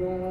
wrong.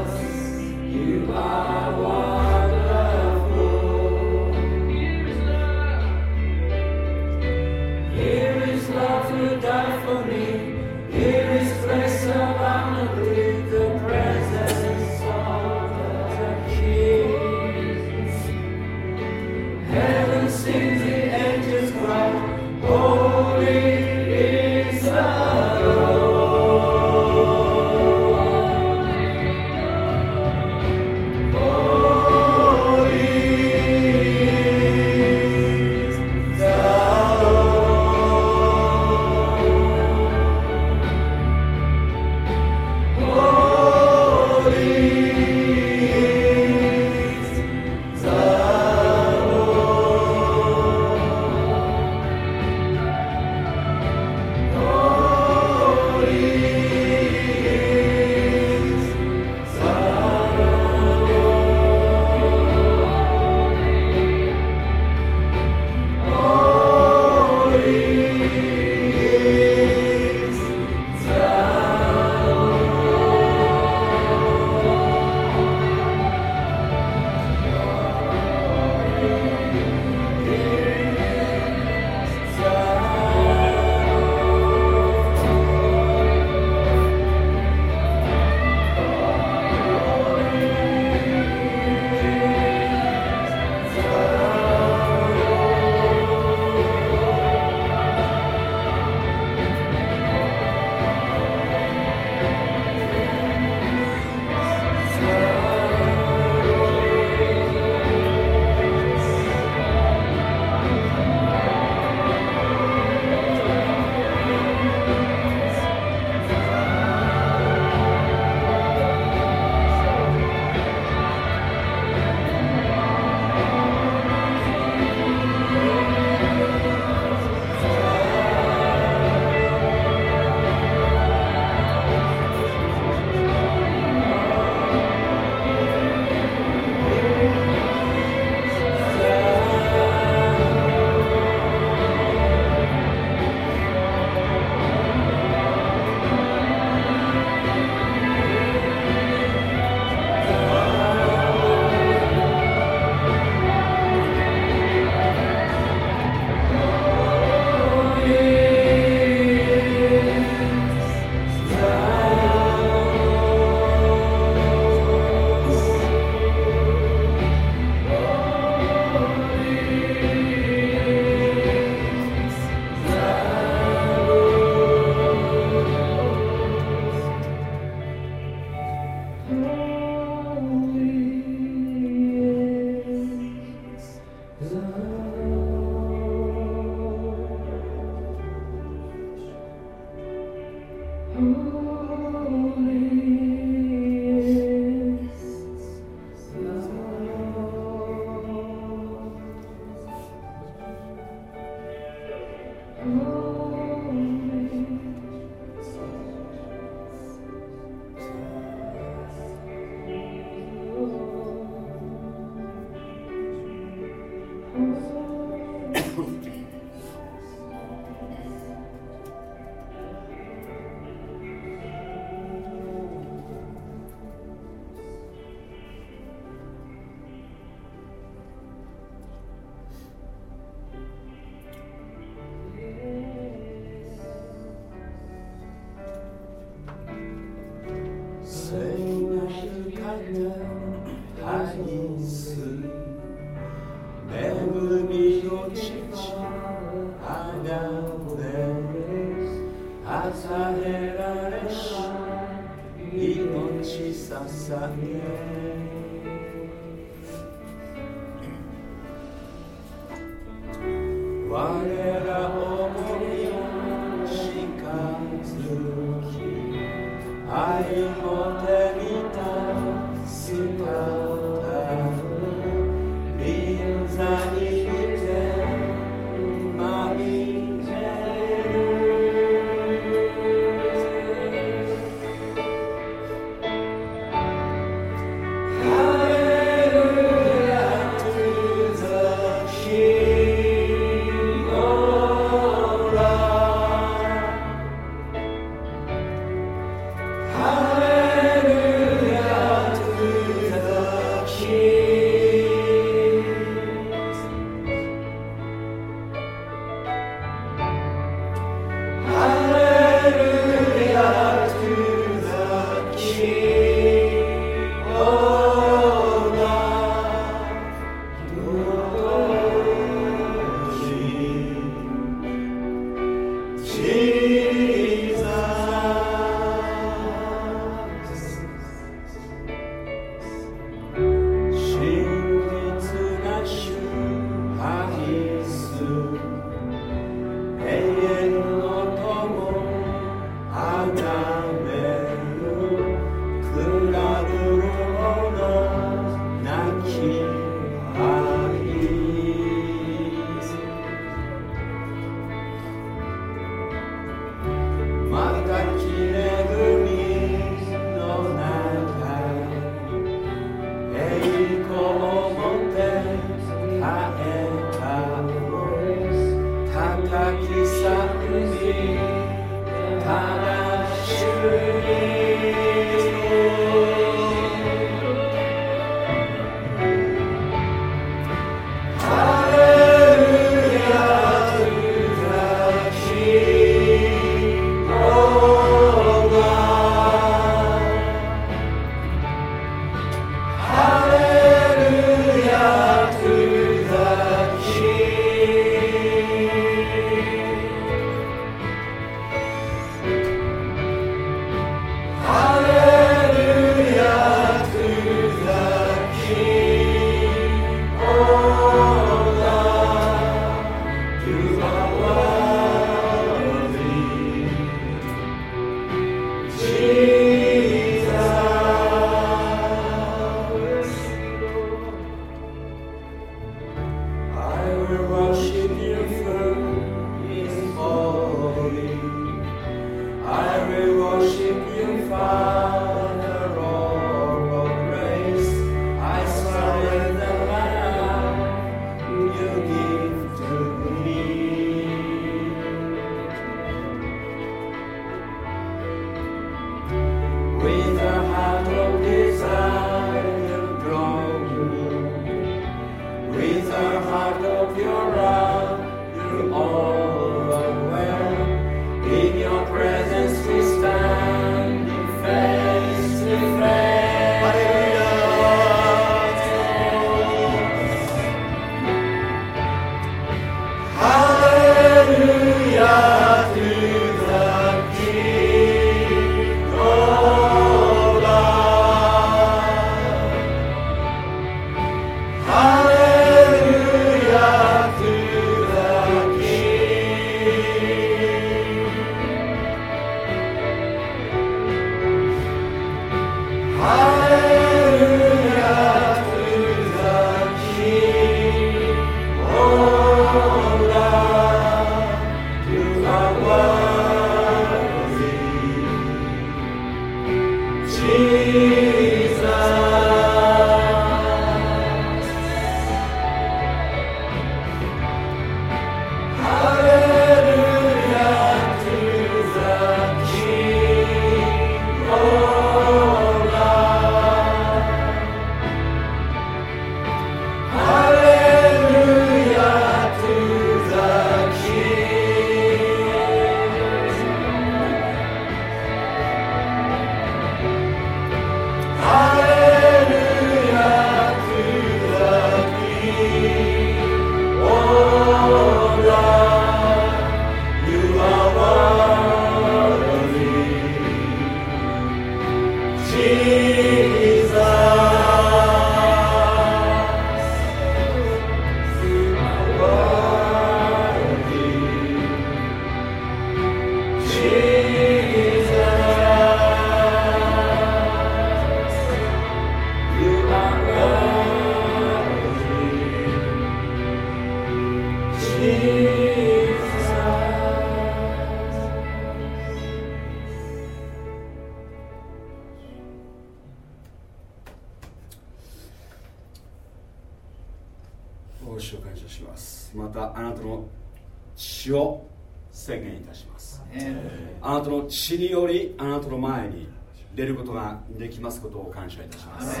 あなたの血によりあなたの前に出ることができますことを感謝いたします。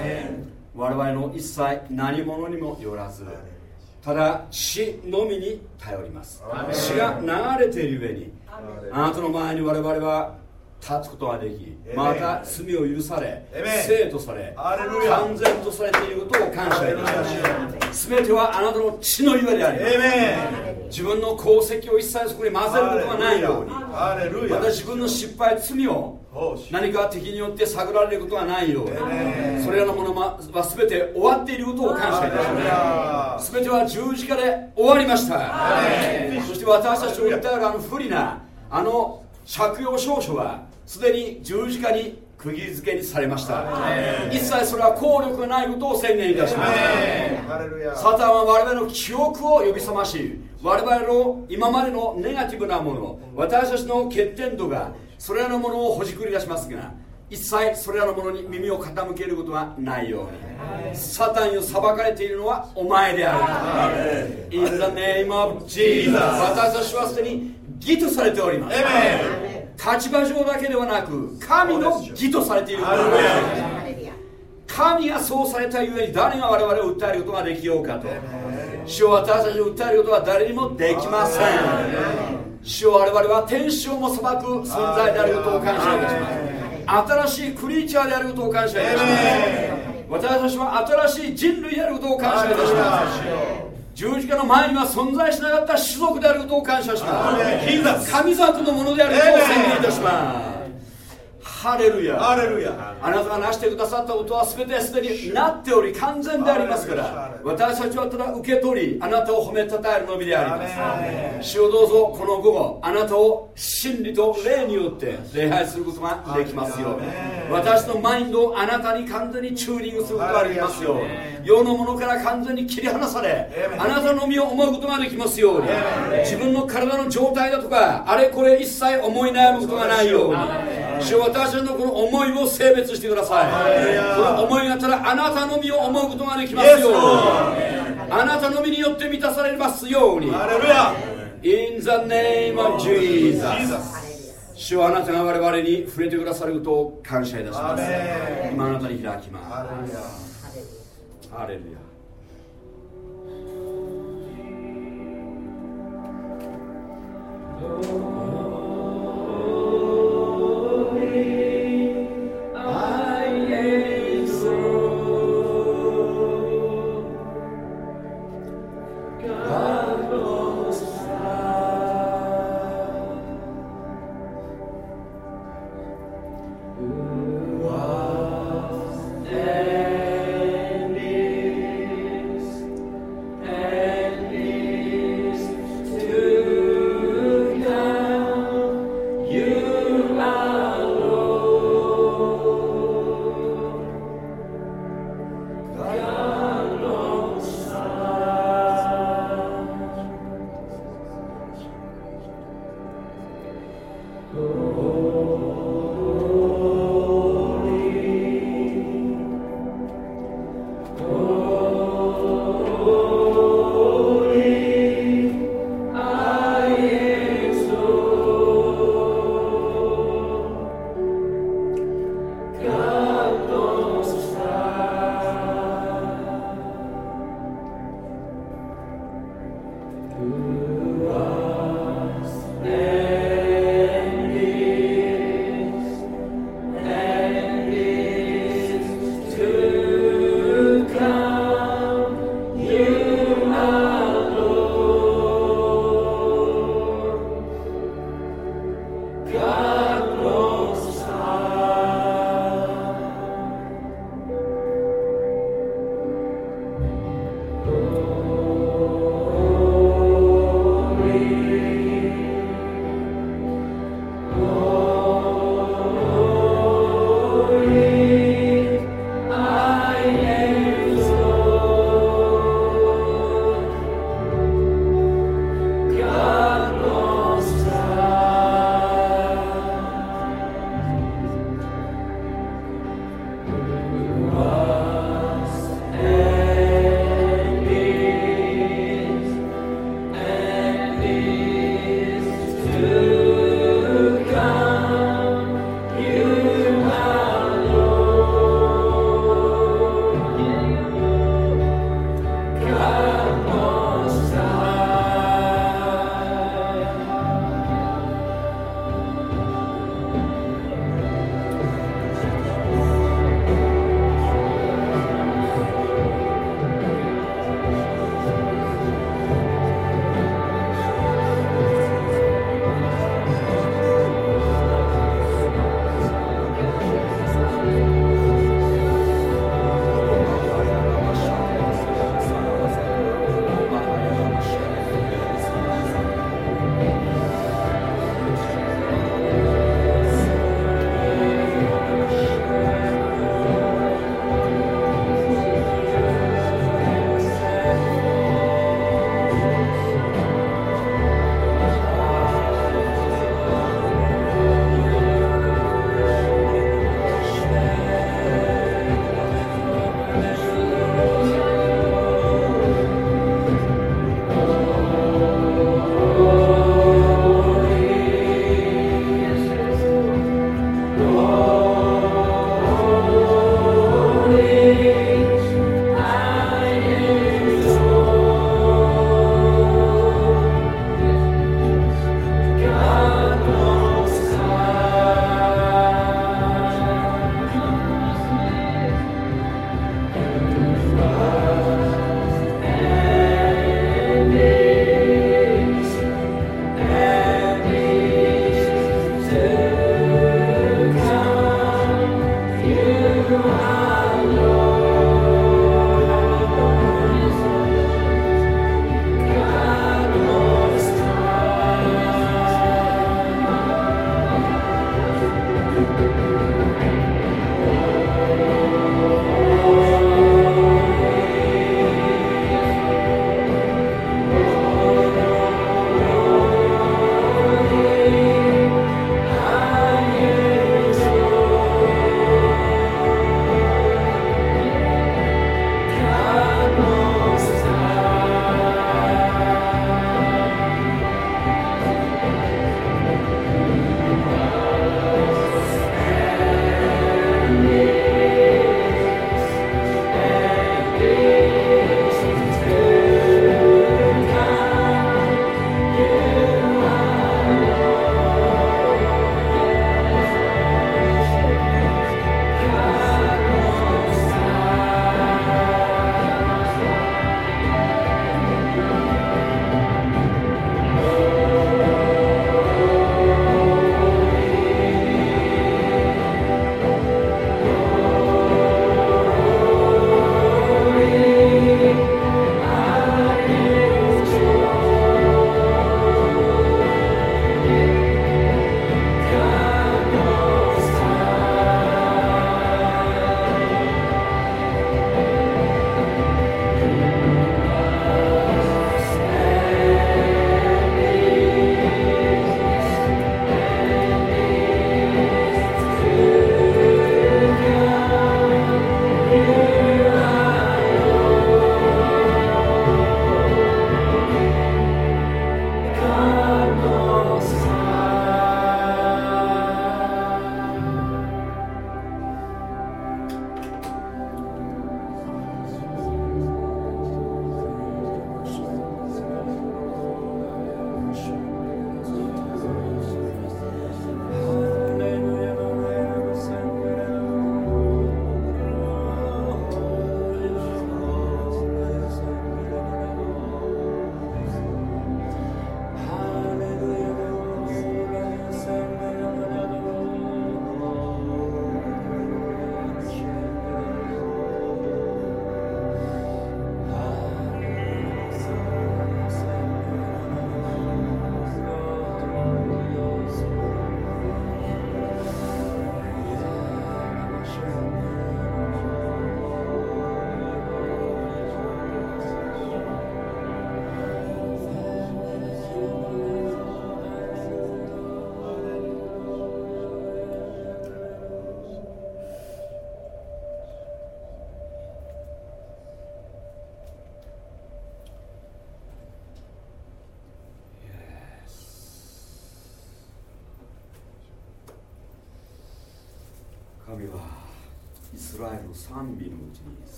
我々の一切何者にもよらずただ血のみに頼ります。血が流れているゆえにあなたの前に我々は立つことができまた罪を許され生とされ完全とされていることを感謝いたします。全てはあなたの血のゆえであります自分の功績を一切そこに混ぜることがないようにまた自分の失敗罪を何か敵によって探られることがないようにそれらのものは全て終わっていることを感謝いたします。全ては十字架で終わりました。そして私たちを訴えるあの不利なあの借用証書はすでに十字架に釘付けにされました。一切それは効力がないことを宣言いたします。サタンは我々の記憶を呼び覚まし我々の今までのネガティブなもの私たちの欠点とかそれらのものをほじくり出しますが一切それらのものに耳を傾けることがないように。サタンを裁かれているのはお前である。In the name of Jesus 私たちはすでに義とされております。立場上だけではなく神の義とされていること神がそうされたゆえに誰が我々を訴えることができようかと。主を私たちを訴えることは誰にもできません。主を我々は天使をも裁く存在であることを感謝いたします。新しいクリーチャーであることを感謝いたします。私たちは新しい人類であることを感謝いたします。十字架の前には存在しなかった種族であることを感謝します。神族のものであることを宣言いたしますハレルヤハレルヤあなたが成してくださったことは全てすでになっており完全でありますから私たちはただ受け取りあなたを褒めたたえるのみであります。主をどうぞこの午後あなたを真理と霊によって礼拝することができますように。私のマインドをあなたに完全にチューニングすることができますように。世のものから完全に切り離されあなたの身を思うことができますように。自分の体の状態だとかあれこれ一切思い悩むことがないように。主は私自分のこの思いを性別してください、はい、この思いがあったらあなたの身を思うことができますように。あなたの身によって満たされますように。In the name of Jesus 主はあなたが我々に触れてくださることを感謝いたします。今あなたに開きます。ハレルヤハレ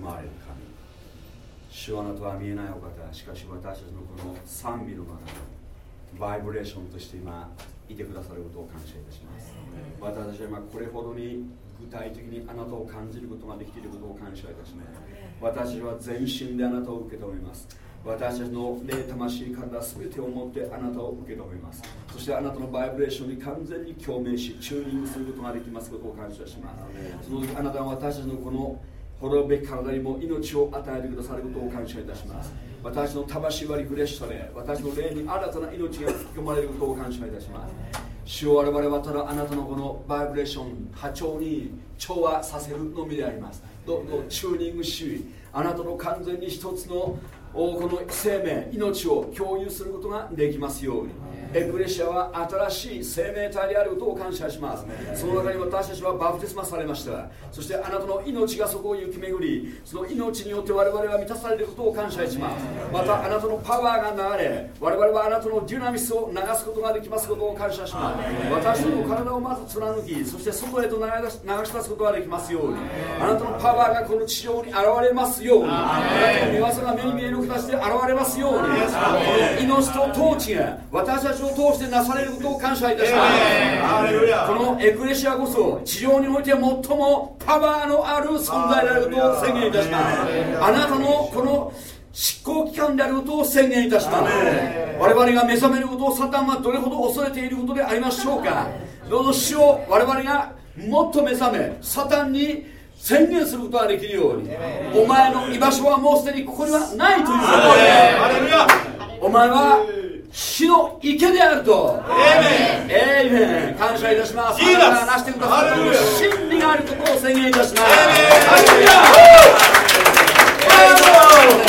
住まわれる神。主はあなたは見えないお方。しかし私たちのこの賛美の中でバイブレーションとして今いてくださることを感謝いたします。私たちは今これほどに具体的にあなたを感じることができていることを感謝いたします。私は全身であなたを受け止めます。私たちの霊魂体全てを持ってあなたを受け止めます。そしてあなたのバイブレーションに完全に共鳴しチューニングすることができますことを感謝します。その時あなたは私たちのこの滅ぶべき体にも命を与えてくださることを感謝いたします。私の魂はリフレッシュされ私の霊に新たな命が吹き込まれることを感謝いたします。主を我々はただあなたのこのバイブレーション波長に調和させるのみであります。どんどんチューニングしあなたの完全に一つのこの生命命を共有することができますように。エクレシアは新しい生命体であることを感謝します。その中に私たちはバプテスマされました。そしてあなたの命がそこを行き巡りその命によって我々は満たされることを感謝します。またあなたのパワーが流れ我々はあなたのデュナミスを流すことができますことを感謝します。私の体をまず貫きそして外へと流し出すことができますように。あなたのパワーがこの地上に現れますように。あなたの見業が目に見える形で現れますようにこの命と統治が私たちを通してなされることを感謝いたします。このエクレシアこそ地上において最もパワーのある存在であることを宣言いたします。あなたのこの執行機関であることを宣言いたします。我々が目覚めることをサタンはどれほど恐れていることでありましょうか。どうぞ死を我々がもっと目覚めサタンに宣言することができるようにお前の居場所はもうすでにここにはないということ。でお前は死の池であると。エイメン。感謝いたします。あなたがなしてくださった真理があることを宣言いたしま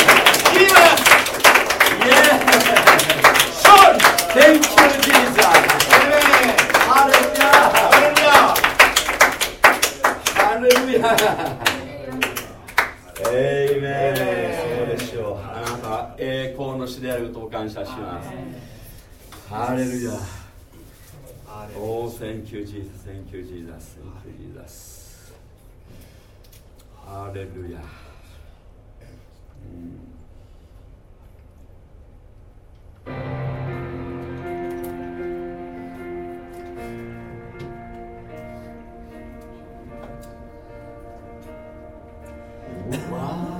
すであると感謝します。ハレルヤ。 Oh thank you Jesus thank you Jesus thank you Jesusハレルヤ。う、わ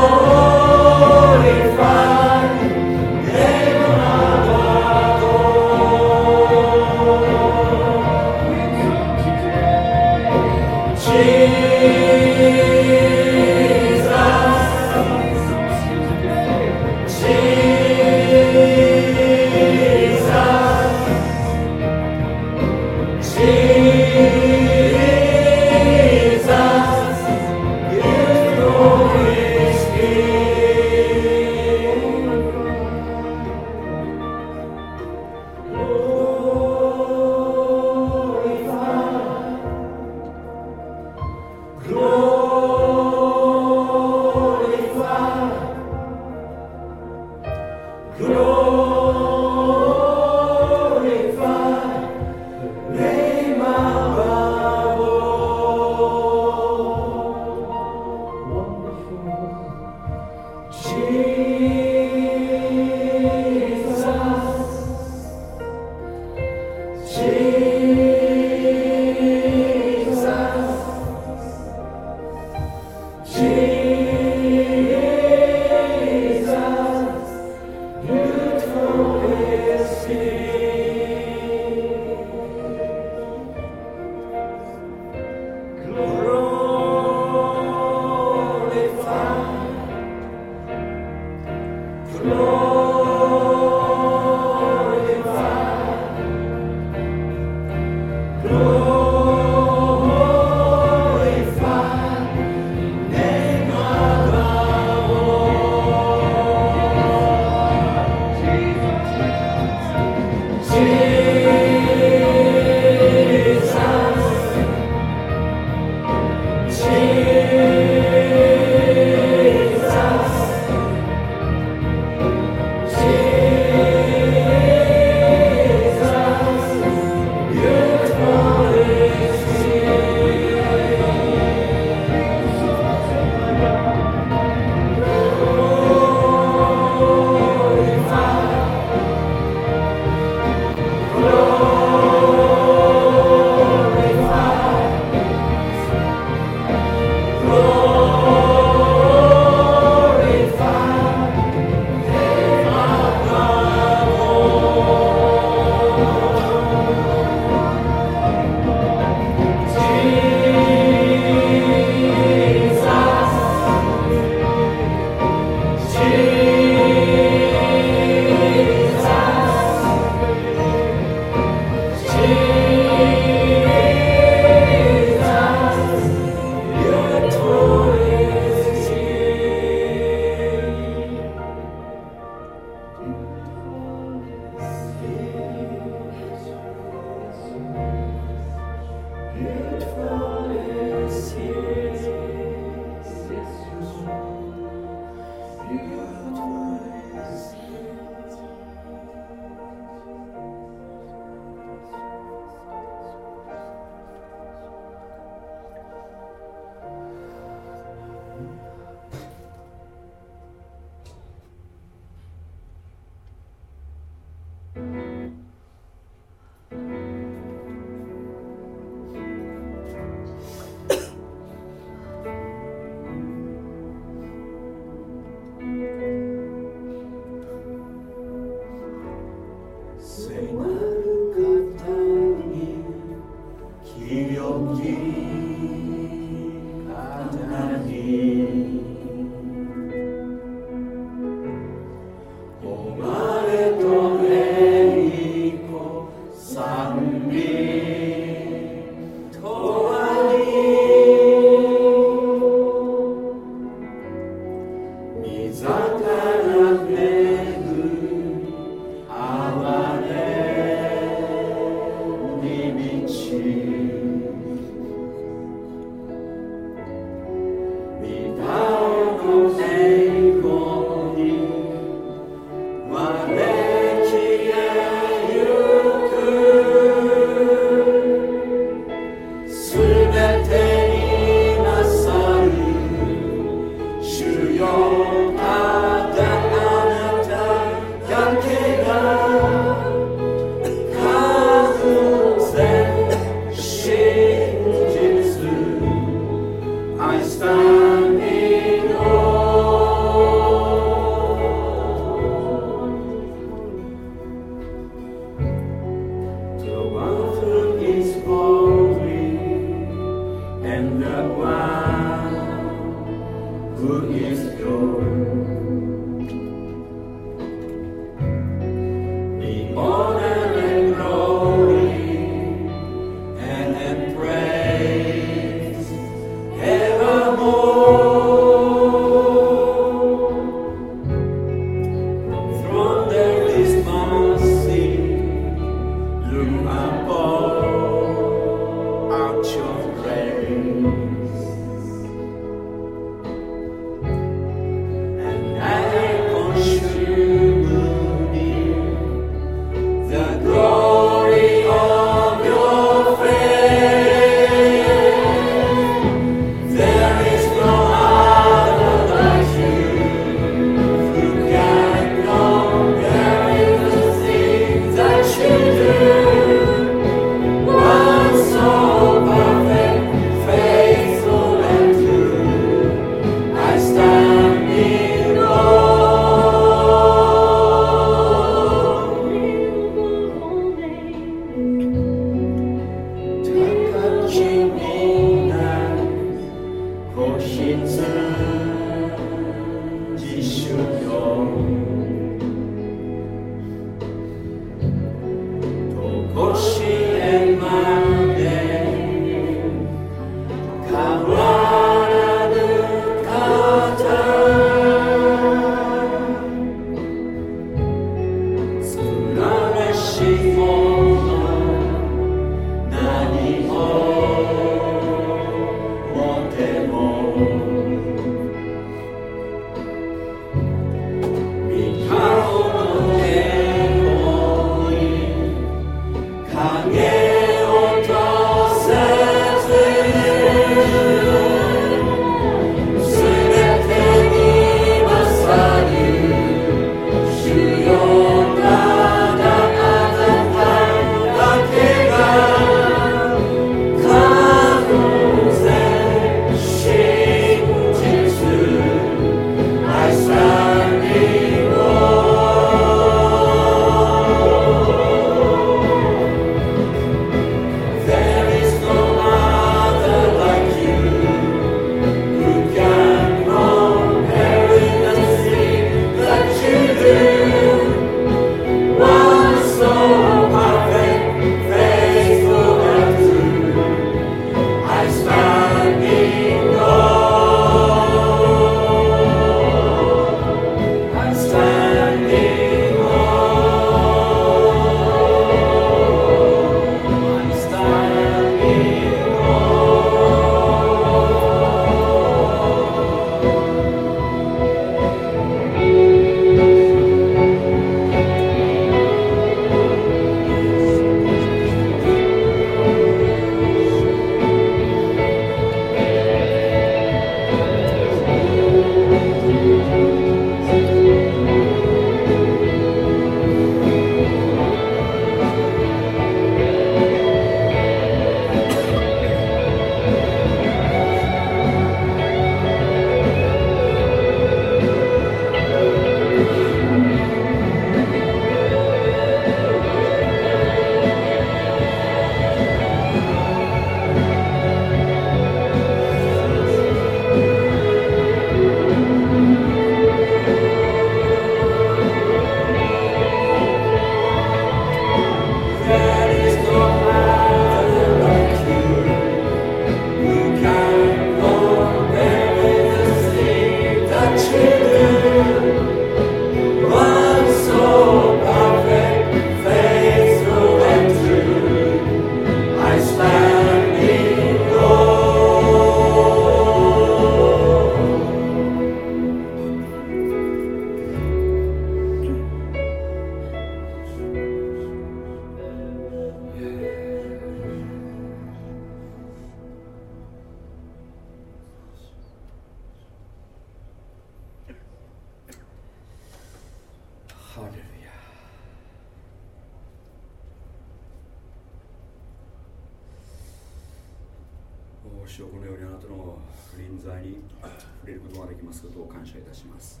ますことを感謝いたします。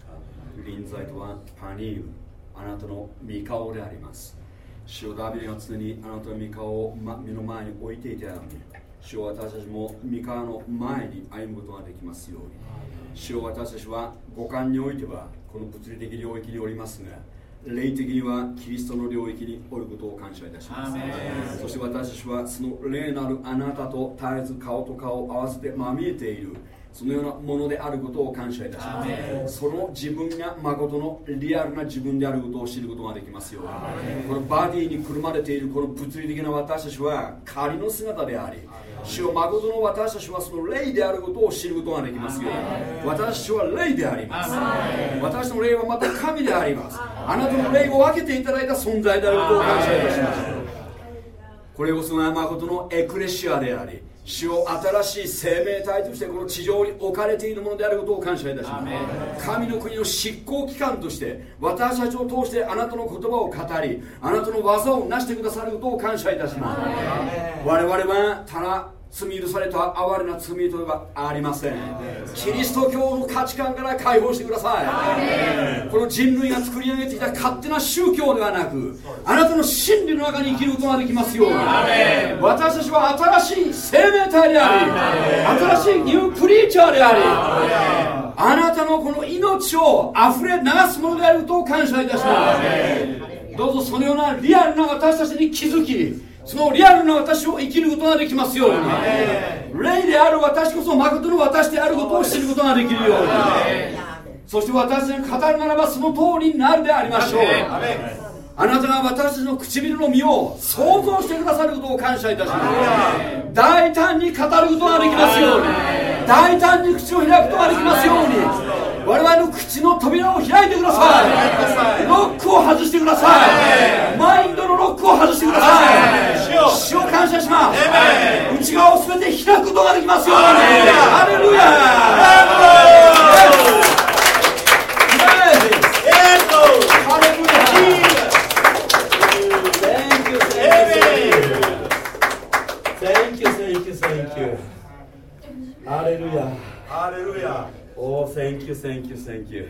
臨在とはパニームあなたの御顔であります。主ダビデが常にあなたの御顔を目の前に置いていてある主を私たちも御顔の前に歩むことができますように。主を私たちは五感においてはこの物理的領域におりますが霊的にはキリストの領域におることを感謝いたします。そして私たちはその霊なるあなたと絶えず顔と顔を合わせてまみえている。そのようなものであることを感謝いたします。その自分が誠のリアルな自分であることを知ることができますよこのバディにくるまれているこの物理的な私たちは仮の姿であり主を誠の私たちはその霊であることを知ることができますよ私たちは霊であります。私の霊はまた神でありますあなたの霊を分けていただいた存在であることを感謝いたしますこれこそが誠のエクレシアであり主を新しい生命体としてこの地上に置かれているものであることを感謝いたします。神の国の執行機関として私たちを通してあなたの言葉を語りあなたの技を成してくださることを感謝いたします。我々はただ罪許された哀れな罪とはありません。キリスト教の価値観から解放してください。この人類が作り上げてきた勝手な宗教ではなくあなたの真理の中に生きることができますように。私たちは新しい生命体であり新しいニュークリーチャーでありあなたのこの命を溢れ流すものであることを感謝いたします。どうぞそのようなリアルな私たちに気づきそのリアルな私を生きることができますように。霊である私こそ誠の私であることを知ることができるように。そして私が語るならばその通りになるでありましょう。あなたが私たちの唇の身を想像してくださることを感謝いたします。大胆に語ることができますように。大胆に口を開くことができますように我々の口の扉を開いてください。ロックを外してください。マインドのロックを外してください。主を感謝します。内側を全て開くことができますよハレルヤ。ハレルヤ.ハレルヤ。おー、Thank you, thank you, thank you.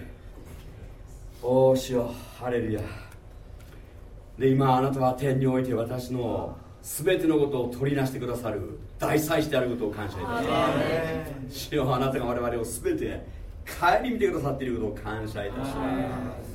おー、主よ、ハレルヤ。で、今あなたは天において私の全てのことを取りなしてくださる大祭司であることを感謝いたします。主よ、あなたが我々を全て顧みてくださっていることを感謝いたします。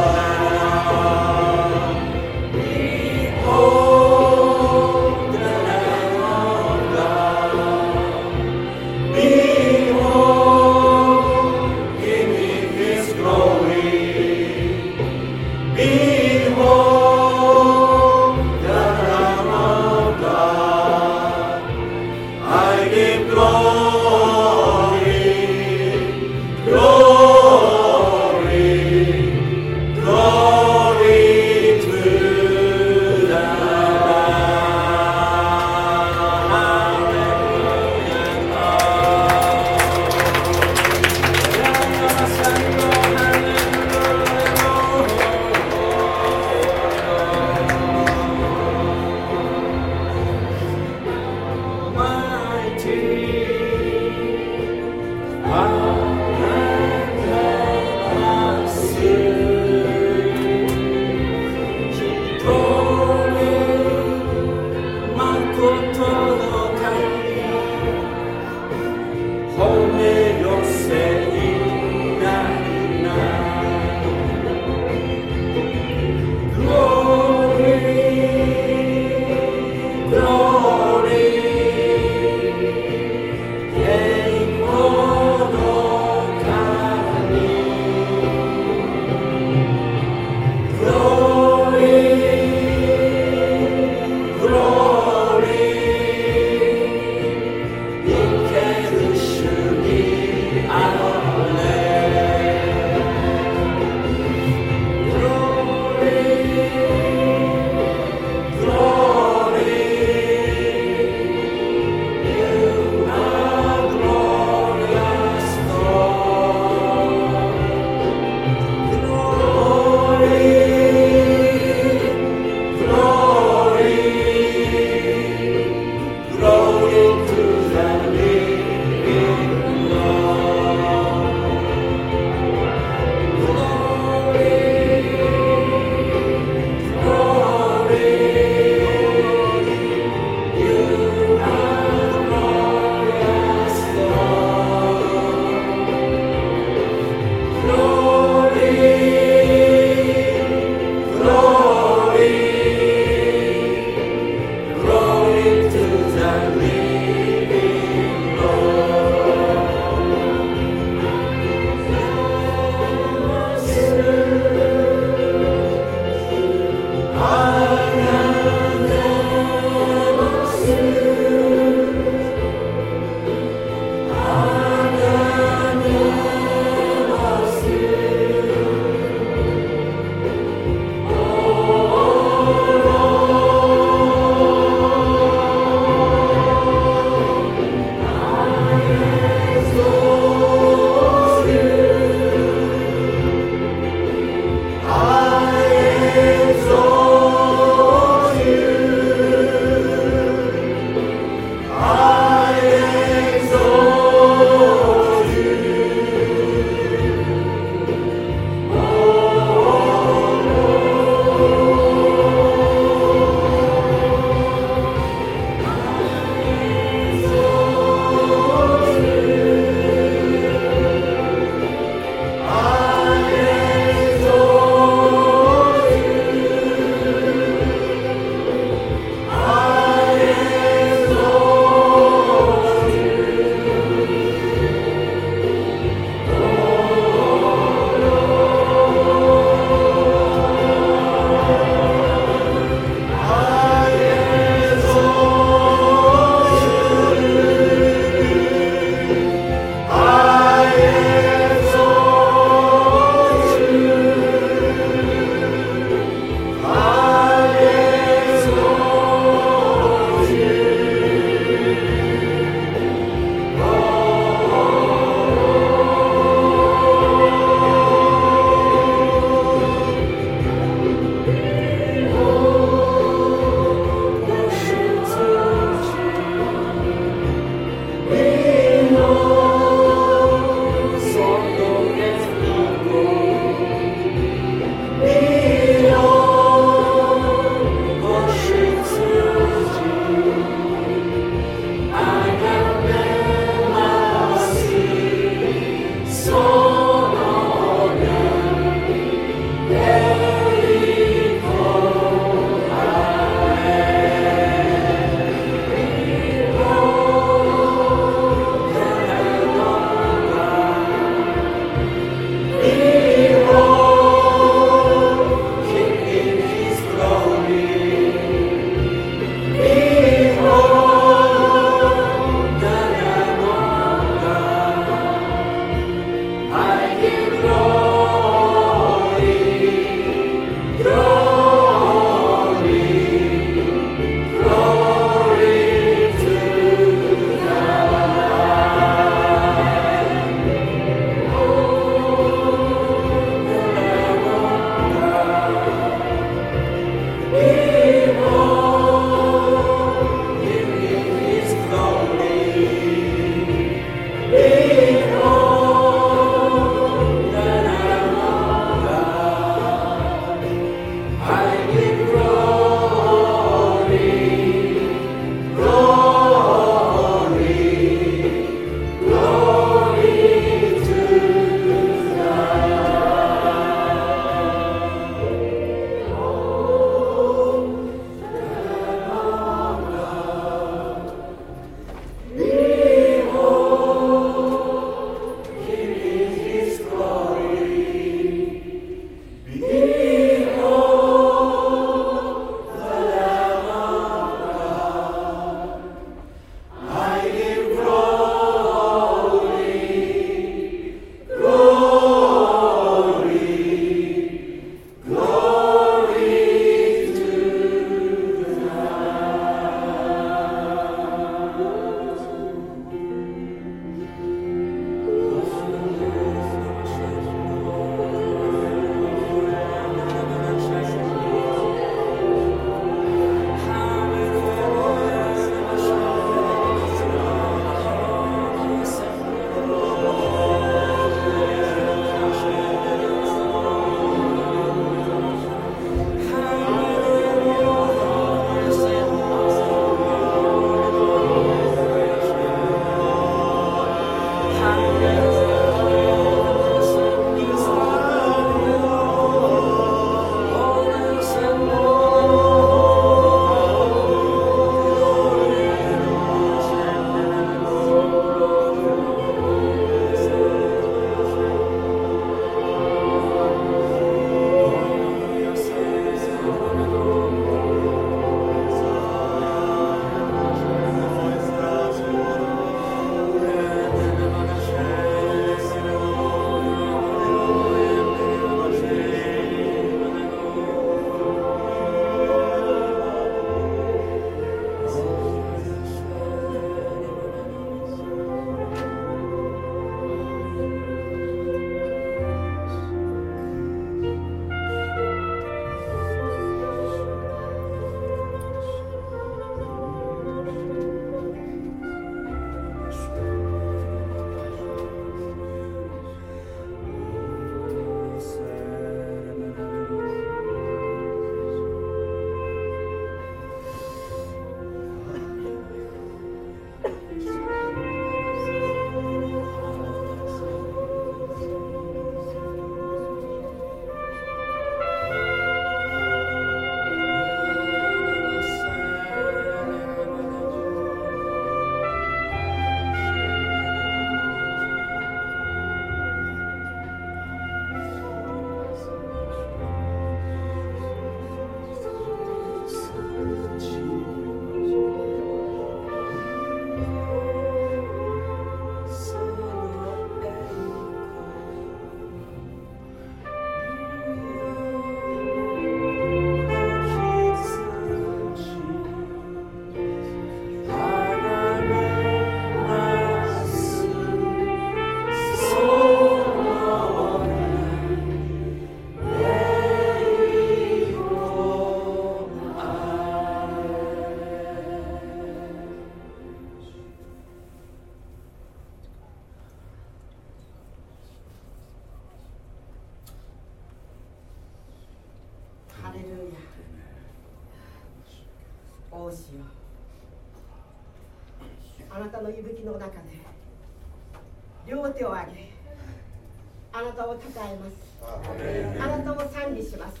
あなたを称えます。あなたを賛美します。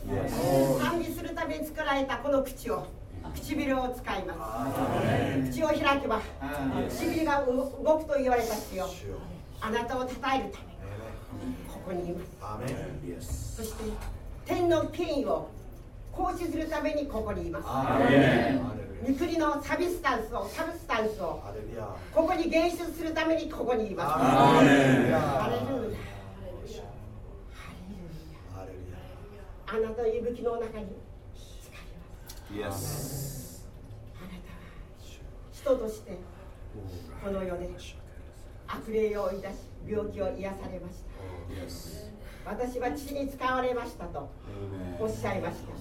賛美するために作られたこの口を唇を使います。口を開けば唇が動くと言われた主よあなたを称えるためここにいます。そして天の権威を行使するためにここにいます。御国のサビスタンスをサブスタンスをここに現出するためにここにいますハレルヤハレルヤあなたの息吹の中に使います。あなたは人としてこの世で悪霊を追い出し病気を癒されました。私は父に使われましたとおっしゃいました。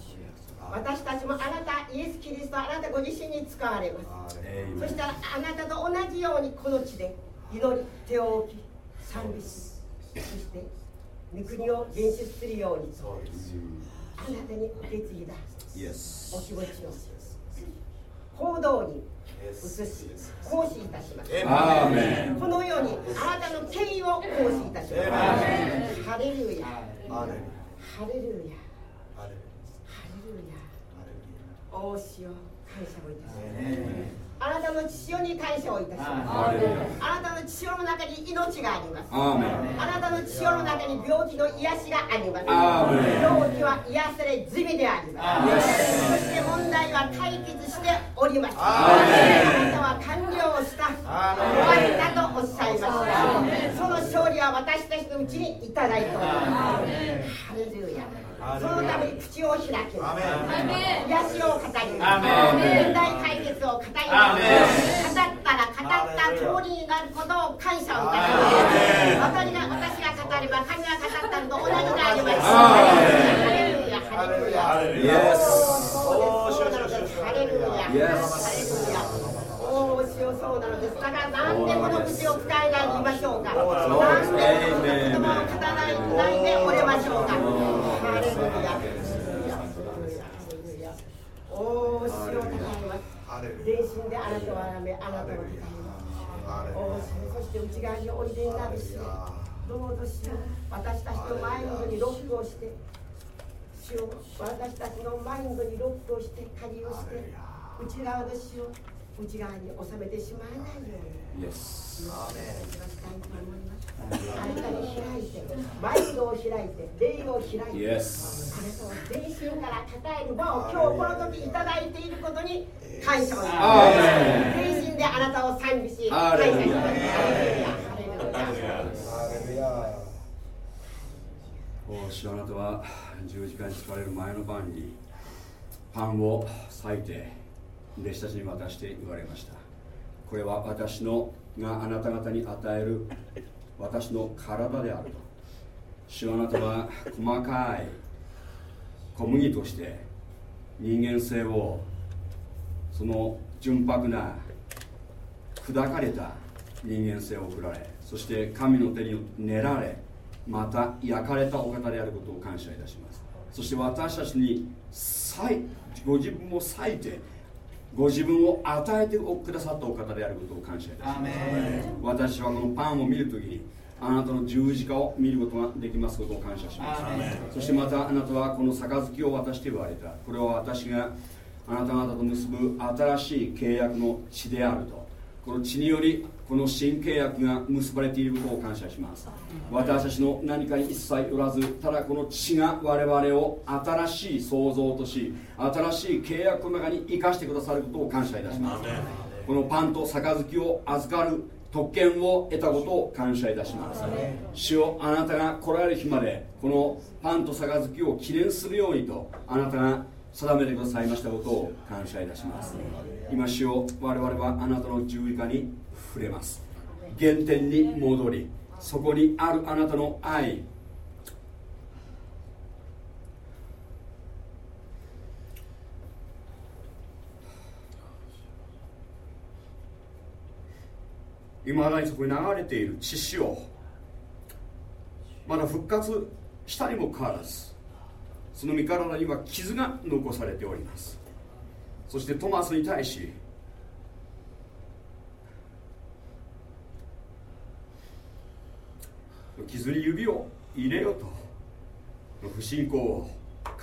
私たちもあなたイエス・キリストあなたご自身に使われます。そしたらあなたと同じようにこの地で祈り手を置き賛美しそして御国を現出す。るようにあなたに受け継いだお気持ちを行動に移し行使いたしますこのようにあなたの権威を行使いたします。ハレルヤ。ハレルヤハレルヤ。おしよ感謝をいたしますあなたの父親に感謝をいたします。あなたの父親の中に命があります。あなたの父親の中に病気の癒しがあります。病気は癒され済みであります。そして問題は解決しております。あなたは完了した。終わりだとおっしゃいましたその勝利は私たちのうちにいただいております。ハレルヤそのために口を開き癒しを語り問題解決を語り語ったら語った通りになることを感謝をいたします。私が私が語れば神が語ったのと同じでありますハレルヤ。ハレルヤ。ハレルヤ。ハレルヤ。おお塩そうなのです。だからなんでこの口を使えないと言いましょうか。なんでこの言葉を語らないでおれましょうかハレルヤおお塩をたたえます全身であなたをあらめあなたをたたえますおおそして内側においでになるしどうぞしよ私たちのマインドにロックをして主を私たちのマインドにロックをして鍵をして内側の死を内側に収めてしまわないように。Yes. あなたに開い、マインドを開いて、霊を開いて、yes. あなたは全身から語える場を今日この時いただいていることに感謝をします。全身であなたを賛美し、感謝します。お主あなたは十字架に疲れる前の晩にパンを裂いて弟子たちに渡して言われましたこれは私のがあなた方に与える私の体であると。主はあなたは細かい小麦として人間性をその純白な砕かれた人間性を送られそして神の手に練られまた焼かれたお方であることを感謝いたします。そして私たちにご自分を裂いてご自分を与えてくださったお方であることを感謝いたします。私はこのパンを見るときにあなたの十字架を見ることができますことを感謝します。そしてまたあなたはこの杯を渡して言われた。これは私があなた方と結ぶ新しい契約の血であると。この血によりこの新契約が結ばれていることを感謝します。私たちの何かに一切よらずただこの血が我々を新しい創造とし新しい契約の中に生かしてくださることを感謝いたします。このパンと杯を預かる特権を得たことを感謝いたします。主をあなたが来られる日までこのパンと杯を記念するようにとあなたが定めてくださいましたことを感謝いたします。今主を我々はあなたの十字架に触れます。原点に戻りそこにあるあなたの愛。いまだにそこに流れている血潮まだ復活したにもかかわらずその身体には傷が残されております。そしてトマスに対し傷に指を入れよと不信仰を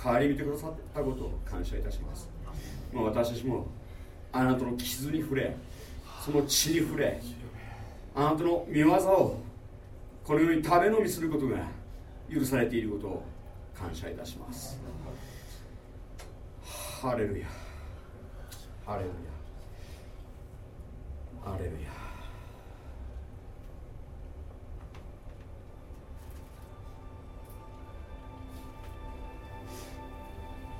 代わり見てくださったことを感謝いたします。まあ、私たちもあなたの傷に触れその血に触れあなたの見業をこのように食べ飲みすることが許されていることを感謝いたします。ハレルヤ。ハレルヤ。ハレルヤ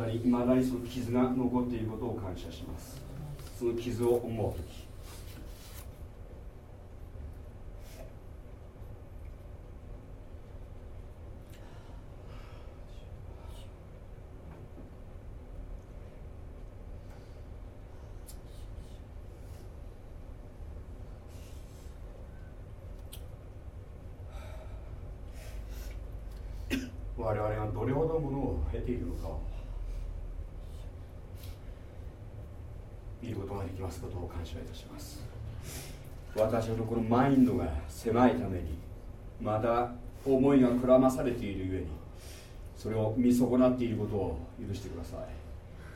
たにいまだにその傷が残っていることを感謝します。その傷を思う時我々がどれほどものを経ているのかを見ることができますことを感謝いたします。私のこのマインドが狭いためにまだ思いがくらまされているゆえにそれを見損なっていることを許してください。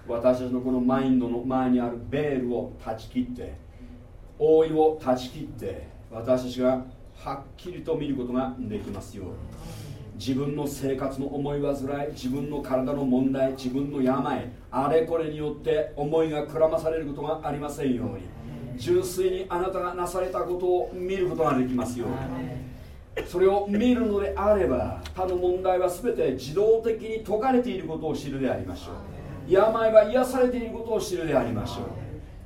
私たちのこのマインドの前にあるベールを断ち切って覆いを断ち切って私たちがはっきりと見ることができますように。自分の生活の思い煩い自分の体の問題自分の病あれこれによって思いがくらまされることがありませんように。純粋にあなたがなされたことを見ることができますように。それを見るのであれば他の問題は全て自動的に解かれていることを知るでありましょう。病は癒されていることを知るでありましょう。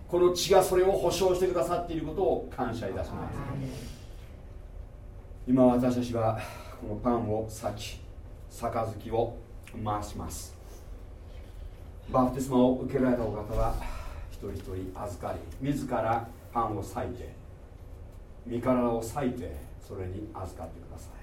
この血がそれを保証してくださっていることを感謝いたします。今私たちはこのパンを裂き杯を回します。バプテスマを受けられたお方は一人一人預かり自らパンを裂いて身体を裂いてそれに預かってください。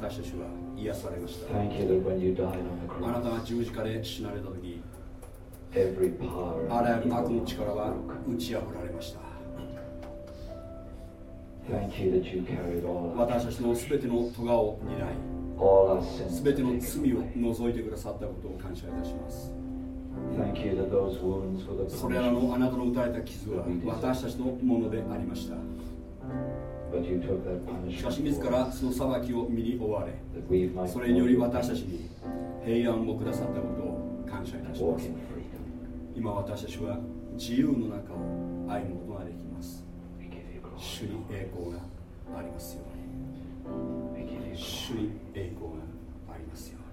私たちは癒されました。あなたが十字架で死なれた時あらゆる悪の力は打ち破られました。私たちのすべての咎を担いすべての罪を除いてくださったことを感謝いたします。それらのあなたの打たれた傷は私たちのものでありましたしかし自らその裁きを身に追われそれにより私たちに平安をくださったことを感謝いたします。今私たちは自由の中を歩むことができます。主に栄光がありますように。主に栄光がありますように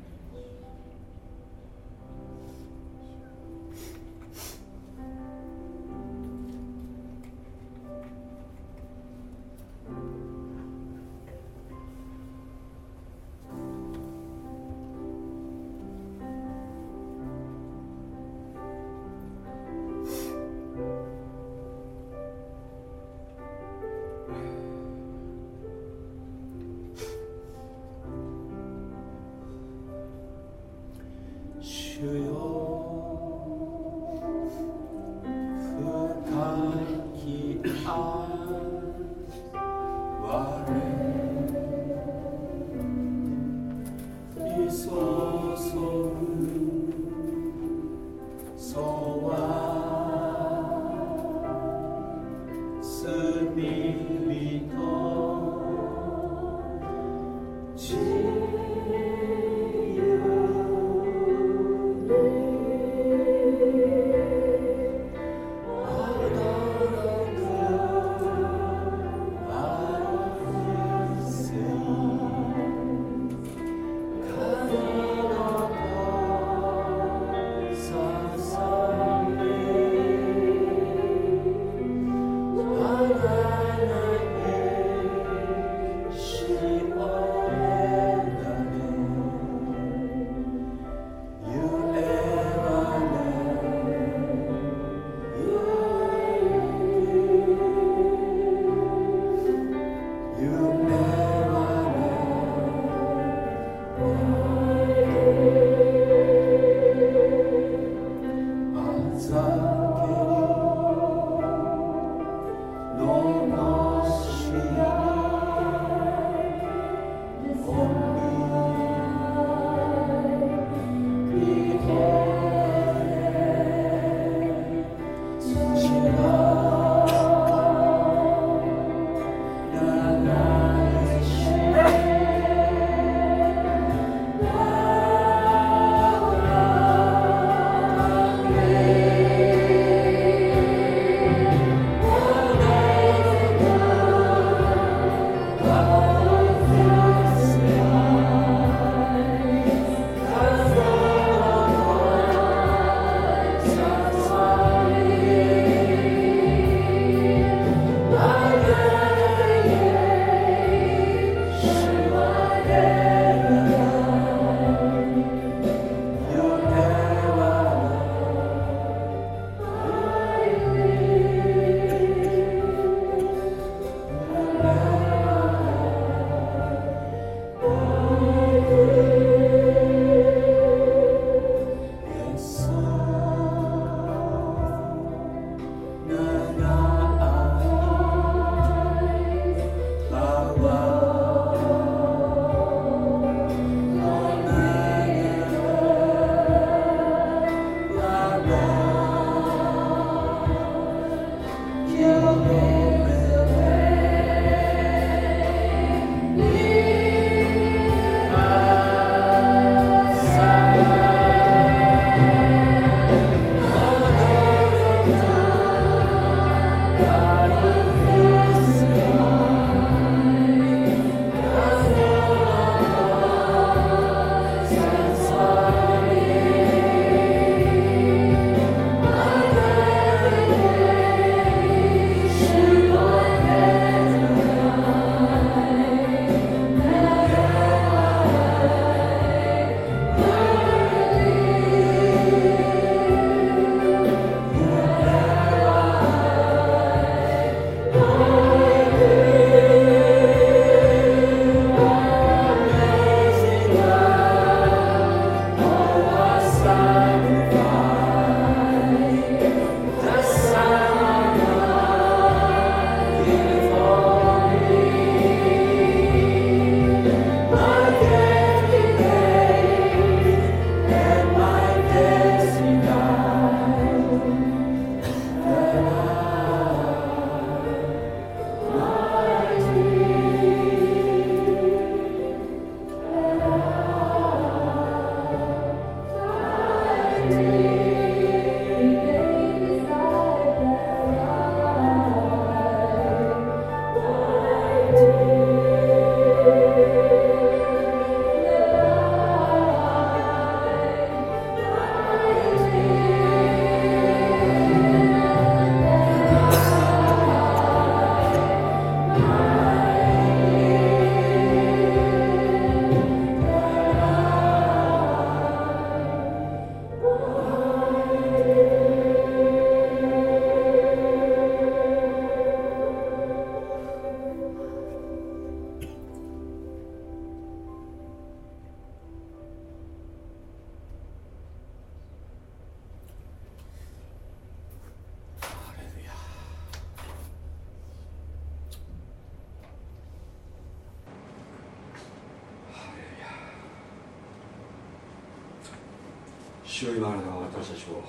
主よ今の私たちを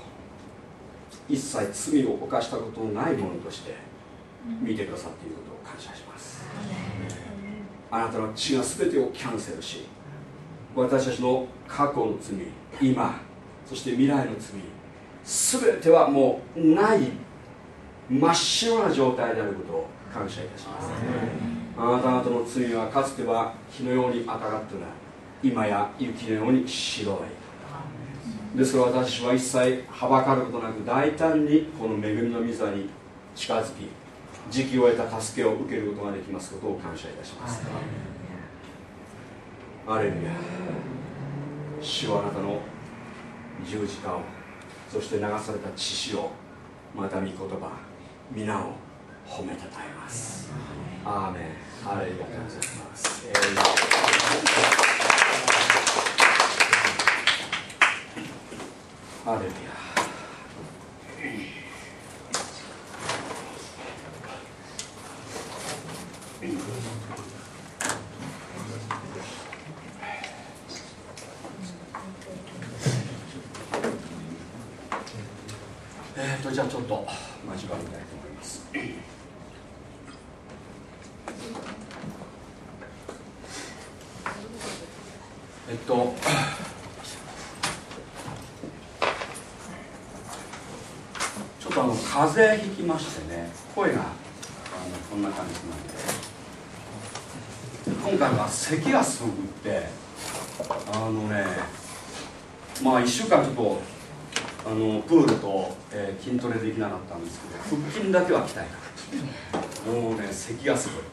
一切罪を犯したことのないものとして見てくださっていることを感謝します。あなたの血が全てをキャンセルし私たちの過去の罪今そして未来の罪全てはもうない真っ白な状態であることを感謝いたします。あなた方の罪はかつては火のように赤がってない今や雪のように白いですから私は一切はばかることなく大胆にこの恵みの御座に近づき時期を得た助けを受けることができますことを感謝いたします。アレルヤ。主はあなたの十字架をそして流された血潮をまた御言葉皆を褒めたたえます。アーメン。アレルヤでございます、えー、アレルヤえっ、ー、とじゃあちょっと間違えたいと思いますえっとちょっとあの風邪ひきましてね声があのこんな感じなんで。今回は咳がすごくってあのねまあ1週間ちょっとあのプールと、えー、筋トレできなかったんですけど腹筋だけは鍛えた。もうね咳がすごい。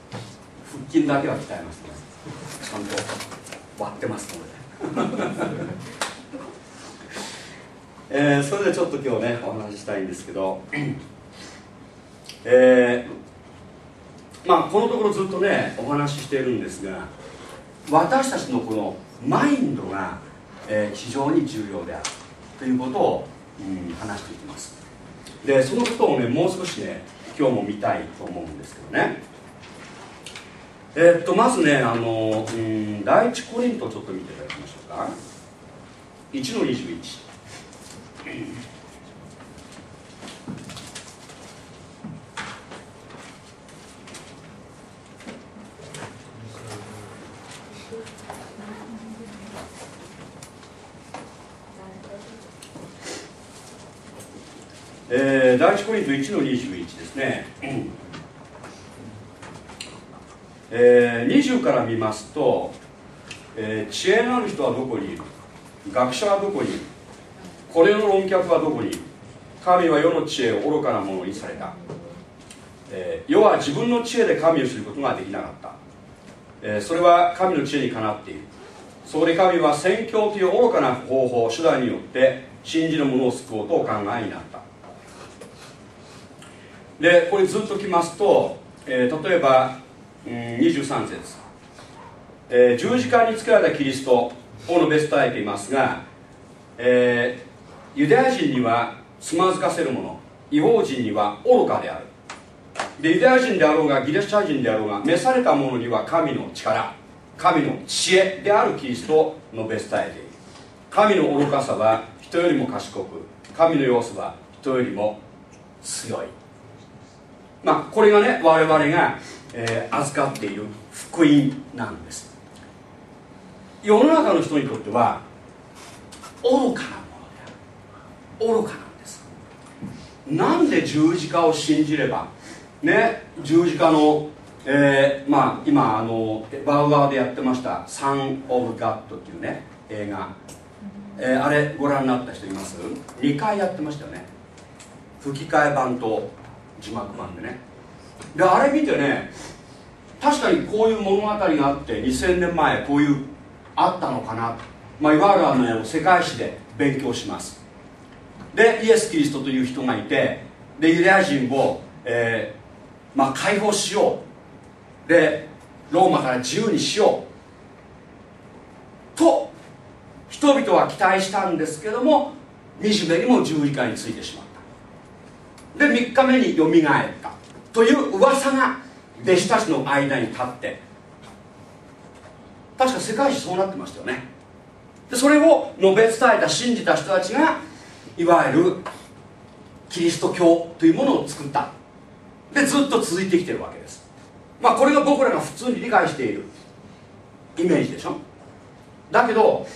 腹筋だけは鍛えますね。ちゃんと割ってますのでえー、それでちょっと今日ねお話ししたいんですけど。えー、まあこのところずっとねお話ししているんですが私たちのこのマインドが、えー、非常に重要であるということをうん、話していきます。でそのことをねもう少しね今日も見たいと思うんですけどね。えー、っとまずねあのうん第一コリントちょっと見ていただきましょうか。1の21えー、第一コリント1の21ですね、えー、20から見ますと、えー、知恵のある人はどこにいる？学者はどこにいる？これの論客はどこにいる？神は世の知恵を愚かなものにされた、えー、世は自分の知恵で神をすることができなかった、えー、それは神の知恵にかなっている。そこで神は宣教という愚かな方法手段によって信じる者を救おうとお考えになった。でこれずっときますと、えー、例えば、うん、23節、えー、十字架につけられたキリストを述べ伝えていますが、えー、ユダヤ人にはつまずかせるもの違法人には愚かである。でユダヤ人であろうがギリシャ人であろうが召された者には神の力神の知恵であるキリストを述べ伝えている神の愚かさは人よりも賢く神の様子は人よりも強い。まあこれがね我々が、えー、預かっている福音なんです。世の中の人にとっては愚かなものである。愚かなんです。なんで十字架を信じればね十字架のえー、まあ今あのバウアーでやってました「サン・オブ・ガッド」っていうね映画、えー、あれご覧になった人います？2回やってましたよね。吹き替え版と字幕版でね。であれ見てね確かにこういう物語があって2000年前こういうあったのかな、まあ、いわゆるあの世界史で勉強します。でイエス・キリストという人がいてでユダヤ人を、えーまあ、解放しよう。でローマから自由にしよう。と人々は期待したんですけども惨めにも十字架についてしまったで3日目によみがえった。という噂が弟子たちの間に立って。確か世界史そうなってましたよね。でそれを述べ伝えた信じた人たちがいわゆるキリスト教というものを作った。でずっと続いてきてるわけです。まあこれが僕らが普通に理解しているイメージでしょ。だけど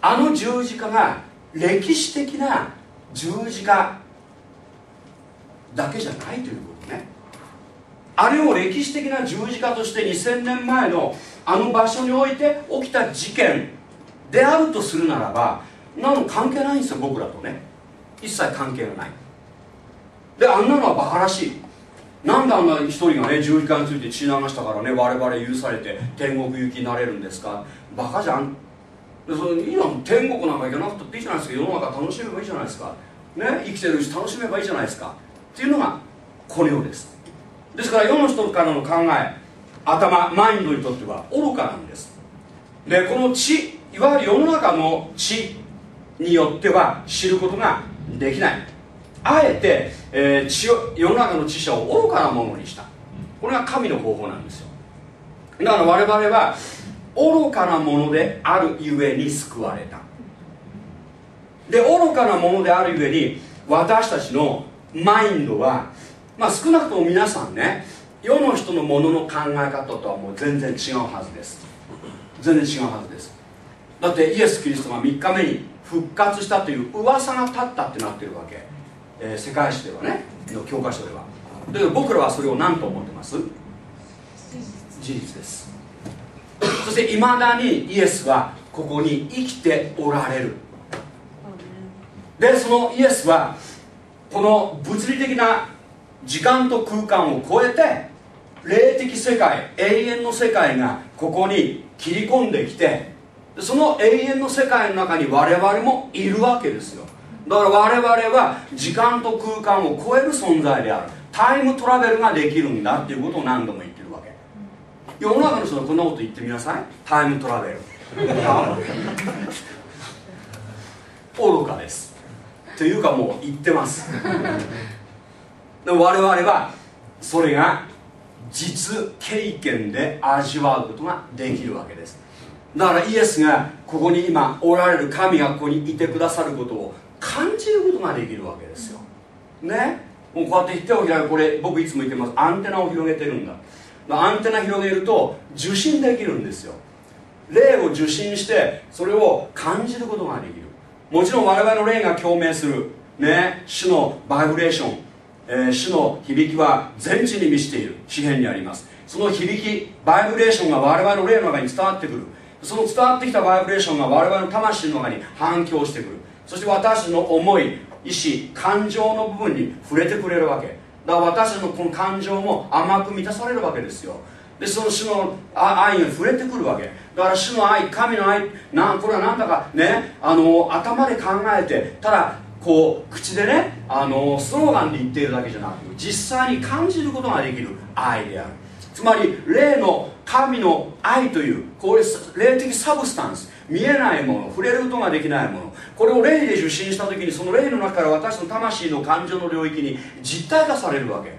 あの十字架が歴史的な十字架だけじゃないということね。あれを歴史的な十字架として2000年前のあの場所において起きた事件であるとするならばなの関係ないんですよ僕らとね。一切関係がない。であんなのはバカらしい。なんであんな一人がね十字架について血流したからね我々許されて天国行きになれるんですか？バカじゃん。でそれいいな天国なんか行かなくたっていいじゃないですか。世の中楽しめばいいじゃないですか。ね？生きてるし楽しめばいいじゃないですか。っていうのがこの世です。ですから世の人からの考え頭マインドにとっては愚かなんです。でこの知いわゆる世の中の知によっては知ることができない。あえて、えー、知を世の中の知者を愚かなものにした。これが神の方法なんですよ。だから我々は愚かなものであるゆえに救われた。で愚かなものであるゆえに私たちのマインドはまあ少なくとも皆さんね世の人のものの考え方とはもう全然違うはずです。全然違うはずです。だってイエス・キリストが3日目に復活したという噂が立ったってなってるわけ、えー、世界史ではねの教科書では。だけど僕らはそれを何と思ってます？事実です。そしていまだにイエスはここに生きておられる。でそのイエスはこの物理的な時間と空間を超えて霊的世界永遠の世界がここに切り込んできてその永遠の世界の中に我々もいるわけですよ。だから我々は時間と空間を超える存在である。タイムトラベルができるんだっていうことを何度も言ってるわけ。世の中の人はこんなこと言ってみなさい。タイムトラベル。愚かですというかもう言ってます。で我々はそれが実経験で味わうことができるわけです。だからイエスがここに今おられる神がここにいてくださることを感じることができるわけですよ。ね？もうこうやって手を開くこれ僕いつも言ってます。アンテナを広げてるんだ。アンテナ広げると受信できるんですよ。霊を受信してそれを感じることができる。もちろん我々の霊が共鳴する。ね。主のバイブレーション、えー、主の響きは全地に満ちている。詩篇にあります。その響きバイブレーションが我々の霊の中に伝わってくる。その伝わってきたバイブレーションが我々の魂の中に反響してくる。そして私の思い意志感情の部分に触れてくれるわけ。だから私のこの感情も甘く満たされるわけですよ。でその主の愛に触れてくるわけ。だから主の愛神の愛なこれはなんだかねあの頭で考えてただこう口でねあのスローガンで言っているだけじゃなく実際に感じることができる愛である。つまり霊の神の愛というこういう霊的サブスタンス。見えないもの触れることができないもの。これを霊で受信した時にその霊の中から私の魂の感情の領域に実体化されるわけ。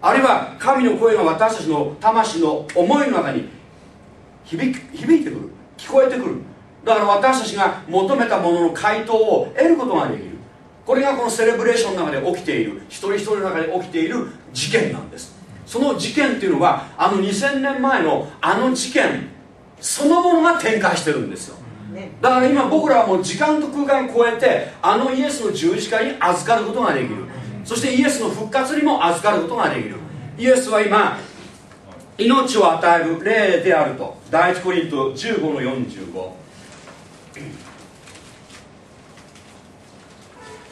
あるいは神の声が私たちの魂の思いの中に響響いてくる。聞こえてくる。だから私たちが求めたものの回答を得ることができる。これがこのセレブレーションの中で起きている。一人一人の中で起きている事件なんです。その事件っていうのはあの2000年前のあの事件そのものが展開してるんですよ。だから今僕らはもう時間と空間を超えてあのイエスの十字架に預かることができるそしてイエスの復活にも預かることができる。イエスは今命を与える霊であると。第一コリント15の45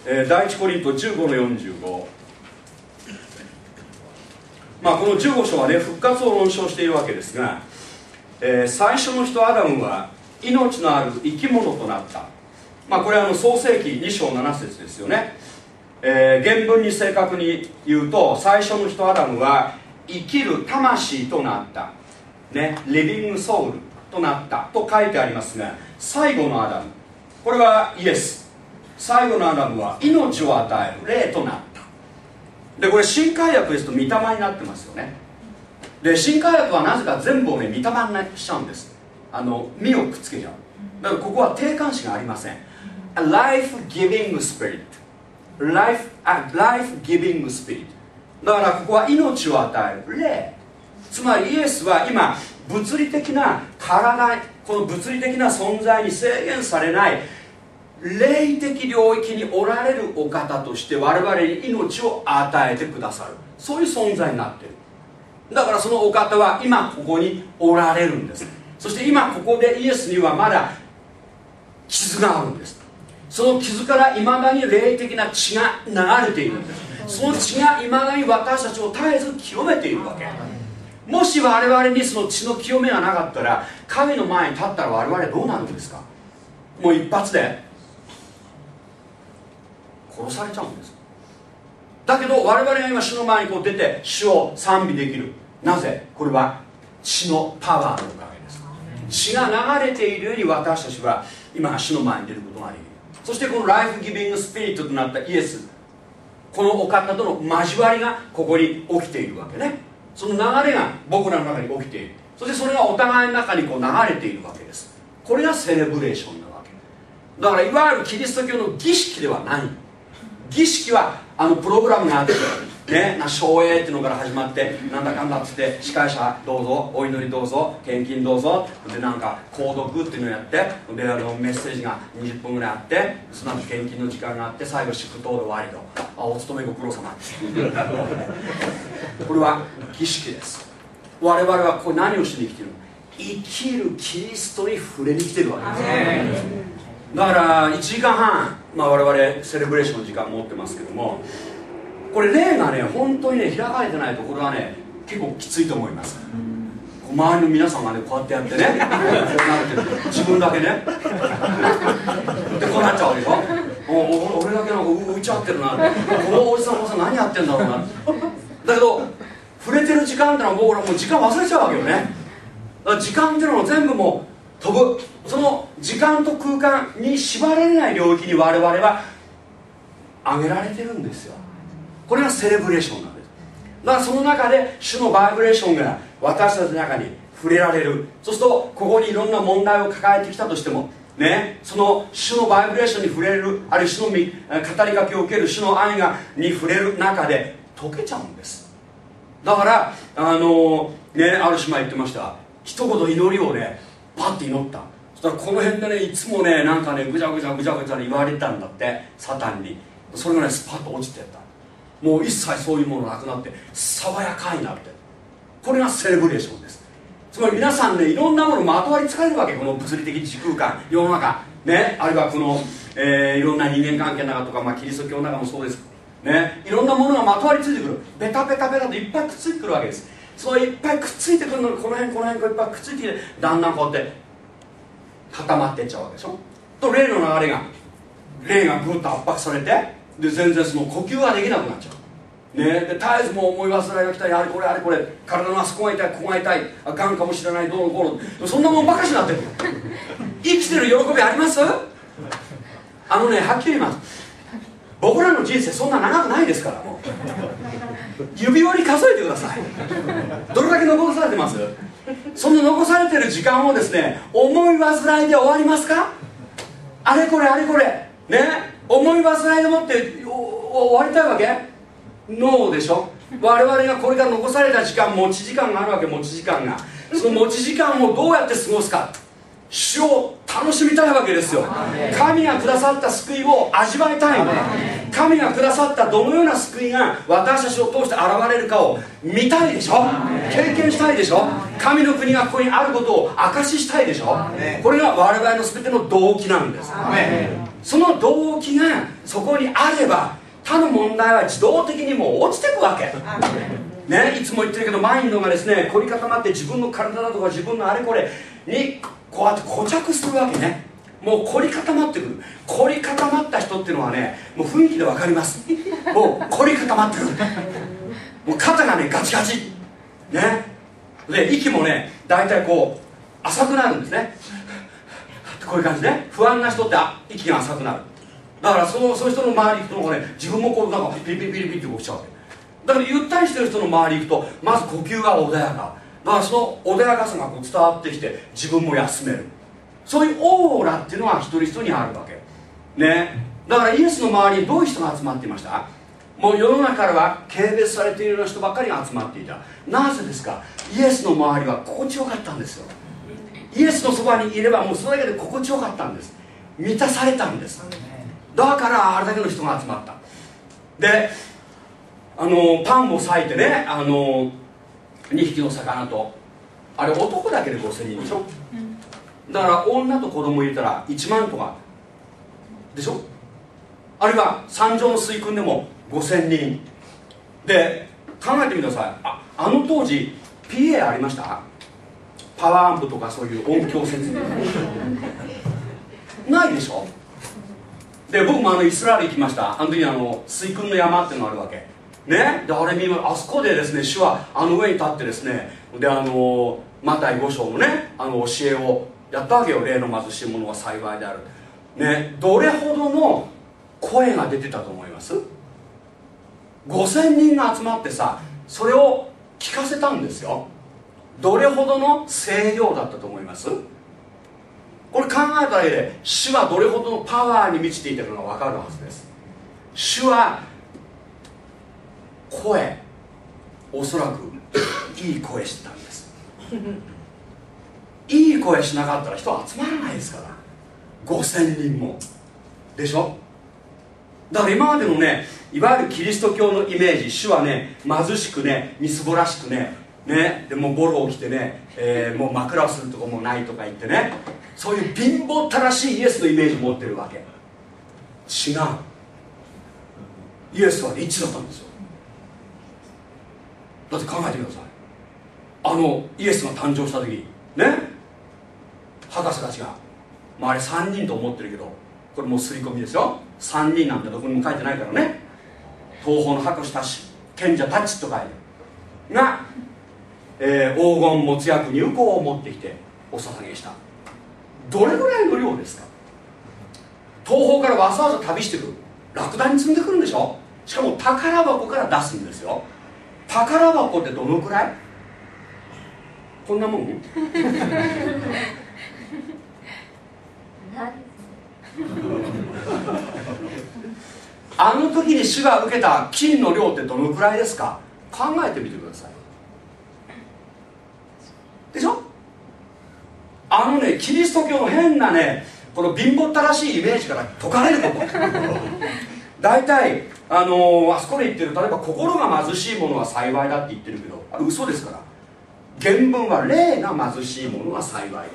えー、第一コリント15の45まあこの15章はね復活を論証しているわけですが、えー、最初の人アダムは命のある生き物となった。まあこれはあの創世紀2章7節ですよね、えー、原文に正確に言うと最初の人アダムは生きる魂となった。ね living soul となった。と書いてありますが最後のアダム。これはイエス。最後のアダムは命を与える霊となった。でこれ新改訳ですと御霊になってますよね。で新改訳はなぜか全部をね御霊にしちゃうんです。あの御をくっつけちゃう。だからここは定冠詞がありません。A life giving spirit life, a life giving spirit だからここは命を与える霊。つまりイエスは今物理的な体この物理的な存在に制限されない霊的領域におられるお方として我々に命を与えてくださる。そういう存在になっている。だからそのお方は今ここにおられるんです。そして今ここでイエスにはまだ傷があるんです。その傷からいまだに霊的な血が流れている。その血がいまだに私たちを絶えず清めているわけ。もし我々にその血の清めがなかったら神の前に立ったら我々どうなるんですか？もう一発で。殺されちゃうんです。だけど我々が今主の前にこう出て主を賛美できる。なぜ？これは血のパワーのおかげです。血が流れているように私たちは今主の前に出ることができる。そしてこのライフギビングスピリットとなったイエス。このお方との交わりがここに起きているわけね。その流れが僕らの中に起きている。そしてそれがお互いの中にこう流れているわけです。これがセレブレーションなわけ。だからいわゆるキリスト教の儀式ではない。儀式はあのプログラムがあって。ね、な省営っていうのから始まってなんだかんだっつって司会者どうぞお祈りどうぞ献金どうぞでなんか購読っていうのをやってであのメッセージが20分ぐらいあってその後献金の時間があって最後祝祷で終わりと。あお勤めご苦労様。これは儀式です。我々はこれ何をしに来てるの？生きるキリストに触れに来てるわけです。だから1時間半、まあ、我々セレブレーションの時間持ってますけどもこれ霊がね本当にね開かれてないとこれはね結構きついと思います。周りの皆さんがねこうやってやってねこうなって自分だけね。でこうなっちゃうでしょ。お俺だけなんか浮いちゃってるな。このおじさんおばさん何やってんだろうな。だけど触れてる時間ってのは僕らもう時間忘れちゃうわけよね。だから時間っていうのは全部もう飛ぶ。その時間と空間に縛られない領域に我々は上げられてるんですよ。これがセレブレーションなんです。だからその中で主のバイブレーションが私たちの中に触れられる。そうするとここにいろんな問題を抱えてきたとしてもね、その主のバイブレーションに触れるあるいは主の語りかけを受ける主の愛がに触れる中で溶けちゃうんです。だからあのねある姉妹言ってました。一言祈りをねパッて祈った。そしたらこの辺でねいつもねなんかねぐちゃぐちゃぐちゃぐちゃ言われたんだってサタンに。それがねスパッと落ちてった。もう一切そういうものなくなって爽やかになって。これがセレブレーションです。つまり皆さんねいろんなものまとわりつかれるわけ。この物理的時空間世の中。ねあるいはこの、えー、いろんな人間関係の中とか、まあ、キリスト教の中もそうです。ねいろんなものがまとわりついてくる。ペタペタペタといっぱいくっついてくるわけです。そういっぱいくっついてくるのにこの辺この辺こういっぱいくっついてきてだんだんこうやって固まっていっちゃうわけでしょ。と霊の流れが霊がぐっと圧迫されてで全然その呼吸ができなくなっちゃう。ね。で絶えずもう思い忘れが来たりあれこれあれこれ体のあそこが痛いここが痛い。あがんかもしれないどうのこうの。そんなもんばかしになってる。生きてる喜びあります？あのねはっきり言います。僕らの人生そんな長くないですからもう。指折り数えてください。どれだけ残されてます？その残されてる時間をですね思い煩いで終わりますか？あれこれあれこれ。ね思い煩いでもって終わりたいわけ？脳でしょ？我々がこれから残された時間持ち時間があるわけ持ち時間が。その持ち時間をどうやって過ごすか。主を楽しみたいわけですよ。神がくださった救いを味わいたいの。神がくださったどのような救いが私たちを通して現れるかを見たいでしょ。経験したいでしょ。神の国がここにあることを証ししたいでしょ。これが我々の全ての動機なんです。その動機がそこにあれば他の問題は自動的にもう落ちてくわけ。ね、いつも言ってるけどマインドがですね凝り固まって自分の体だとか自分のあれこれにこうやって固着するわけね。もう凝り固まってくる。凝り固まった人っていうのはねもう雰囲気で分かります。もう凝り固まってくる。もう肩がねガチガチ。ね。で息もね大体こう浅くなるんですね。こういう感じね不安な人って息が浅くなる。だからそのそういう人の周り行くとね自分もこうなんかピリピリピリピリって動きちゃうわけ。だからゆったりしてる人の周り行くとまず呼吸が穏やか。だからその穏やかさがこう伝わってきて自分も休める。そういうオーラっていうのは一人一人にあるわけ。ね。だからイエスの周りにどういう人が集まっていました？もう世の中からは軽蔑されているような人ばっかりが集まっていた。なぜですか？イエスの周りは心地よかったんですよ。イエスのそばにいればもうそれだけで心地よかったんです。満たされたんです。だからあれだけの人が集まった。であのパンを裂いてねあの2匹の魚とあれ男だけで5000人でしょだから女と子供入れたら1万とか。でしょ？あるいは三条の水訓でも5000人。で考えてみてください。ああの当時 PA ありました？パワーアンプとかそういう音響設備。ないでしょ？で僕もあのイスラエル行きました。あの時あの水訓の山っていうのがあるわけね。であれ見あそこでですね主はあの上に立ってですねであのマタイ5章のねあの教えをやったわけよ。例の貧しい者は幸いである。ねどれほどの声が出てたと思います？5000人が集まってさそれを聞かせたんですよ。どれほどの声量だったと思います？これ考えただけで主はどれほどのパワーに満ちていたのが分かるはずです。主は声おそらくいい声してたんです。いい声しなかったら人集まらないですから。5000人も。でしょ？だから今までのねいわゆるキリスト教のイメージ主はね貧しくねみすぼらしくねねでもボロを着てね、えー、もう枕をするとこもないとか言ってねそういう貧乏ったらしいイエスのイメージ持ってるわけ。違う。イエスはリッチだったんですよ？だって考えてください。あのイエスが誕生した時ね？博士たちが、まあ、あれ3人と思ってるけどこれもう刷り込みですよ。3人なんてどこにも書いてないからね。東方の博士たち賢者たちと書いてが、えー、黄金持つ役入港を持ってきてお捧げした。どれぐらいの量ですか？東方からわざわざ旅してくる。ラクダに積んでくるんでしょ？しかも宝箱から出すんですよ。宝箱ってどのくらい？こんなもん？あの時に主が受けた金の量ってどのくらいですか？考えてみてください。でしょ？あのねキリスト教の変なねこの貧乏ったらしいイメージから解かれること大体あのー、あそこで言ってる例えば心が貧しいものは幸いだって言ってるけどあれ嘘ですから。原文は霊が貧しいものは幸いである。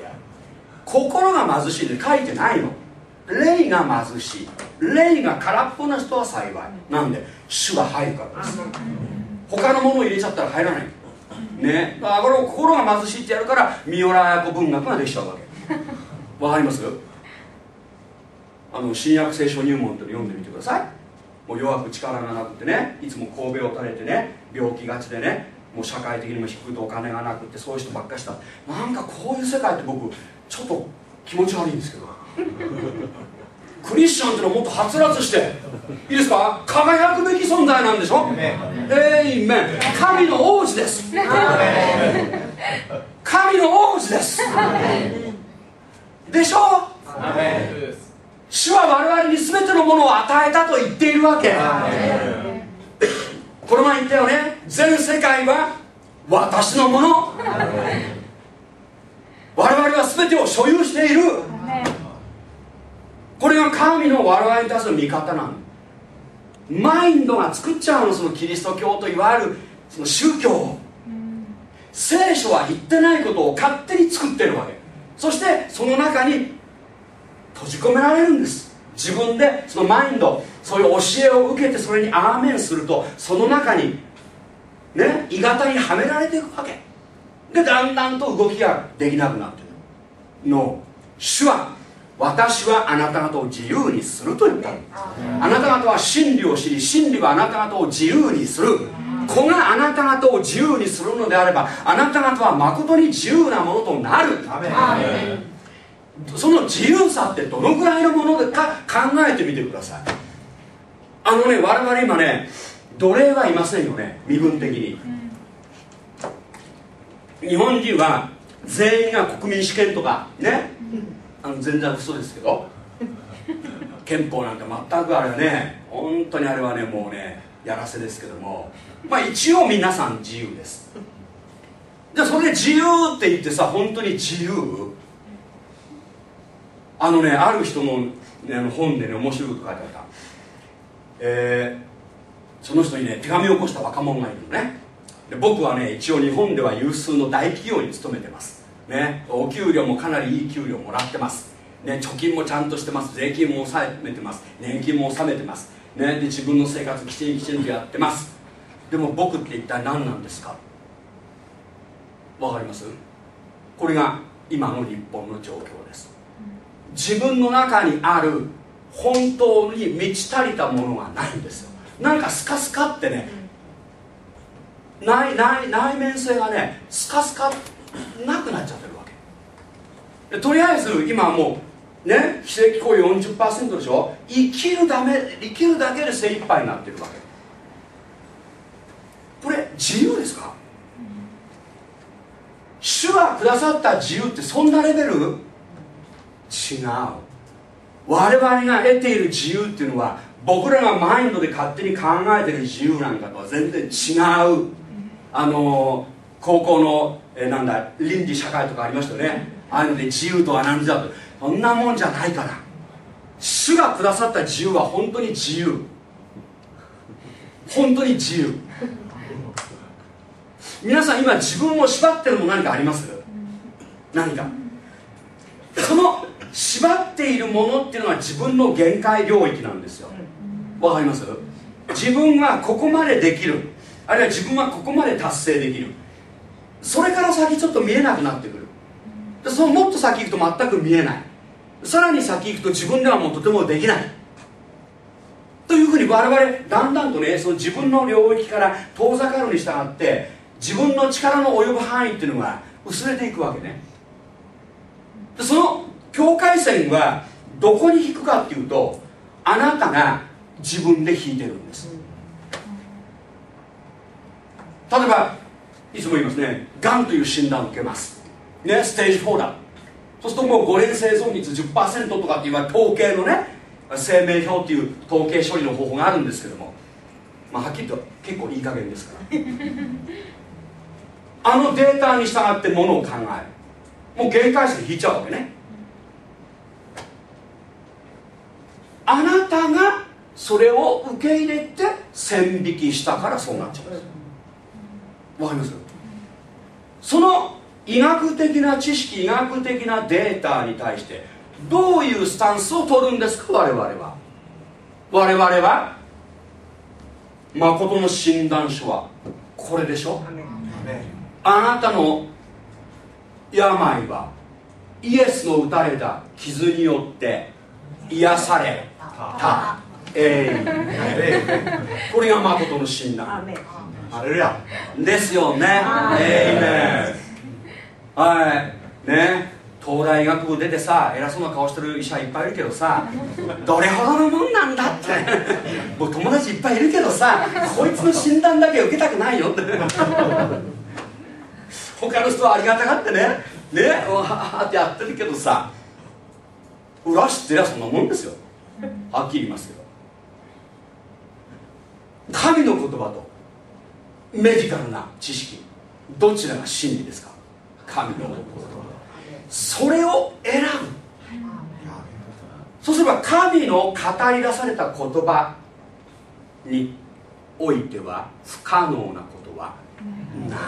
心が貧しいって書いてないの。霊が貧しい。霊が空っぽな人は幸い。なんで主が入るからです。他のものを入れちゃったら入らない。ね。だから心が貧しいってやるから三浦綾子文学ができちゃうわけ。わかります？あの新約聖書入門って読んでみてくださいもう弱く力がなくてねいつも神戸を垂れてね病気がちでねもう社会的にも低くてお金がなくてそういう人ばっかりした。なんかこういう世界って僕ちょっと気持ち悪いんですけど。クリスチャンってのはもっとはつらつしていいですか？輝くべき存在なんでしょ？えいめん神の王子です。神の王子です。でしょ？主は我々に全てのものを与えたと言っているわけ。この前言ったよね。全世界は私のもの。我々は全てを所有している。これが神の我々に対する見方なの。マインドが作っちゃうのそのキリスト教といわゆるその宗教。聖書は言ってないことを勝手に作ってるわけ。そしてその中に閉じ込められるんです。自分でそのマインドそういう教えを受けてそれにアーメンするとその中にね鋳型にはめられていくわけ。でだんだんと動きができなくなってるの主は私はあなた方を自由にすると言ったあなた方は真理を知り真理はあなた方を自由にする。子があなた方を自由にするのであればあなた方は誠に自由なものとなるその自由さってどのぐらいのものか考えてみてください。あのね我々今ね奴隷はいませんよね身分的に、日本人は全員が国民試験とかねあの全然嘘ですけど憲法なんて全くあれはね本当にあれはねもうねやらせですけども。まあ一応皆さん自由です。じゃあそれで自由って言ってさ本当に自由？あのねある人の,、ね、あの本でね面白いこと書いてあった。えー、その人にね手紙を起こした若者がいるのね。で僕はね一応日本では有数の大企業に勤めてます。ねお給料もかなりいい給料もらってます。ね貯金もちゃんとしてます。税金も納めてます。年金も納めてます。ねで自分の生活きちんきちんとやってます。でも僕って一体何なんですか？わかります？これが今の日本の状況。自分の中にある本当に満ち足りたものがないんですよ。なんかスカスカってね内内内面性がねスカスカなくなっちゃってるわけ。とりあえず今もうね非正規雇用40%でしょ？生きるため生きるだけで精一杯になってるわけ。これ自由ですか？主がくださった自由ってそんなレベル？違う。我々が得ている自由っていうのは僕らがマインドで勝手に考えてる自由なんかとは全然違う。あの高校の、えなんだ倫理社会とかありましたよね。ああいうので自由とは何じゃと。そんなもんじゃないから。主がくださった自由は本当に自由。本当に自由。皆さん今自分を縛ってるも何かあります？何か。その縛っているものっていうのは自分の限界領域なんですよ。わかります？自分はここまでできる。あるいは自分はここまで達成できる。それから先ちょっと見えなくなってくる。でそのもっと先行くと全く見えない。さらに先行くと自分ではもうとてもできない。というふうに我々だんだんとねその自分の領域から遠ざかるに従って自分の力の及ぶ範囲っていうのが薄れていくわけね。でその境界線はどこに引くかっていうとあなたが自分で引いてるんです。例えばいつも言いますね。がんという診断を受けます。ねステージ4だ。そうするともう5年生存率10%とかっていう統計のね生命表っていう統計処理の方法があるんですけども。まあはっきりと結構いい加減ですから。あのデータに従ってものを考える。もう限界線引いちゃうわけね。あなたがそれを受け入れて線引きしたからそうなっちゃうんです。わかります？その医学的な知識医学的なデータに対してどういうスタンスを取るんですか？我々は。我々は誠の診断書はこれでしょ？あなたの病はイエスの打たれた傷によって癒されたえー、これが誠の診断ですよねえいはいね東大医学部出てさ偉そうな顔してる医者いっぱいいるけどさどれほどのもんなんだって僕友達いっぱいいるけどさこいつの診断だけ受けたくないよって他の人はありがたがってねねわーってやってるけどさ裏知ってりゃそんなもんですよはっきり言いますけど。神の言葉とメディカルな知識どちらが真理ですか？神の言葉。それを選ぶ。そうすれば神の語り出された言葉においては不可能なことはない。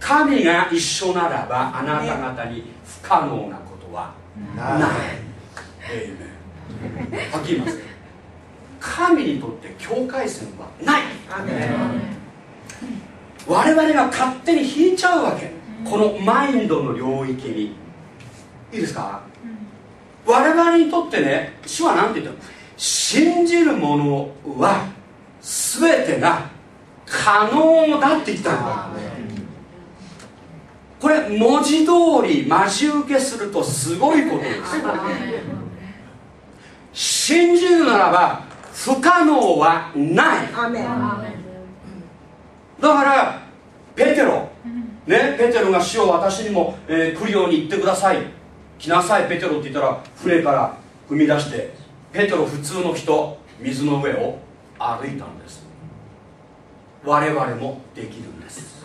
神が一緒ならばあなた方に不可能なことはないはっきり言います。神にとって境界線はない。我々が勝手に引いちゃうわけ。このマインドの領域に。いいですか？我々にとってね主は何て言ったの？信じる者は全てが可能だって言ったの。これ文字通り待ち受けするとすごいことです。信じるならば不可能はない。だからペテロ。ねペテロが主を私にも、えー、来るように言ってください。来なさいペテロって言ったら船から踏み出してペテロ普通の人水の上を歩いたんです。我々もできるんです。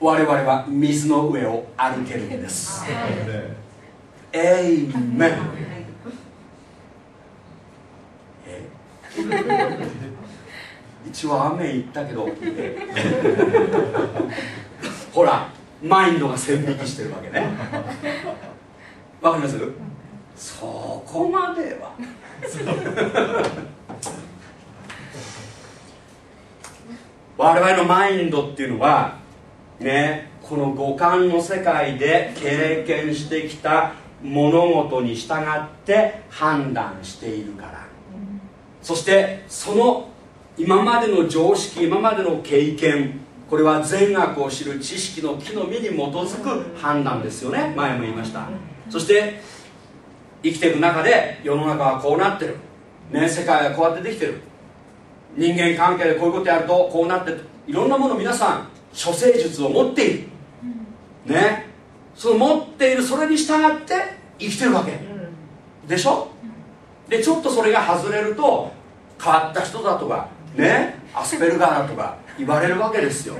我々は水の上を歩けるんです。エイメン一応雨言ったけど。ほらマインドが線引きしてるわけね。わかります？そこまでは。我々のマインドっていうのはねこの五感の世界で経験してきた物事に従って判断しているから。そしてその今までの常識今までの経験これは善悪を知る知識の木の実に基づく判断ですよね。前も言いました。そして生きていく中で世の中はこうなってる、ね、世界はこうやってできてる。人間関係でこういうことやるとこうなっていろんなもの皆さん処世術を持っている。ね。その持っているそれに従って生きてるわけ。でしょ？でちょっとそれが外れると変わった人だとかねアスペルガーだとか言われるわけですよ。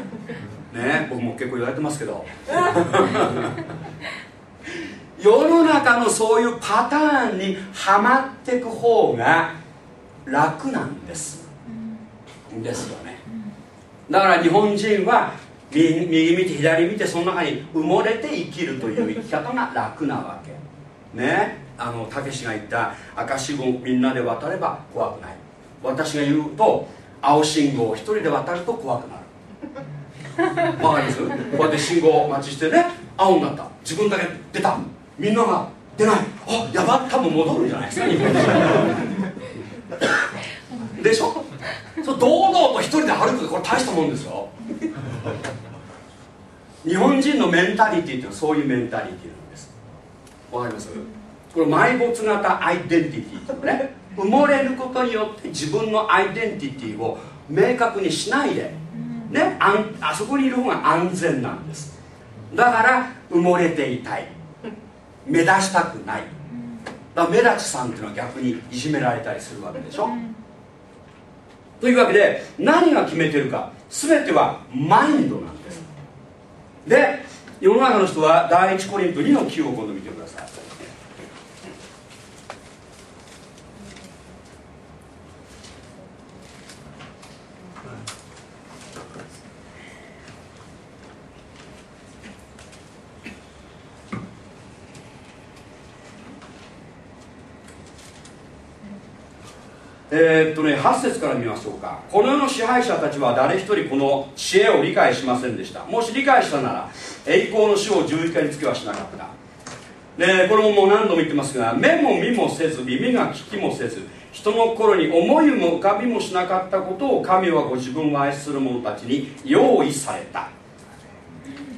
ね僕も結構言われてますけど。世の中のそういうパターンにはまっていく方が楽なんです。ですよね。だから日本人は右見て左見てその中に埋もれて生きるという生き方が楽なわけ。ねあのたけしが言った赤信号みんなで渡れば怖くない。私が言うと青信号を一人で渡ると怖くなる。わかります？こうやって信号待ちしてね青になった。自分だけ出た。みんなが出ない。あやば多分戻るんじゃないですか日本人。でしょ？そう堂々と一人で歩くこれ大したもんですよ。日本人のメンタリティっていうのはそういうメンタリティなんです。わかります？これ埋没型アイデンティティとね。埋もれることによって自分のアイデンティティを明確にしないで、ね、あんあそこにいる方が安全なんです。だから埋もれていたい。目立ちたくない。だ目立ちさんっていうのは逆にいじめられたりするわけでしょ、というわけで何が決めてるか。全てはマインドなんです。で世の中の人は第一コリント2の9を今度見てくださいえー、っとね8節から見ましょうか。この世の支配者たちは誰一人この知恵を理解しませんでした。もし理解したなら栄光の死を十字架につけはしなかった。でこれももう何度も言ってますが目も見もせず耳が聞きもせず人の心に思いも浮かびもしなかったことを神はご自分を愛する者たちに用意された。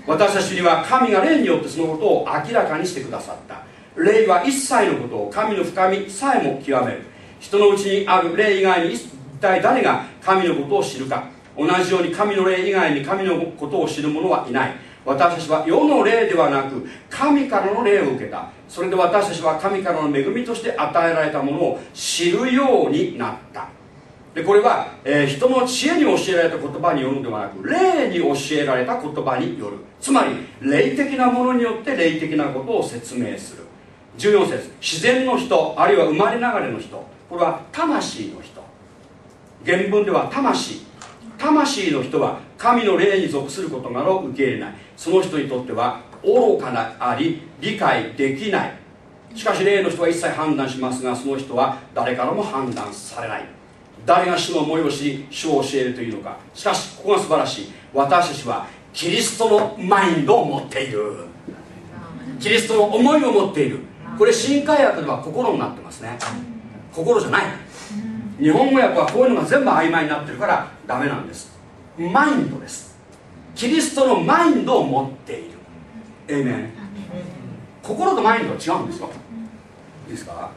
私たちには神が霊によってそのことを明らかにしてくださった。霊は一切のことを神の深みさえも極める。人のうちにある霊以外に一体誰が神のことを知るか。同じように神の霊以外に神のことを知る者はいない。私たちは世の霊ではなく神からの霊を受けた。それで私たちは神からの恵みとして与えられたものを知るようになった。でこれは、えー、人の知恵に教えられた言葉によるのではなく霊に教えられた言葉による。つまり霊的なものによって霊的なことを説明する。14節自然の人あるいは生まれながらの人。これは魂の人。原文では魂。魂の人は神の霊に属する事柄を受け入れない。その人にとっては愚かなあり理解できない。しかし霊の人は一切判断しますがその人は誰からも判断されない。誰が主の思いをし主を教えるというのか。しかしここが素晴らしい。私たちはキリストのマインドを持っている。キリストの思いを持っている。これ新海訳では心になってますね心じゃない。日本語訳はこういうのが全部曖昧になってるからダメなんです。マインドです。キリストのマインドを持っている。ええね心とマインドは違うんですよ。いいですか？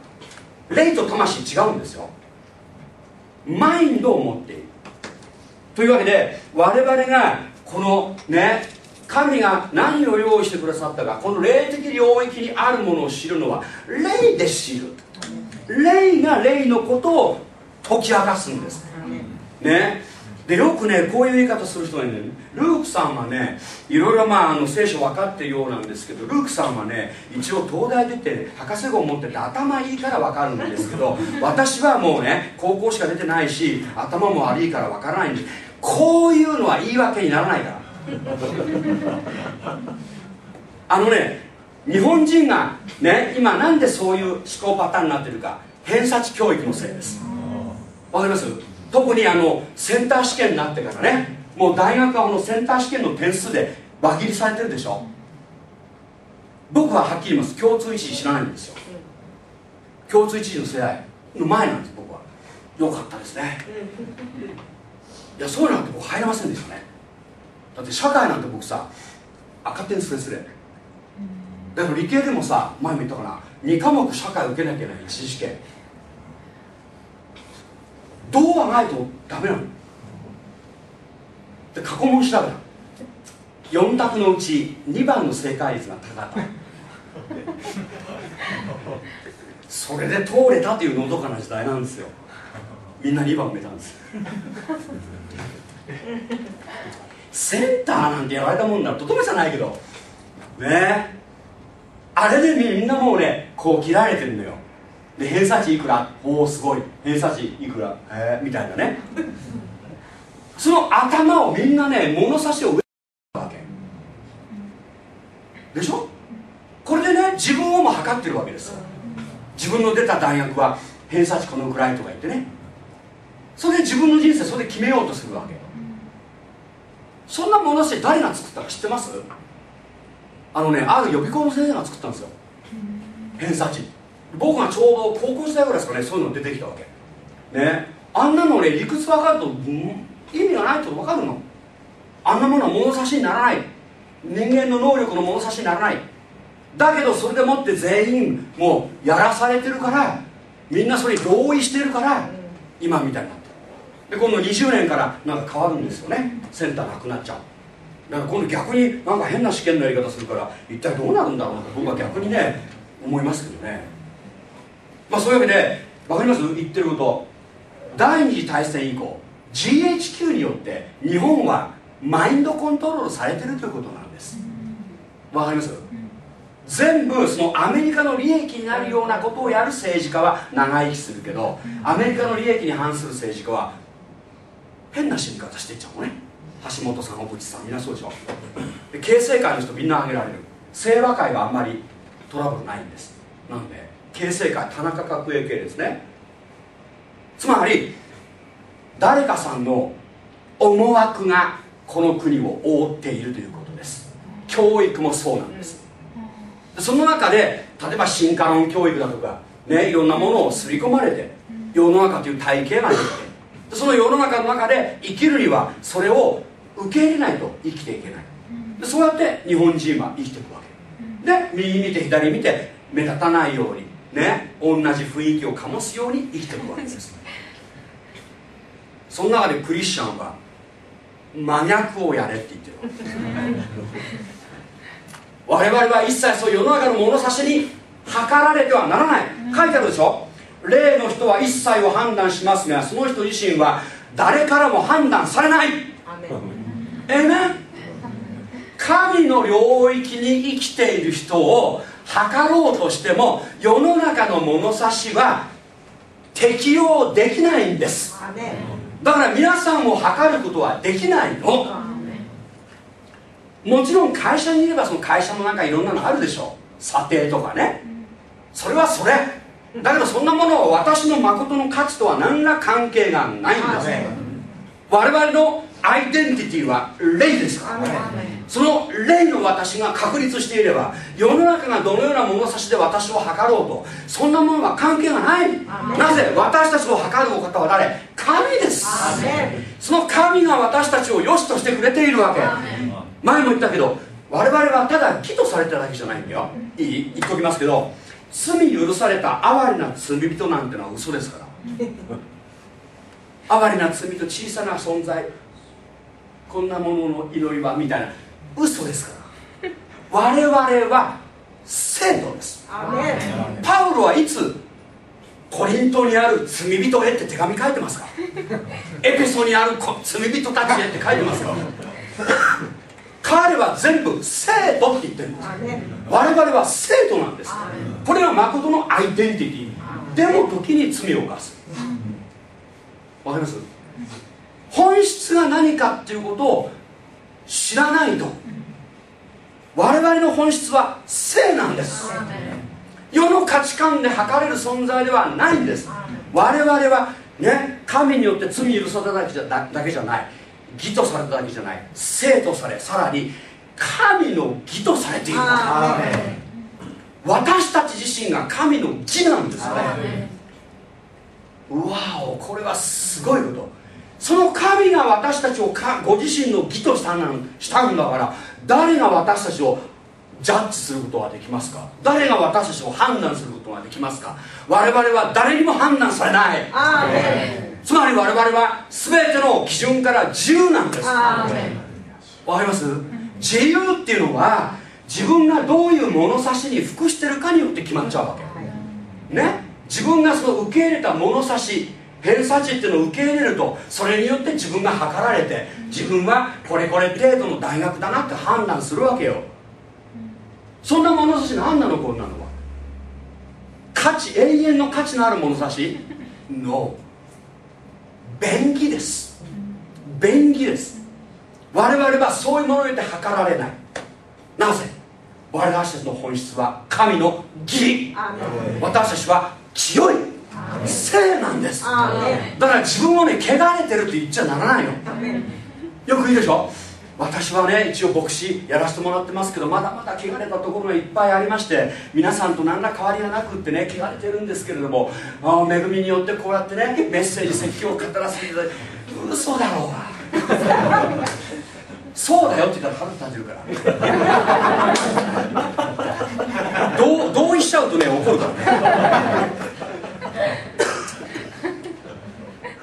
霊と魂違うんですよ。マインドを持っている。というわけで我々がこのね神が何を用意してくださったかこの霊的領域にあるものを知るのは霊で知る。霊が霊のことを解き明かすんです。ね。でよくねこういう言い方する人がいるんだよね。ルークさんはねいろいろまああの聖書分かってるようなんですけどルークさんはね一応東大出て博士号持ってて頭いいから分かるんですけど 私はもうね高校しか出てないし頭も悪いから分からないんです。こういうのは言い訳にならないから。あのね日本人がね今なんでそういう思考パターンになってるか。偏差値教育のせいです。わかります？特にあのセンター試験になってからね。もう大学はこのセンター試験の点数で輪切りされてるでしょ。僕ははっきり言います。共通一時知らないんですよ。共通一時の世代の前なんです僕は。よかったですね。いやそうなんて僕入れませんでしたね。だって社会なんて僕さ赤点スレスレだから理系でもさ前も言ったかな2科目社会受けなきゃいけない一次試験。どうはないとダメなの。で過去問調べた4択のうち2番の正解率が高かった。それで通れたというのどかな時代なんですよ。みんな2番埋めたんですセンターなんてやられたもんならとてもじゃないけど。ねえ。あれでみんなもうねこう切られてるのよ。で偏差値いくら？おおすごい。偏差値いくら？へえみたいなね。その頭をみんなね物差しを上にわけ。でしょ？これでね自分をも測ってるわけです自分の出た大学は偏差値このくらいとか言ってね。それで自分の人生それで決めようとするわけ。そんな物差し誰が作ったか知ってます？あのねある予備校の先生が作ったんですよ。偏差値。僕がちょうど高校時代ぐらいですかねそういうの出てきたわけ。ね。あんなのね理屈分かると、うん、意味がないって分かるの。あんなものは物差しにならない。人間の能力の物差しにならない。だけどそれでもって全員もうやらされてるからみんなそれに同意してるから今みたいになってで今度20年からなんか変わるんですよね。センターなくなっちゃう。だから今度逆になんか変な試験のやり方するから一体どうなるんだろうと僕は逆にね思いますけどね。まあそういうわけで分かります？言ってること。第二次大戦以降 GHQ によって日本はマインドコントロールされてるということなんです。わかります？全部そのアメリカの利益になるようなことをやる政治家は長生きするけどアメリカの利益に反する政治家は変な死に方していっちゃうのね。橋本さん小渕さんみんなそうでしょ。で形成会の人みんな挙げられる。清和会はあんまりトラブルないんです。なんで形成会田中角栄系ですね。つまり誰かさんの思惑がこの国を覆っているということです。教育もそうなんです。その中で例えば進化論教育だとかねいろんなものを刷り込まれて世の中という体系ができてその世の中の中で生きるにはそれを受け入れないと生きていけない。でそうやって日本人は生きていくわけ。で右見て左見て目立たないようにね同じ雰囲気を醸すように生きていくわけです。その中でクリスチャンは真逆をやれって言ってる 我々は一切そう世の中の物差しに測られてはならない。書いてあるでしょ？霊の人は一切を判断しますがその人自身は誰からも判断されない。えめ神の領域に生きている人を測ろうとしても世の中の物差しは適用できないんです。だから皆さんを測ることはできないの。もちろん会社にいればその会社の中いろんなのあるでしょ。査定とかね。それはそれだけどそんなものは私の誠の価値とは何ら関係がないんです我々のアイデンティティは霊ですから。その霊の私が確立していれば世の中がどのような物差しで私を測ろうとそんなものは関係がない。なぜ？私たちを測るお方は誰？神です。その神が私たちを良しとしてくれているわけ。前も言ったけど我々はただ義とされただけじゃないんだよ。いい？言っときますけど罪許された哀れな罪人なんてのは嘘ですから。哀れな罪と小さな存在。こんなものの祈りはみたいな。嘘ですから。我々は生徒です。パウロはいつコリントにある罪人へって手紙書いてますか？エペソにある罪人たちへって書いてますか？彼は全部生徒って言ってるんです。我々は生徒なんです。これが誠のアイデンティティ。でも時に罪を犯す。わかります？本質が何かっていうことを知らないと。我々の本質は性なんです。世の価値観で測れる存在ではないんです。我々はね神によって罪許されただけじゃだけじゃない義とされただけじゃない。生とされさらに神の義とされている。私たち自身が神の義なんですね。わおこれはすごいこと。その神が私たちをかご自身の義としたんしたんだから誰が私たちをジャッジすることができますか？誰が私たちを判断することができますか？我々は誰にも判断されないつまり我々は全ての基準から自由なんです。わかります？自由っていうのは自分がどういう物差しに服してるかによって決まっちゃうわけ。ね？自分がその受け入れた物差し偏差値っていうのを受け入れるとそれによって自分が測られて自分はこれこれ程度の大学だなって判断するわけよ。そんな物差し何なの？こんなのは。価値永遠の価値のある物差し？No 便宜です。便宜です。我々はそういうものによって測られない。なぜ？私たちの本質は神の義。私たちは清い。聖なんです。だから自分をね汚れてるって言っちゃならないの。よく言うでしょ？私はね一応牧師やらせてもらってますけどまだまだ汚れたところがいっぱいありまして皆さんと何ら変わりがなくってね汚れてるんですけれどもあ恵みによってこうやってねメッセージ説教を語らせていただいて嘘だろうがそうだよって言ったら腹立てるから。ど同意しちゃうとね怒るからね。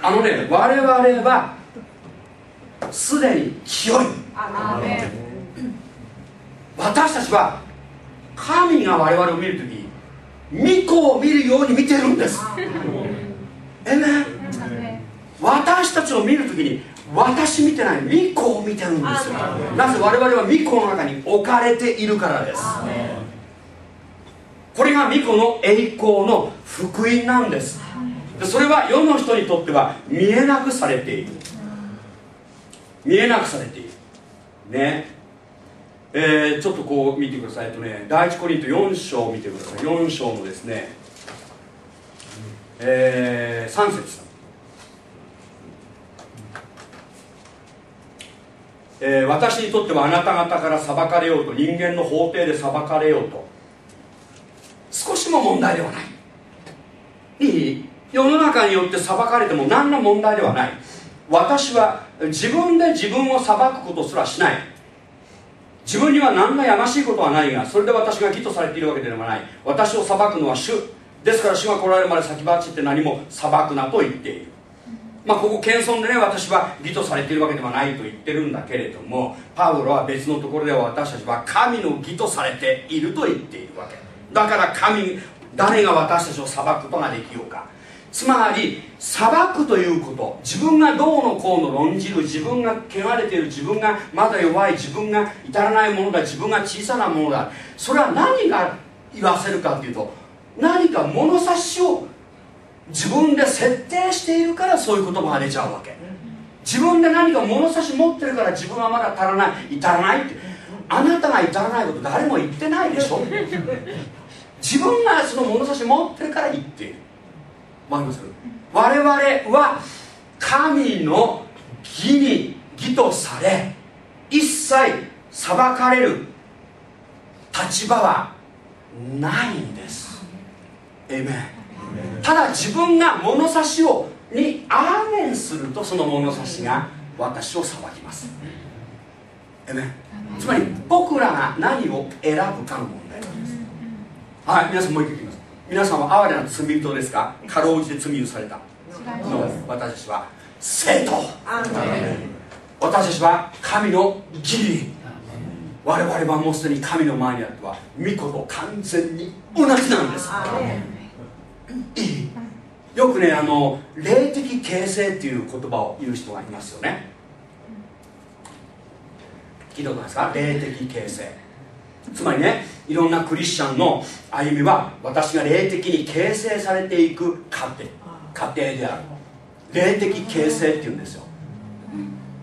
あのね我々はすでに清い。私たちは神が我々を見るとき御子を見るように見てるんです。えね私たちを見るときに私見てない御子を見てるんですよ。なぜ我々は御子の中に置かれているからです。これが御子の栄光の福音なんです。それは世の人にとっては見えなくされている見えなくされている。ね。えー、ちょっとこう見てくださいとね第一コリント4章を見てください。4章のですね、えー、3節えー、私にとってはあなた方から裁かれようと人間の法廷で裁かれようと少しも問題ではない。いい。世の中によって裁かれても何の問題ではない。私は自分で自分を裁くことすらしない。自分には何らやましいことはないがそれで私が義とされているわけではない。私を裁くのは主。ですから主が来られるまで先走って何も裁くなと言っている。まあここ謙遜でね私は義とされているわけではないと言ってるんだけれどもパウロは別のところでは私たちは神の義とされていると言っているわけ。だから神誰が私たちを裁くことができようか。つまり裁くということ。自分がどうのこうの論じる。自分が汚れている。自分がまだ弱い。自分が至らないものだ。自分が小さなものだ。それは何が言わせるかというと何か物差しを自分で設定しているからそういう言葉が出ちゃうわけ。自分で何か物差し持ってるから自分はまだ足らない。至らないって。あなたが至らないこと誰も言ってないでしょ。自分がその物差し持ってるから言っている。わかります？我々は神の義に義とされ一切裁かれる立場はないんです。えめただ自分が物差しをにアーメンするとその物差しが私を裁きます。えめつまり僕らが何を選ぶかの問題なんです。はい皆さんもう一回いきます。皆さんは哀れな罪人ですか？かろうじて罪許された。私たちは生徒。私たちは神の義我々はもうすでに神の前にあっては御子と完全に同じなんです。いい。よくねあの霊的形成っていう言葉を言う人がいますよね。聞いたことないですか？霊的形成つまりねいろんなクリスチャンの歩みは私が霊的に形成されていく過程。過程である。霊的形成っていうんですよ。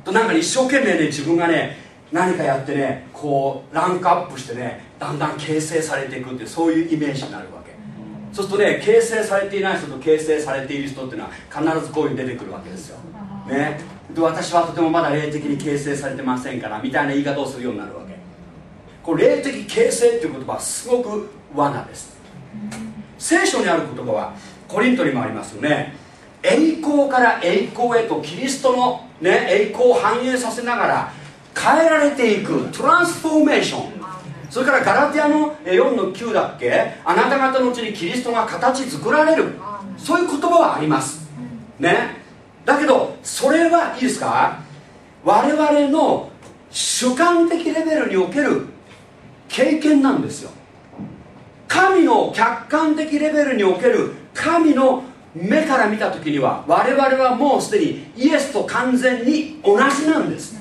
となんか、ね、一生懸命ね自分がね何かやってねこうランクアップしてねだんだん形成されていくってそういうイメージになるわけ。そうするとね形成されていない人と形成されている人っていうのは必ずこういうに出てくるわけですよ。ね。で私はとてもまだ霊的に形成されてませんからみたいな言い方をするようになるわけ。これ霊的形成っていう言葉はすごく罠です。聖書にある言葉はコリントにもありますよね。栄光から栄光へとキリストの、ね、栄光を反映させながら変えられていくトランスフォーメーションそれからガラティアの4の9だっけ？あなた方のうちにキリストが形作られる。そういう言葉はあります。ね。だけどそれはいいですか？我々の主観的レベルにおける経験なんですよ。神の客観的レベルにおける神の目から見た時には我々はもうすでにイエスと完全に同じなんです。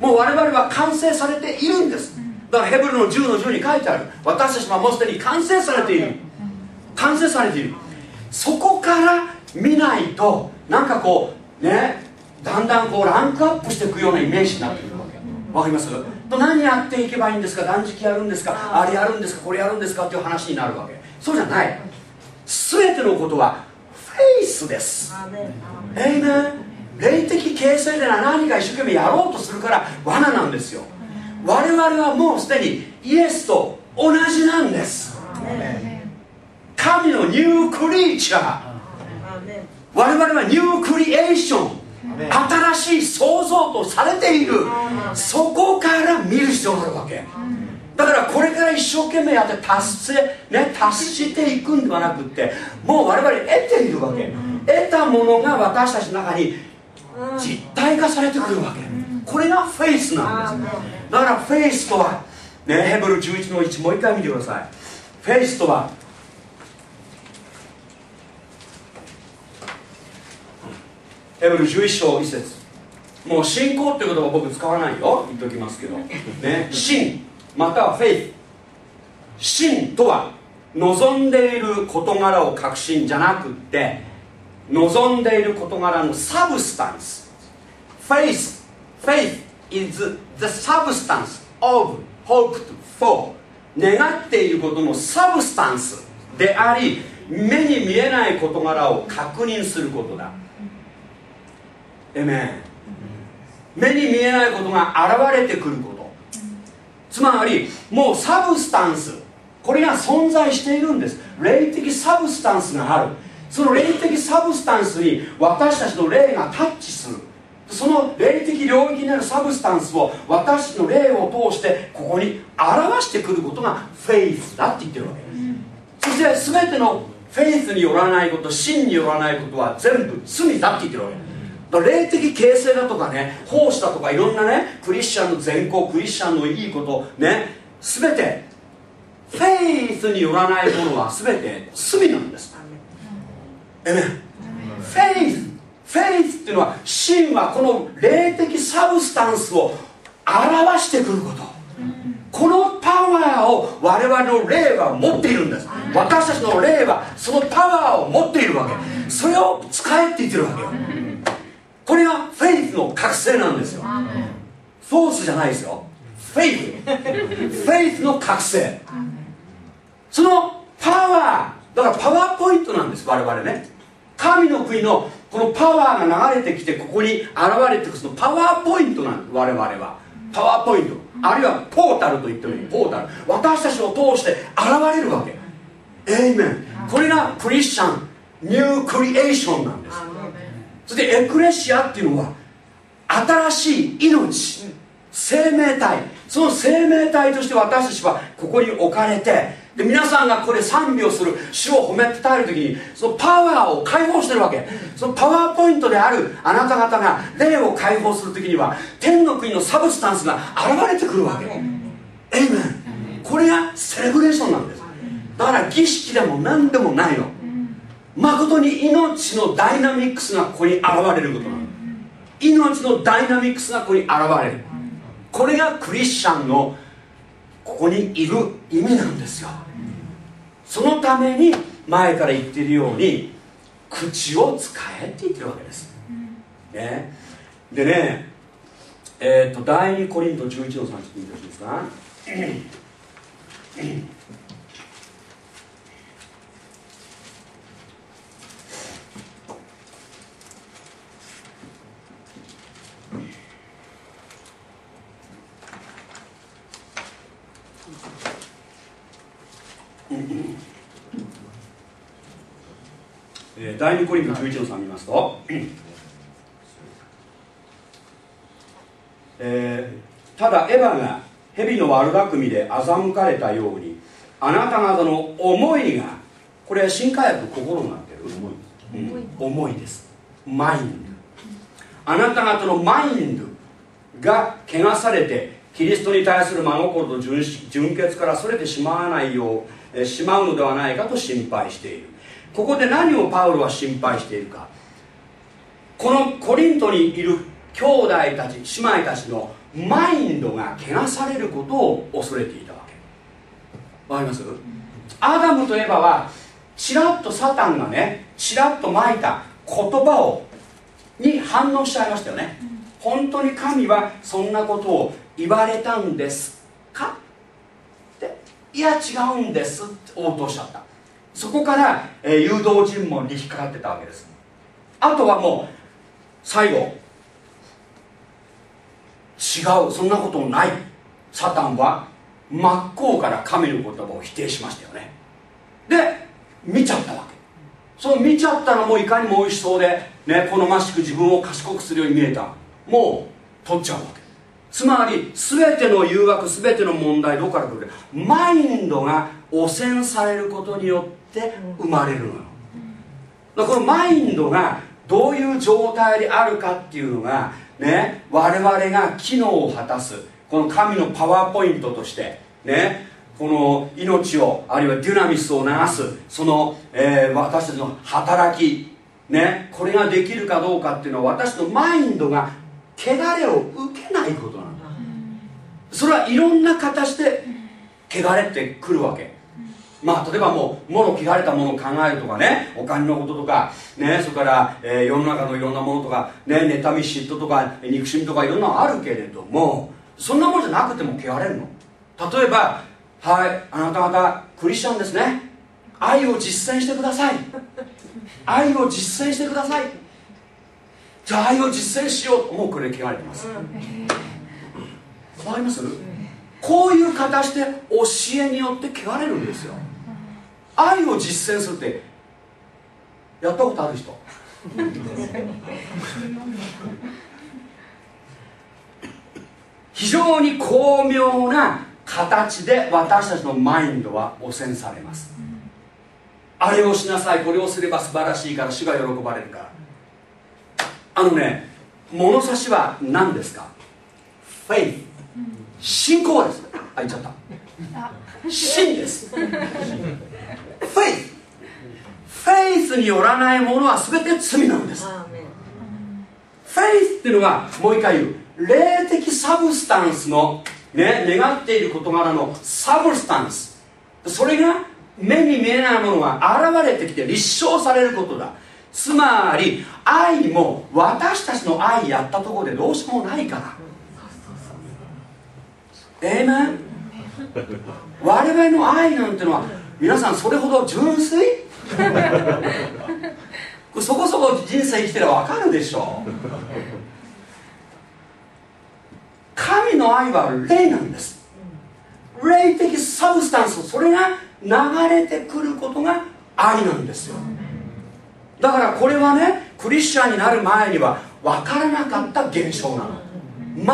もう我々は完成されているんです。だからヘブルの10の10に書いてある。私たちはもうすでに完成されている。完成されている。そこから見ないとなんかこうねだんだんこうランクアップしていくようなイメージになってくるわけ。わかります？と何やっていけばいいんですか？断食やるんですか？あれやるんですか？これやるんですか？っていう話になるわけ。そうじゃない。全てのことはフェイスです。えいめ霊的形成で何か一生懸命やろうとするから罠なんですよ。我々はもうすでにイエスと同じなんです。神のニュークリーチャー。我々はニュークリエーション新しい創造とされている。そこから見る必要があるわけ。だからこれから一生懸命やって達成ね達していくんではなくってもう我々得ているわけ。得たものが私たちの中に実体化されてくるわけ。これがフェイスなんです。だからフェイスとはねヘブル11の1もう一回見てください。フェイスとはヘブル11章1節。もう信仰っていう言葉僕使わないよ。言っときますけど。ね。信またはフェイス信とは望んでいる事柄を確信じゃなくって望んでいる事柄の substance。Faith Faith is the substance of hope for. 願っていることの substance であり目に見えない事柄を確認することだ。えめ目に見えないことが現れてくること。つまりもう substance。これが存在しているんです。霊的 substance がある。その霊的 substance に私たちの霊がタッチする。その霊的領域にある substance を私の霊を通してここに表してくることがフェイスだって言ってるわけ、そして全ての faith によらないこと信によらないことは全部罪だって言ってるわけだ霊的形成だとかね奉仕だとかいろんなねクリスチャンの善行クリスチャンのいいことね全てフェイスによらないものは全て罪なんです。 Amen faith。Faith っていうのは信はこの霊的 substance を表してくること。このパワーを我々の霊は持っているんです。私たちの霊はそのパワーを持っているわけ。それを使えって言ってるわけよこれがフェイスの覚醒なんですよ。フォースじゃないですよ。フェイス。フェイスの覚醒。そのパワーだからパワーポイントなんです我々ね。神の国のこのパワーが流れてきてここに現れてくるそのパワーポイントなんです我々は。パワーポイント。あるいはポータルと言ってもいい。ポータル。私たちを通して現れるわけ。エイメンこれがクリスチャン new creation なんですそしてエクレシアっていうのは新しい命生命体。その生命体として私たちはここに置かれてで皆さんがここで賛美をする主を褒めたえる時にそのパワーを解放してるわけ。そのパワーポイントであるあなた方が霊を解放する時には天の国のサブスタンスが現れてくるわけ。エイメン。これがセレブレーションなんです。だから儀式でも何でもないの。誠に命のダイナミックスがここに現れることなの。命のダイナミックスがここに現れる。これがクリスチャンのここにいる意味なんですよ。そのために前から言っているように口を使えって言ってるわけです、ね、でねえっ、ー、と第2コリント11の3ちょっと見てほしいですか。えー、第2コリント11の3見ますと、えー、ただエヴァが蛇の悪巧みで欺かれたようにあなた方の思いがこれ新科学心になってる？思い、うん、思いです。マインド。あなた方のマインドが汚されてキリストに対する真心と純純潔からそれてしまわないようしまうのではないかと心配している。ここで何をパウロは心配しているか。このコリントにいる兄弟たち姉妹たちのマインドが汚されることを恐れていたわけ。わかります？アダムとエバはちらっとサタンがねちらっとまいた言葉をに反応しちゃいましたよね。本当に神はそんなことを言われたんです。いや違うんですって応答しちゃった。そこから、えー、誘導尋問に引っかかってたわけです。あとはもう最後違うそんなことない。サタンは真っ向から神の言葉を否定しましたよね。で見ちゃったわけ。そう見ちゃったらもういかにも美味しそうで、ね、好ましく自分を賢くするように見えた。もう取っちゃうわけ。つまり全ての誘惑全ての問題どこから来るか。マインドが汚染されることによって生まれるのよ。だからこのマインドがどういう状態であるかっていうのがね我々が機能を果たす。この神のパワーポイントとしてねこの命をあるいはデュナミスを流す。その、えー、私たちの働きねこれができるかどうかっていうのは私のマインドが汚れを受けないことなんだ。それはいろんな形で汚れてくるわけ。まあ例えばもう物汚れたものを考えるとかねお金のこととかねそれから、えー、世の中のいろんなものとかね妬み嫉妬とか憎しみとかいろんなのあるけれどもそんなものじゃなくても汚れるの。例えばはいあなた方クリスチャンですね。愛を実践してください。愛を実践してください。じゃあ愛を実践しようもうこれ汚れてます。わかります？こういう形で教えによって汚れるんですよ。愛を実践するってやったことある人？非常に巧妙な形で私たちのマインドは汚染されます。あれをしなさいこれをすれば素晴らしいから主が喜ばれるからあのね物差しは何ですか？フェイス信仰です。あ言っちゃった。信です。フェイスフェイスによらないものは全て罪なんです。フェイスっていうのはもう一回言う。霊的 substance のね願っている事柄の substance。それが目に見えないものが現れてきて立証されることだつまり愛も私たちの愛やったところでどうしようもないから。ええー、ね我々の愛なんてのは皆さんそれほど純粋？そこそこ人生生きてれば分かるでしょう。神の愛は霊なんです。霊的サブスタンスそれが流れてくることが愛なんですよ。だからこれはねクリスチャンになる前には分からなかった現象なの。全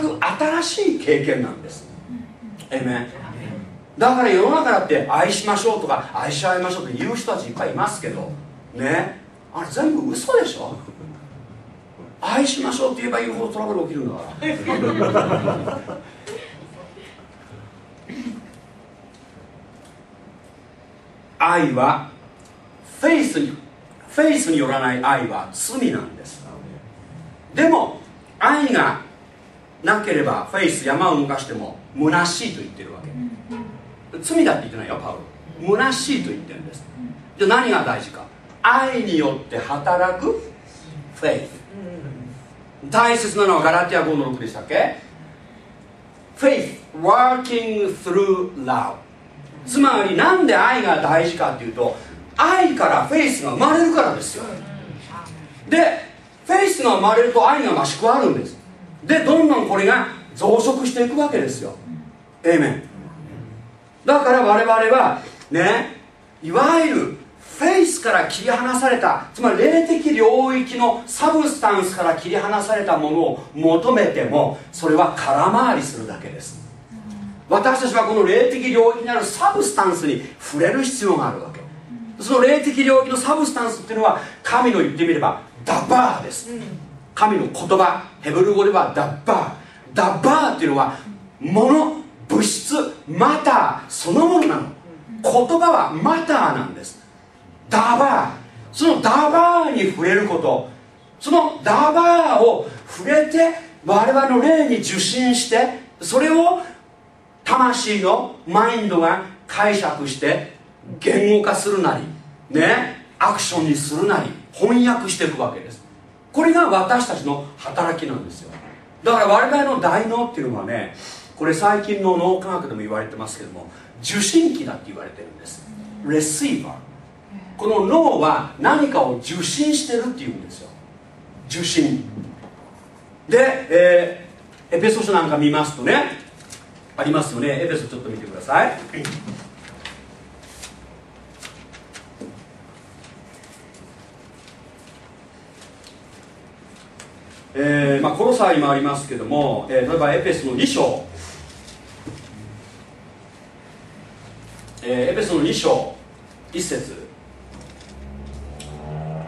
く新しい経験なんです。えめだから世の中だって愛しましょうとか愛し合いましょうって言う人たちいっぱいいますけど。ね。あれ全部嘘でしょ？愛しましょうって言えば言うほどトラブル起きるんだから。愛はフェイスにフェイスによらない愛は罪なんです。でも愛がなければフェイス山を動かしても虚しいと言ってるわけ。罪だって言ってないよパウロ。虚しいと言ってるんです。じゃ何が大事か。愛によって働くフェイス。大切なのはガラティア5の6でしたっけ？Faith working through love つまりなんで愛が大事かっていうと愛からフェイスが生まれるからですよ。でフェイスが生まれると愛が増し加わるんです。でどんどんこれが増殖していくわけですよ。エイメンだから我々はねいわゆるフェイスから切り離されたつまり霊的領域の substance から切り離されたものを求めてもそれは空回りするだけです。私たちはこの霊的領域にある substance に触れる必要があるわその霊的領域の substance っていうのは神の言ってみればדבר です。神の言葉ヘブル語ではダッバー。ダッバーっていうのは物物質マターそのものなの。言葉はマターなんです。ダバー。そのダバーに触れること。そのダバーを触れて我々の霊に受信してそれを魂のマインドが解釈して言語化するなりねアクションにするなり翻訳していくわけです。これが私たちの働きなんですよ。だから我々の大脳っていうのはねこれ最近の脳科学でも言われてますけども受信機だって言われてるんです。レシーバーこの脳は何かを受信してるっていうんですよ。受信。で、えー、エペソ書なんか見ますとねありますよね。エペソちょっと見てください。えーまあ、コロサイもありますけども、えー、例えばエペスの2章、えー、エペスの2章1節。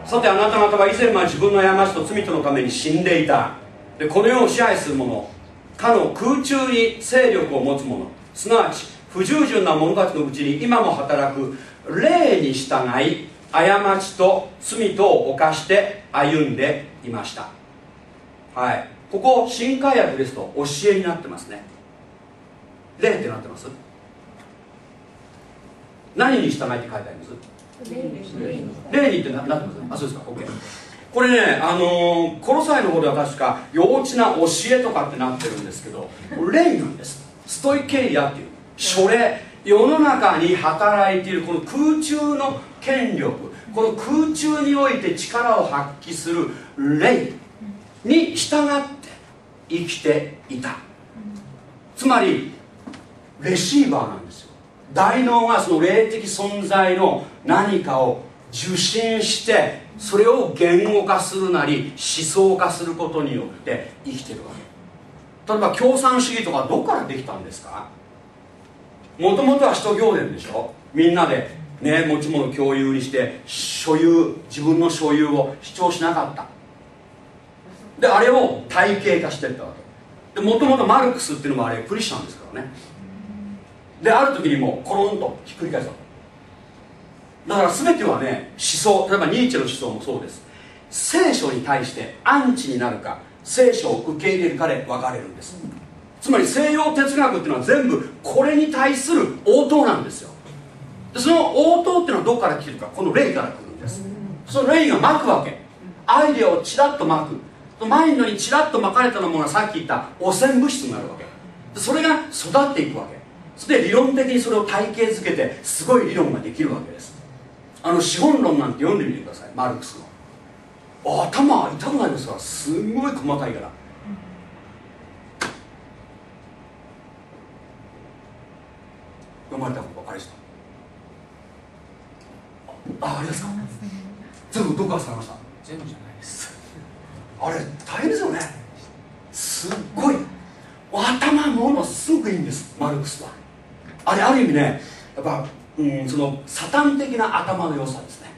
さてあなた方は以前は自分の過ちと罪とのために死んでいた。でこの世を支配する者。かの空中に勢力を持つ者。すなわち不従順な者たちのうちに今も働く。霊に従い過ちと罪とを犯して歩んでいました。はい。ここ新海薬ですと教えになってますね。霊ってなってます？何に従いって書いてあります？霊にってななってます？あそうですか。OK これねあのー、コロサイの方では確か幼稚な教えとかってなってるんですけど霊なんです。ストイケリアっていう書霊。世の中に働いているこの空中の権力この空中において力を発揮する霊に従って生きていた。つまりレシーバーなんですよ。大脳がその霊的存在の何かを受信してそれを言語化するなり思想化することによって生きてるわけ。例えば共産主義とかどこからできたんですか？もともとは使徒行伝でしょ？みんなでね持ち物共有にして所有自分の所有を主張しなかった。であれを体系化していったわけ。でもともとマルクスっていうのもあれクリスチャンですからね。である時にもうコロンとひっくり返しただから全てはね思想例えばニーチェの思想もそうです。聖書に対してアンチになるか聖書を受け入れるかで分かれるんです。つまり西洋哲学っていうのは全部これに対する応答なんですよ。でその応答っていうのはどこから来てるかこの霊から来るんです。その霊がまくわけ。アイデアをちらっとまく。マインドにちらっとまかれたのものがさっき言った汚染物質になるわけ。それが育っていくわけ。それで理論的にそれを体系づけてすごい理論ができるわけです。あの資本論なんて読んでみてくださいマルクスの。頭痛くないですか？らすんごい細かいから。読まれたことばか？りしたああれですか全部どこからされました。全部じゃないですあれ大変ですよね。すっごい。頭ものすごくいいんですマルクスは。あれある意味ねやっぱ、うん、そのサタン的な頭の良さですね。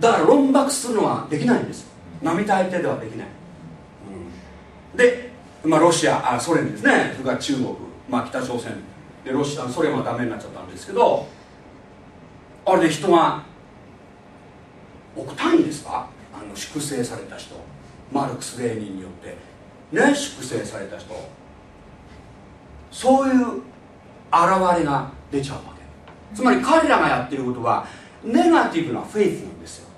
だから論駁するのはできないんです。並大抵ではできない、うん、で、まあ、ロシアあソ連ですね。それから中国、まあ、北朝鮮。でロシアソ連はダメになっちゃったんですけどあれで人が億単位ですか？あの粛清された人。マルクス・レーニンによってね粛清された人。そういう現れが出ちゃうわけ。つまり彼らがやってることはネガティブなフェイスなんですよ。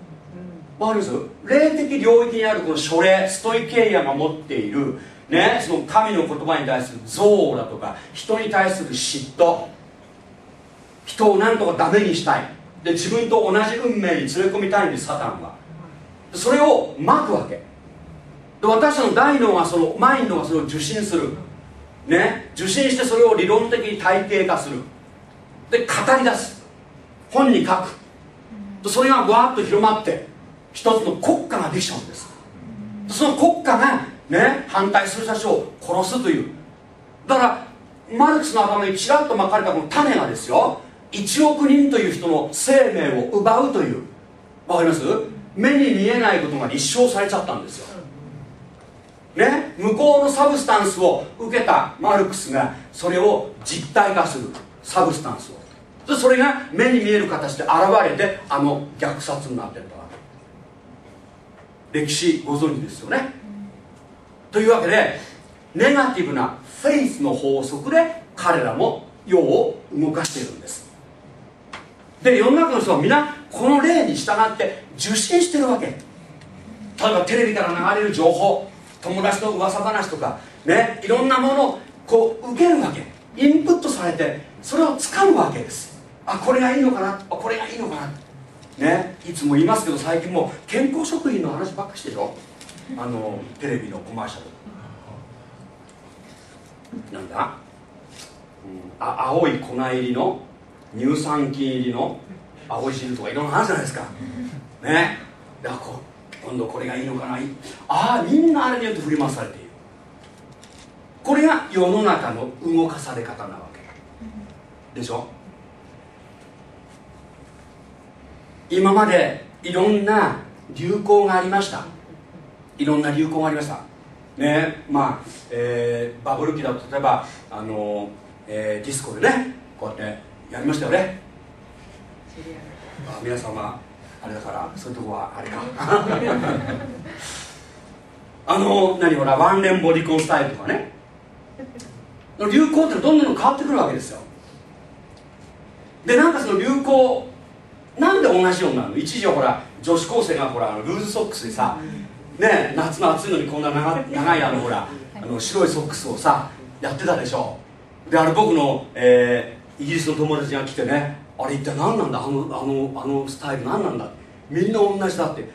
わかります霊的領域にあるこの書霊ストイケイアが持っているねその神の言葉に対する憎悪だとか人に対する嫉妬。人を何とかダメにしたい。で自分と同じ運命に連れ込みたいんですサタンは。それをまくわけ。で私たちの大脳がそのマインドがそれを受信する。ね？受信してそれを理論的に体系化する。で語り出す。本に書く。それがわーっと広まって一つの国家ができちゃうんです。その国家がね？反対する人たちを殺すという。だからマルクスの頭にちらっとまかれたこの種がですよ。1億人という人の生命を奪うという。わかります？目に見えないことが立証されちゃったんですよ。ね向こうのサブスタンスを受けたマルクスがそれを実体化するサブスタンスを。それが目に見える形で現れてあの虐殺になってったわけ。歴史ご存知ですよね。というわけでネガティブなフェイスの法則で彼らも世を動かしているんです。で世の中の人は皆この例に従って受信してるわけ。例えばテレビから流れる情報。友達の噂話とかねいろんなものをこう受けるわけ。インプットされてそれを掴むわけです。あこれがいいのかな？あこれがいいのかな？ねいつも言いますけど最近も健康食品の話ばっかしてしょあのテレビのコマーシャル。なんだ、うん、あ青い粉入りの乳酸菌入りの青い汁とかいろんなあるじゃないですか。ね。だからこ今度これがいいのかな？ああみんなあれによって振り回されている。これが世の中の動かされ方なわけ。でしょ？今までいろんな流行がありました。いろんな流行がありました。ねまあ、えー、バブル期だと例えばあの、えー、ディスコでねこうやってやりましたよね。あ皆様あれだからそういうとこはあれか。あの何ほらワンレンボディコンスタイルとかね。流行ってどんどん変わってくるわけですよ。でなんかその流行なんで同じようになるの？一時はほら女子高生がほらルーズソックスでさ、ね夏の暑いのにこんな長長いあのほらあの白いソックスをさやってたでしょ。であれ僕の、えー、イギリスの友達が来てねあれ一体何なんだ？あのあのあのスタイル何なんだ？みんな同じだって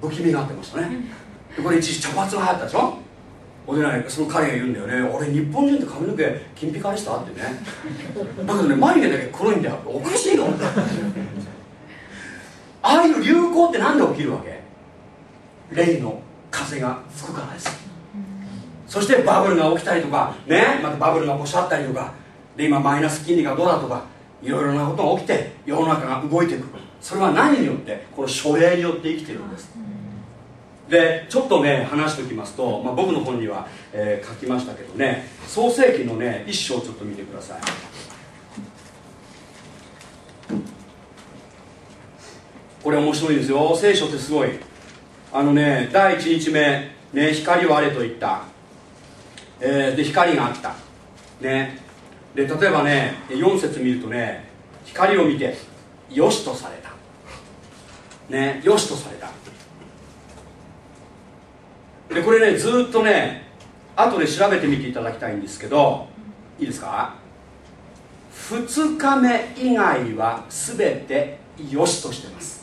不気味がってましたね。でこれ一時茶髪が流行ったでしょ？ほんでねその彼が言うんだよね。俺日本人って髪の毛金ピカでした？ってね。だけどね眉毛だけ黒いんだよ。おかしいのああいう流行って何で起きるわけ？霊の風が吹くからです。そしてバブルが起きたりとかねまたバブルが起こしちゃったりとか。で今マイナス金利がどうだとかいろいろなことが起きて世の中が動いていくそれは何によって？この書類によって生きてるんです。でちょっとね話しておきますと、まあ、僕の本には、えー、書きましたけどね創世記のね一章ちょっと見てください。これ面白いですよ。聖書ってすごい。あのね第1日目、ね、光はあれと言った、えー、で光があった。ねで例えばね4節見るとね光を見てよしとされた。ねよしとされた。でこれねずっとね後で調べてみていただきたいんですけどいいですか？2日目以外は全てよしとしてます。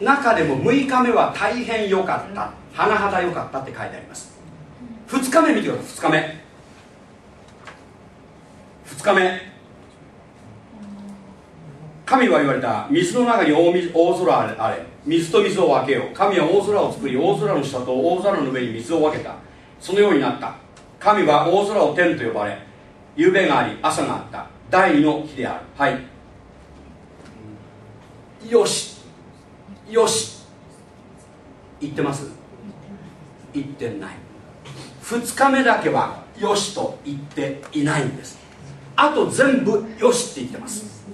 中でも6日目は大変良かった。甚だ良かったって書いてあります。2日目見てください2日目。2日目。神は言われた水の中に大空あれ水と水を分けよう。神は大空を作り大空の下と大空の上に水を分けた。そのようになった。神は大空を天と呼ばれ夕べがあり朝があった。第二の日である。はい。よし。よし。言ってます？言ってない。2日目だけはよしと言っていないんです。あと全部よしって言ってます。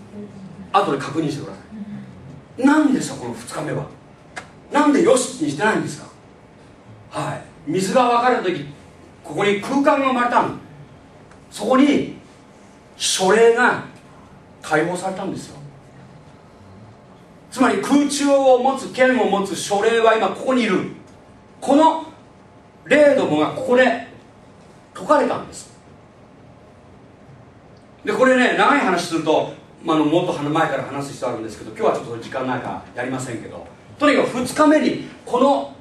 あとで確認してください。なんですかこの2日目は？なんでよしにしてないんですか？はい。水が分かれた時ここに空間が生まれたの。そこに書霊が解放されたんですよ。つまり空中を持つ剣を持つ書霊は今ここにいる。この霊どもがここで解かれたんです。でこれね長い話すると、まあ、のもっと前から話す必要あるんですけど今日はちょっと時間ないからやりませんけどとにかく2日目にこの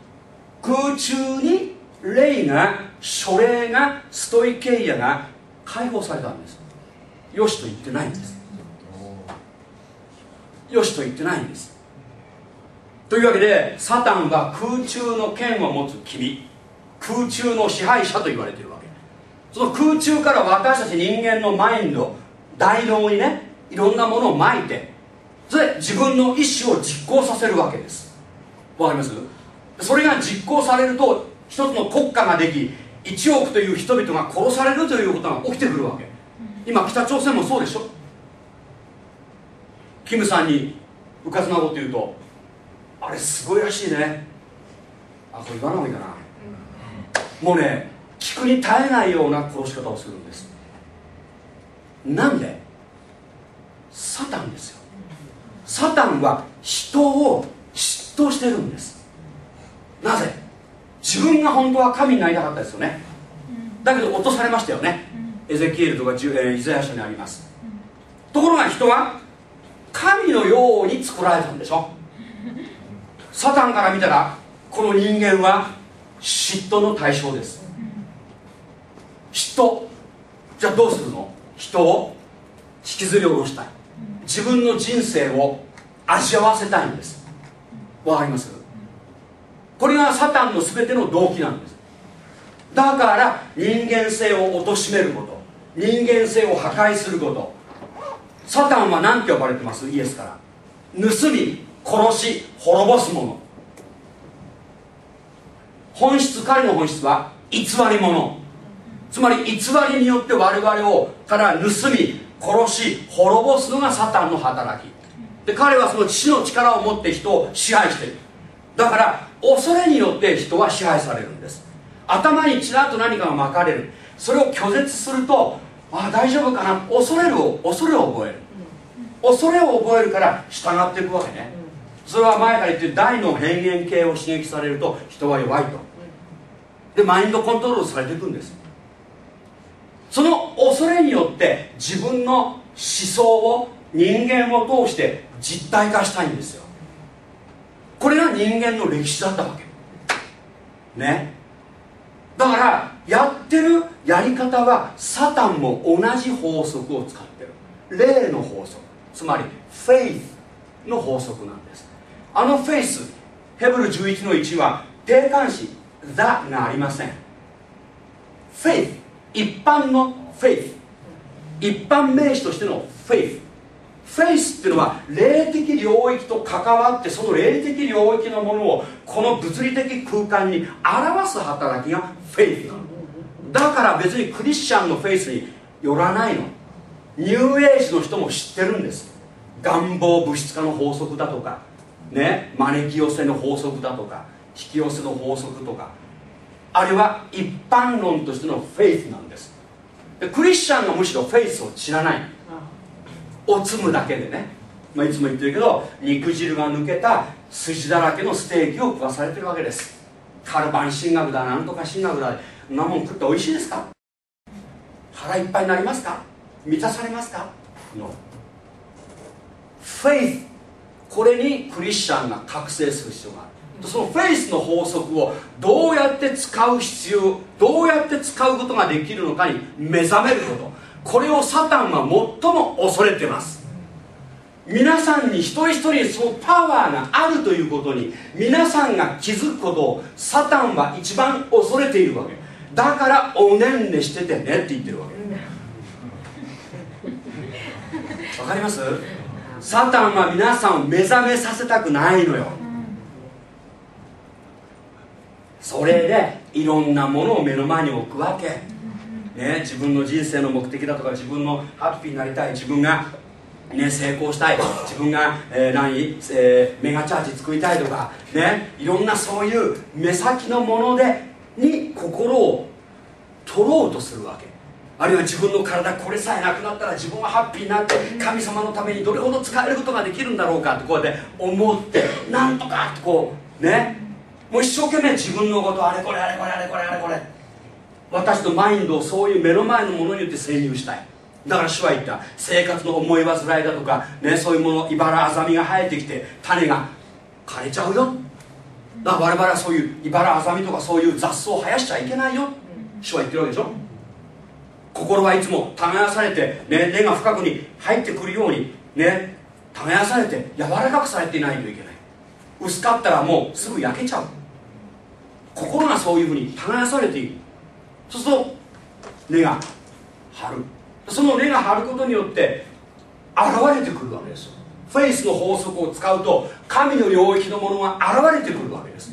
空中に霊が書霊がストイケイアが解放されたんです。よしと言ってないんです。よしと言ってないんです。というわけでサタンは空中の剣を持つ君。空中の支配者と言われているわけ。その空中から私たち人間のマインド大脳にねいろんなものをまいてそれで自分の意思を実行させるわけです。わかります？それが実行されると一つの国家ができ1億という人々が殺されるということが起きてくるわけ。今北朝鮮もそうでしょ？キムさんにうかつなこと言うとあれすごいらしいね。あこれ言わない方がいいかな、もうね聞くに耐えないような殺し方をするんですなんで？サタンですよ。サタンは人を嫉妬してるんです。なぜ？自分が本当は神になりたかったですよね。だけど落とされましたよね。エゼキエルとか、えー、イザヤ書にあります。ところが人は神のように作られたんでしょ。サタンから見たらこの人間は嫉妬の対象です。嫉妬。じゃあどうするの？人を引きずり下ろしたい。自分の人生を味わわせたいんです。わかります？これがサタンの全ての動機なんです。だから人間性を貶めること。人間性を破壊すること。サタンは何て呼ばれてます？イエスから。盗み殺し滅ぼす者本質彼の本質は偽り者つまり偽りによって我々をから盗み殺し滅ぼすのがサタンの働き。で彼はその父の力を持って人を支配している。だから恐れによって人は支配されるんです。頭にちらっと何かが巻かれる。それを拒絶するとああ大丈夫かな。恐れる恐れを覚える。恐れを覚えるから従っていくわけね。それは前から言って大の変幻系を刺激されると人は弱いと。でマインドコントロールされていくんです。その恐れによって自分の思想を人間を通して実体化したいんですよ。これが人間の歴史だったわけ。ね。だからやってるやり方はサタンも同じ法則を使ってる。霊の法則。つまりフェイスの法則なんです。あのフェイスヘブル11の1は定冠詞「ザ」がありません。フェイス。一般のフェイス。一般名詞としてのフェイス。フェイスっていうのは霊的領域と関わってその霊的領域のものをこの物理的空間に表す働きがフェイス。だから別にクリスチャンのフェイスによらないの。ニューエイジの人も知ってるんです。願望物質化の法則だとか。ね。招き寄せの法則だとか。引き寄せの法則とか。あれは一般論としてのフェイスなんです。でクリスチャンがむしろフェイスを知らない。おつむだけでね、まあ、いつも言ってるけど肉汁が抜けた筋だらけのステーキを食わされてるわけです。カルバン神学だなんとか神学だ。そんなもん食って美味しいですか？腹いっぱいになりますか？満たされますか？のフェイス。これにクリスチャンが覚醒する必要がある。そのフェイスの法則をどうやって使う必要どうやって使うことができるのかに目覚めること。これをサタンは最も恐れてます。皆さんに一人一人そのパワーがあるということに皆さんが気づくことをサタンは一番恐れているわけ。だからおねんねしててねって言ってるわけ。わかります？サタンは皆さんを目覚めさせたくないのよ。それでいろんなものを目の前に置くわけ。ね、自分の人生の目的だとか自分のハッピーになりたい自分がね、成功したい自分が、えー、何、えー、メガチャージ作りたいとか、ね、いろんなそういう目先のものでに心を取ろうとするわけ。あるいは自分の体これさえなくなったら自分はハッピーになって神様のためにどれほど使えることができるんだろうかってこうやって思ってなんとかってこうねもう一生懸命自分のことあれこれあれこれあれこれあれこれ。私のマインドをそういう目の前のものによって潜入したい。だから主は言った。生活の思い煩いだとか、ね、そういうもの茨あざみが生えてきて種が枯れちゃうよ。だから我々はそういう茨あざみとかそういう雑草を生やしちゃいけないよ。主は言ってるわけでしょ。心はいつも耕されて、ね、根が深くに入ってくるようにね耕されて柔らかくされていないといけない。薄かったらもうすぐ焼けちゃう。心がそういうふうに耕されている。そうすると根が張る。その根が張ることによって現れてくるわけですフェイスの法則を使うと神の領域のものが現れてくるわけです。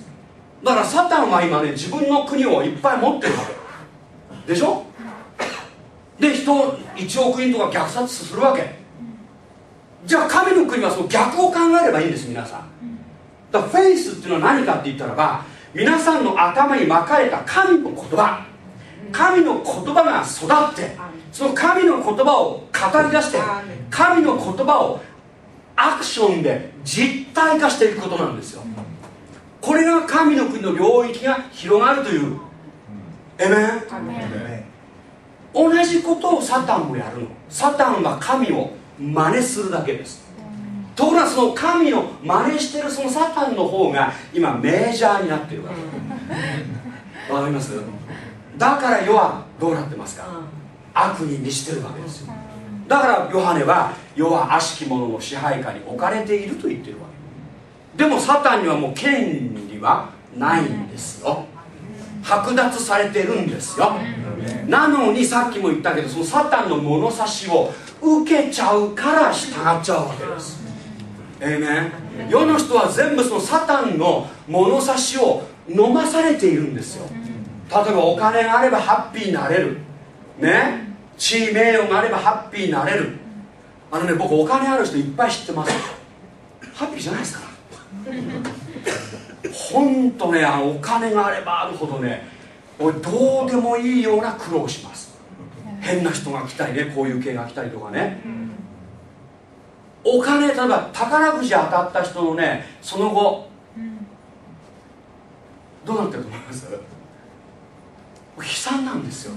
だからサタンは今ね自分の国をいっぱい持ってるわけ。でしょ？で人を1億人とか虐殺するわけ。じゃあ神の国はその逆を考えればいいんです皆さん。だからフェイスっていうのは何かって言ったらば皆さんの頭に巻かれた神の言葉。神の言葉が育ってその神の言葉を語り出して神の言葉をアクションで実体化していくことなんですよ。これが神の国の領域が広がるという。えめ同じことをサタンもやるの。サタンは神を真似するだけですところがその神を真似してるそのサタンの方が今メジャーになってるわけわかります？だから世はどうなってますか？悪に満ちてるわけですよ。だからヨハネは世は悪しき者の支配下に置かれていると言ってるわけ。でもサタンにはもう権利はないんですよ。剥奪されてるんですよ。なのにさっきも言ったけどそのサタンの物差しを受けちゃうから従っちゃうわけですえ世の人は全部そのサタンの物差しを飲まされているんですよ。例えばお金があればハッピーになれる。ね？地位名誉があればハッピーになれる。あのね僕お金ある人いっぱい知ってますハッピーじゃないですから。本当ねあのお金があればあるほどね俺どうでもいいような苦労します。変な人が来たりねこういう系が来たりとかねお金例えば宝くじ当たった人のねその後どうなってると思います？悲惨なんですよ。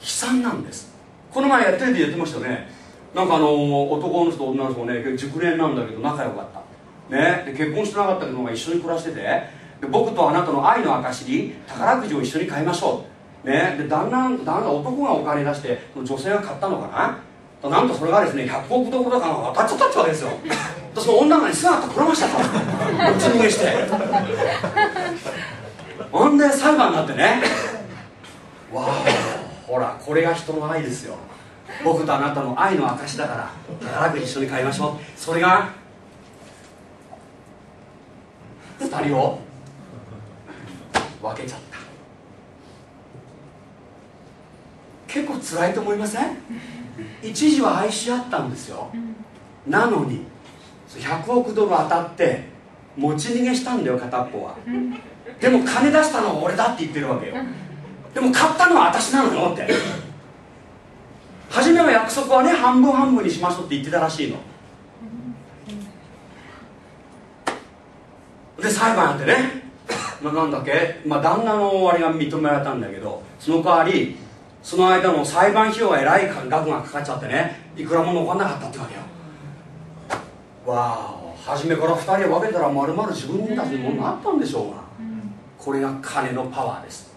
悲惨なんです。この前テレビで言ってましたよね。なんかあの男の人女の子ね熟練なんだけど仲良かった。ね。で結婚してなかったけど一緒に暮らしてて。で僕とあなたの愛の証に宝くじを一緒に買いましょう。ね。で旦那旦那男がお金出して女性が買ったのかな？なんとそれがですね100億どころか当たっちゃったってわけですよ。その女がに姿くれました。と打ち逃げして。ほんで裁判になってね。わあほらこれが人の愛ですよ。僕とあなたの愛の証だから宝く一緒に買いましょう。それが2人を分けちゃった。結構辛いと思いません？一時は愛し合ったんですよ。なのに100億ドル当たって持ち逃げしたんだよ片っぽは。でも金出したのは俺だって言ってるわけよ。でも買ったのは私なのよって。初めは約束はね半分半分にしましょうって言ってたらしいの。で裁判やってね、まあ、なんだっけ、まあ、旦那のあれが認められたんだけどその代わりその間の裁判費用がえらい額がかかっちゃってねいくらも残んなかったってわけよ。わあ初めから2人分けたらまるまる自分たちのものになったんでしょうが。これが金のパワーです。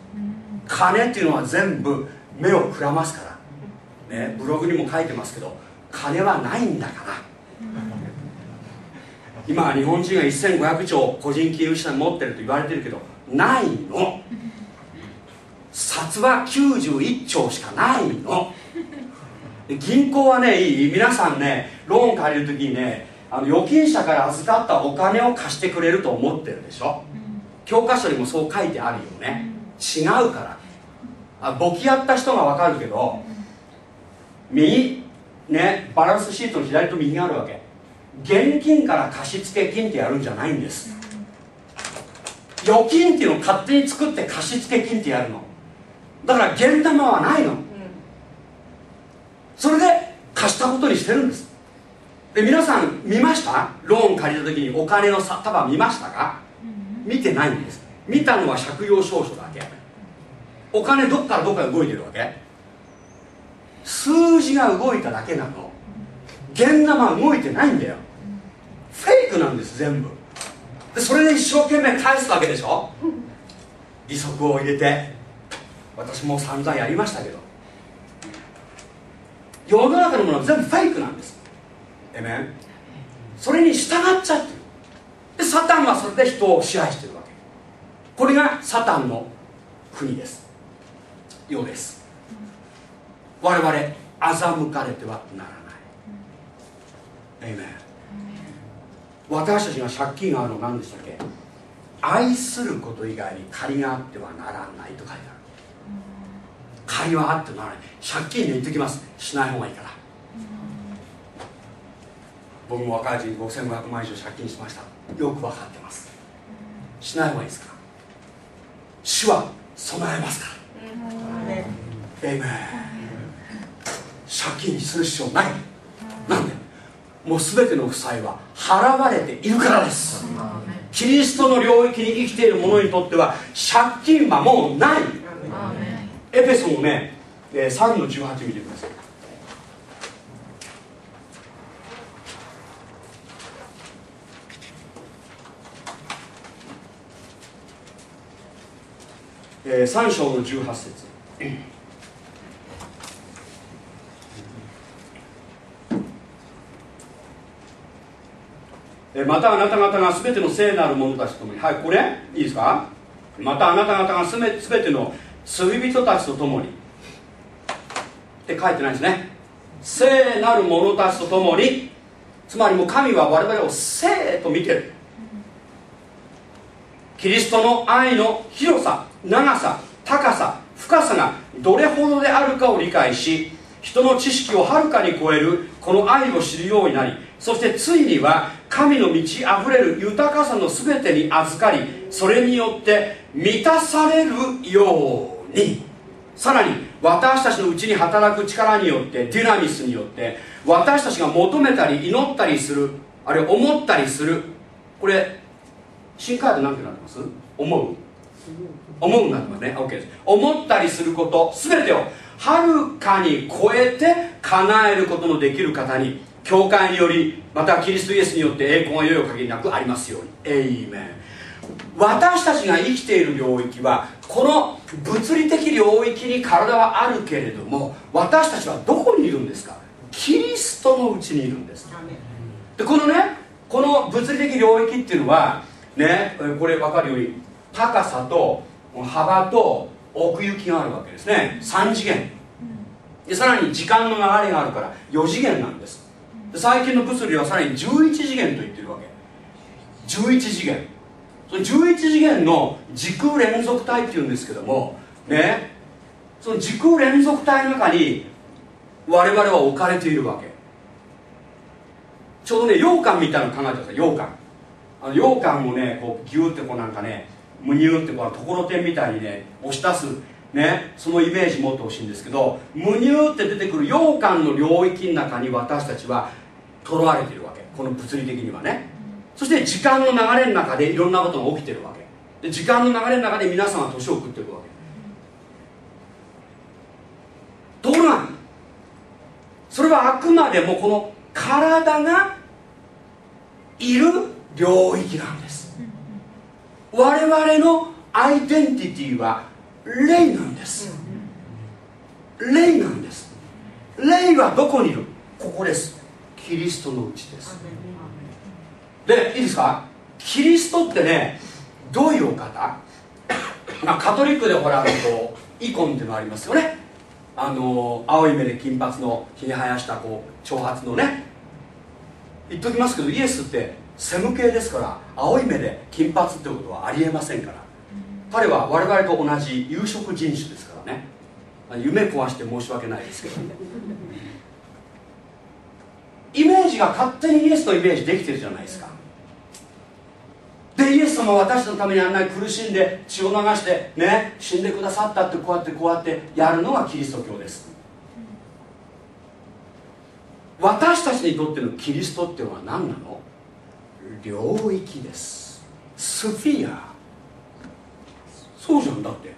金っていうのは全部目をくらますから。ねブログにも書いてますけど金はないんだから。今日本人が1500兆個人金融資産持ってると言われてるけどないの。札は91兆しかないの。銀行はねいい皆さんねローン借りるときにねあの預金者から預かったお金を貸してくれると思ってるでしょ。教科書にもそう書いてあるよね。違うから。あ簿記やった人が分かるけど右ねバランスシートの左と右があるわけ。現金から貸付金ってやるんじゃないんです。預金っていうのを勝手に作って貸付金ってやるの。だから現玉はないの、それで貸したことにしてるんです。で皆さん見ました？ローン借りた時にお金の束見ましたか？見てないんです。見たのは借用証書だけ。お金どっからどっか動いてるわけ？数字が動いただけなの。現玉は動いてないんだよ。フェイクなんです全部。でそれで一生懸命返すわけでしょ？利息を入れて私も散々やりましたけど。世の中のものは全部フェイクなんです。えめんそれに従っちゃってる。でサタンはそれで人を支配してるわけ。これがサタンの国です。ようです。我々欺かれてはならない。えめん私たちが借金があるの何でしたっけ？愛すること以外に借りがあってはならないと書いてある借りはあってならない借金で言ってきます。しない方がいいから。僕も若い時に5500万以上借金しました。よく分かってます。しない方がいいですか。主は備えますから。エイメン。借金する必要ない。なんでもう全ての負債は払われているからです。キリストの領域に生きている者にとっては借金はもうないエペソのね、3の18見てくださいえー、3章の18節。またあなた方が全ての聖なる者たちともに。はいこれ？いいですか？またあなた方がすべての罪人たちと共にって書いてないですね聖なる者たちと共につまりもう神は我々を聖と見てる。キリストの愛の広さ長さ高さ深さがどれほどであるかを理解し人の知識をはるかに超えるこの愛を知るようになりそしてついには神の満ち溢れる豊かさの全てに預かりそれによって満たされるようにさらに私たちのうちに働く力によってディナミスによって私たちが求めたり祈ったりするあるいは思ったりする。これ新カード何てなってます？思う？思うになってますね。OK です思ったりすること全てをはるかに超えて叶えることのできる方に教会によりまたキリストイエスによって栄光がよいおかげなくありますように。エイメン私たちが生きている領域はこの物理的領域に体はあるけれども私たちはどこにいるんですか？キリストのうちにいるんです。でこのねこの物理的領域っていうのはねこれ分かるように高さと幅と奥行きがあるわけですね。3次元。でさらに時間の流れがあるから4次元なんです。最近の物理はさらに11次元と言ってるわけ。11次元。11次元の時空連続体っていうんですけどもねその時空連続体の中に我々は置かれているわけ。ちょうどね羊羹みたいなの考えてください羊羹。あの羊羹をねこうギューってこうなんかねむにゅーってこうところてんみたいにね押し出すねそのイメージ持ってほしいんですけどむにゅーって出てくる羊羹の領域の中に私たちはとらわれているわけ。この物理的にはね。そして時間の流れの中でいろんなことが起きてるわけ。で時間の流れの中で皆さんは年を食っていくわけ。ところがそれはあくまでもこの体がいる領域なんです。我々のアイデンティティは霊なんです。霊なんです。霊はどこにいる？ここです。キリストのうちです。でいいですか？キリストってねどういうお方？まあカトリックでほらこうイコンっていうのありますよね。あの青い目で金髪のひげ生やしたこう長髪のね。言っときますけどイエスってセム系ですから青い目で金髪ってことはありえませんから。彼は我々と同じ有色人種ですからね。夢壊して申し訳ないですけどちが勝手にイエスとイメージできてるじゃないですか。でイエス様は私のためにあんなに苦しんで血を流してね死んでくださったってこうやってこうやってやるのがキリスト教です。私たちにとってのキリストっていうのは何なの？領域です。スフィア。そうじゃんだって。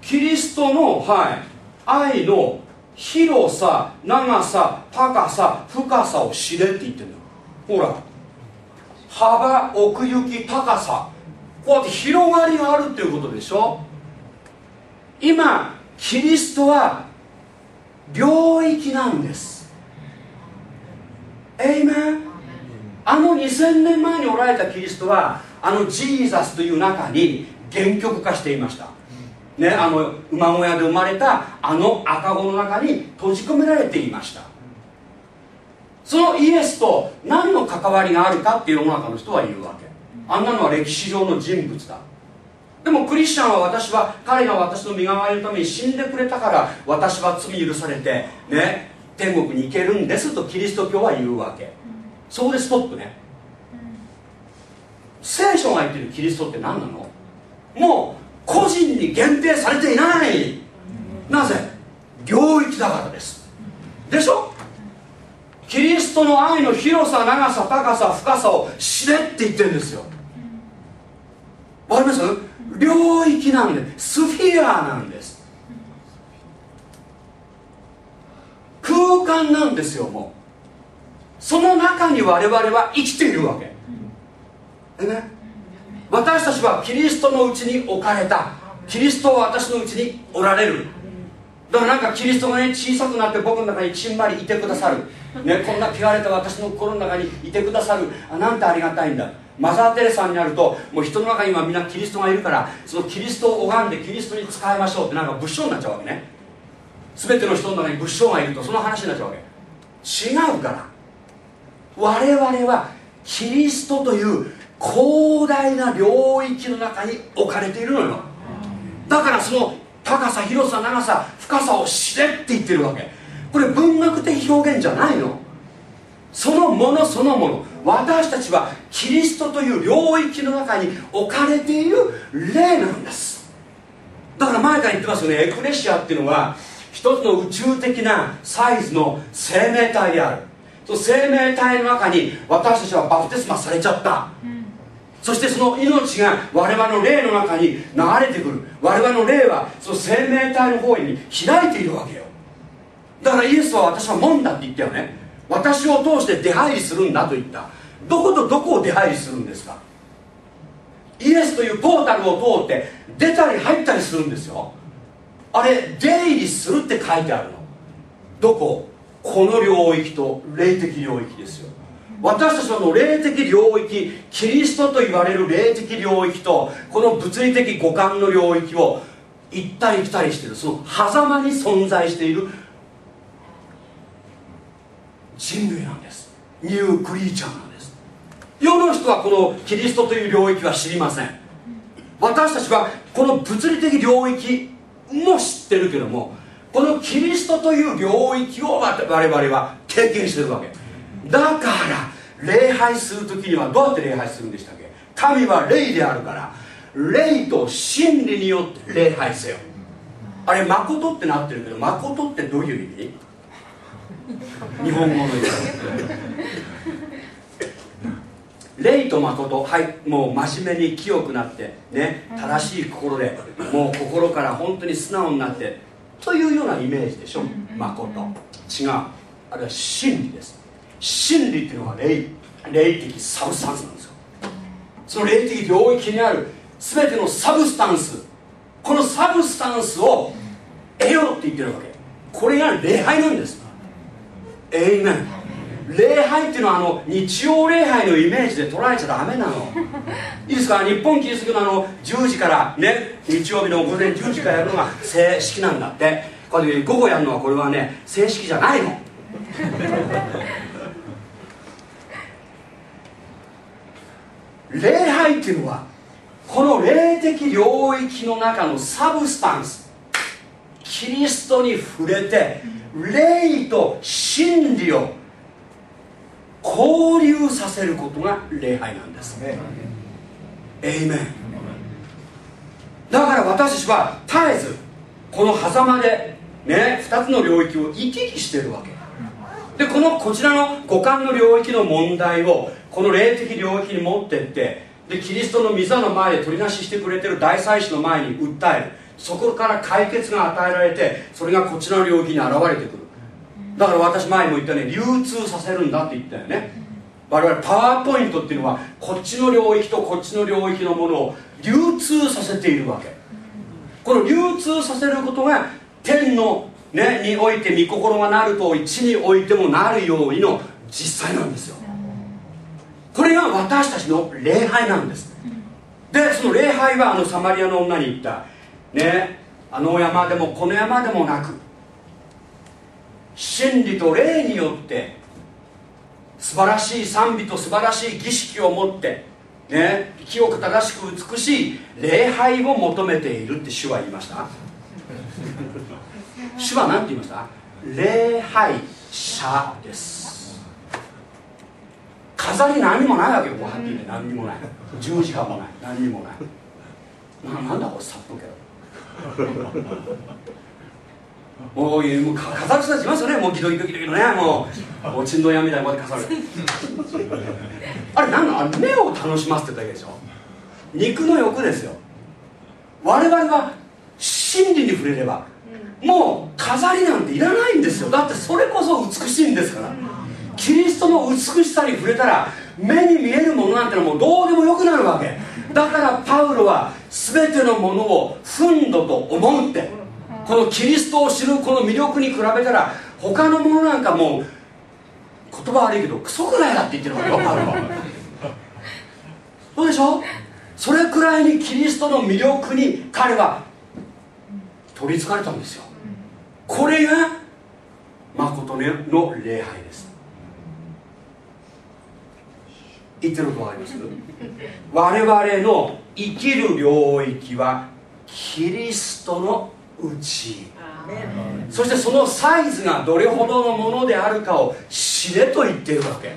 キリストの、はい、愛の広さ長さ高さ深さを知れって言ってんだよほら。幅奥行き高さ。こうやって広がりがあるっていうことでしょ？今キリストは領域なんです。エイメンあの2000年前におられたキリストはあのジーザスという中に原曲化していました。ね、あの馬小屋で生まれたあの赤子の中に閉じ込められていました。そのイエスと何の関わりがあるかって世の中の人は言うわけ。あんなのは歴史上の人物だ。でもクリスチャンは私は彼が私の身代わりのために死んでくれたから私は罪許されてね天国に行けるんですとキリスト教は言うわけ。そこでストップね。聖書が言ってるキリストって何なの？もう個人に限定されていない。なぜ？領域だからです。でしょ？キリストの愛の広さ長さ高さ深さを知れって言ってるんですよ。わかります？領域なんでスフィアなんです。空間なんですよもう。その中に我々は生きているわけ。ね？私たちはキリストのうちに置かれた。キリストは私のうちにおられる。だからなんかキリストがね小さくなって僕の中にちんまりいてくださる、ね、こんな汚れた私の心の中にいてくださる。あなんてありがたいんだ。マザー・テレサになるともう人の中にはみんなキリストがいるからそのキリストを拝んでキリストに使いましょうってなんか仏性になっちゃうわけね。全ての人の中に仏性がいるとその話になっちゃうわけ。違うから。我々はキリストという広大な領域の中に置かれているのよ。だからその高さ広さ長さ深さを知れって言ってるわけ。これ文学的表現じゃないの。そのものそのもの。私たちはキリストという領域の中に置かれている霊なんです。だから前から言ってますよね。エクレシアっていうのは一つの宇宙的なサイズの生命体である。その生命体の中に私たちはバプテスマされちゃった、うん。そしてその命が我々の霊の中に流れてくる我々の霊はその生命体の方に開いているわけよだからイエスは私は門だって言ったよね。私を通して出入りするんだと言った。どことどこを出入りするんですか？イエスというポータルを通って出たり入ったりするんですよ。あれ出入りするって書いてあるの。どこ？この領域と霊的領域ですよ。私たちの霊的領域キリストと言われる霊的領域とこの物理的五感の領域を行ったり来たりしてるその狭間に存在している人類なんです。ニュークリーチャーなんです。世の人はこのキリストという領域は知りません。私たちはこの物理的領域も知ってるけどもこのキリストという領域を我々は経験してるわけ。だから礼拝する時にはどうやって礼拝するんでしたっけ？神は霊であるから霊と真理によって礼拝せよ。あれ誠ってなってるけど誠ってどういう意味？日本語の意味。霊と誠はいもう真面目に清くなってね正しい心でもう心から本当に素直になってというようなイメージでしょ。誠違う。あれは真理です。真理っていうのは霊霊的 substance なんですよ。その霊的領域にある全てのサブスタンス。このサブスタンスを得ようって言ってるわけ。これが礼拝なんですエイメン礼拝っていうのはあの日曜礼拝のイメージで捉えちゃダメなの。いいですか？日本キリスト教のあの10時からね日曜日の午前10時からやるのが正式なんだって。これ午後やるのはこれはね正式じゃないの。礼拝っていうのはこの霊的領域の中のサブスタンス。キリストに触れて霊と真理を交流させることが礼拝なんです。エイメンだから私たちは絶えずこの狭間でね2つの領域を行き来してるわけ。でこのこちらの五感の領域の問題をこの霊的領域に持ってってでキリストの御座の前で取りなししてくれてる大祭司の前に訴えるそこから解決が与えられてそれがこちらの領域に現れてくる。だから私前も言ったね流通させるんだって言ったよね。我々パワーポイントっていうのはこっちの領域とこっちの領域のものを流通させているわけ。この流通させることが天の、ね、において御心がなると地においてもなるようにの実際なんですよ。これが私たちの礼拝なんです。でその礼拝はあのサマリアの女に言った。ね。あの山でもこの山でもなく真理と霊によって素晴らしい賛美と素晴らしい儀式を持ってね清く正しく美しい礼拝を求めているって主は言いました。主は何て言いました？礼拝者です。飾り何もないわけよはっきり言って。何にもない。十字架もない。何にもない。ななんだこれさっと。けもういうもう飾る人たちいますよね。もうギドギドギドギドねもう。おちんどやみたいなこうやって飾る。あれ何なの目を楽しませてただけでしょ？肉の欲ですよ。我々は真理に触れればもう飾りなんていらないんですよ。だってそれこそ美しいんですから。キリストの美しさに触れたら目に見えるものなんてのはもうどうでもよくなるわけだからパウロは全てのものを憤怒と思うって。このキリストを知るこの魅力に比べたら他のものなんかもう言葉悪いけどクソくらいだって言ってるわけよ パウロは。そうでしょ？それくらいにキリストの魅力に彼は取りつかれたんですよ。これが誠の礼拝です言ってること分かります？我々の生きる領域はキリストのうちそしてそのサイズがどれほどのものであるかを知れと言ってるわけ。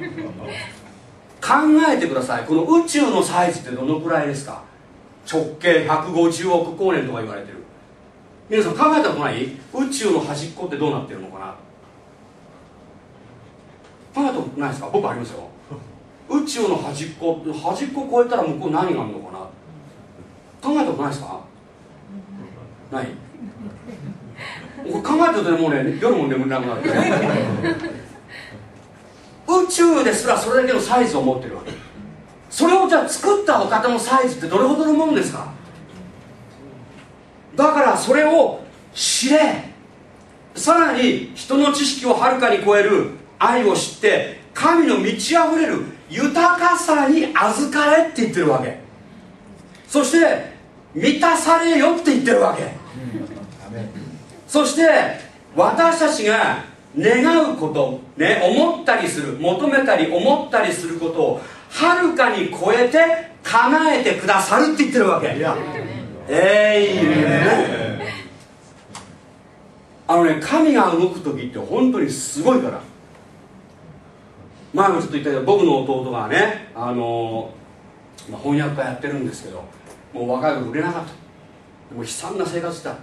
考えてください。この宇宙のサイズってどのくらいですか？直径150億光年とか言われてる。皆さん考えたことない？宇宙の端っこってどうなってるのかな？考えたことないですか？僕ありますよ宇宙の端っこ端っこ超えたら向こう何があるのかな？考えたことないですか？ない。考えてるともうね。夜も眠れなくなる、宇宙ですらそれだけのサイズを持ってるわけ。それをじゃあ作ったお方のサイズってどれほどのものですか？だからそれを知れ。さらに人の知識をはるかに超える愛を知って神の満ち溢れる豊かさに預かれって言ってるわけ。そして満たされよって言ってるわけ、うん、そして私たちが願うことね思ったりする求めたり思ったりすることをはるかに超えて叶えてくださるって言ってるわけ。えいね。あのね神が動く時って本当にすごいから前もちょっと言ったけど僕の弟がねあの、まあ、翻訳家やってるんですけどもう若い頃売れなかった。もう悲惨な生活だ。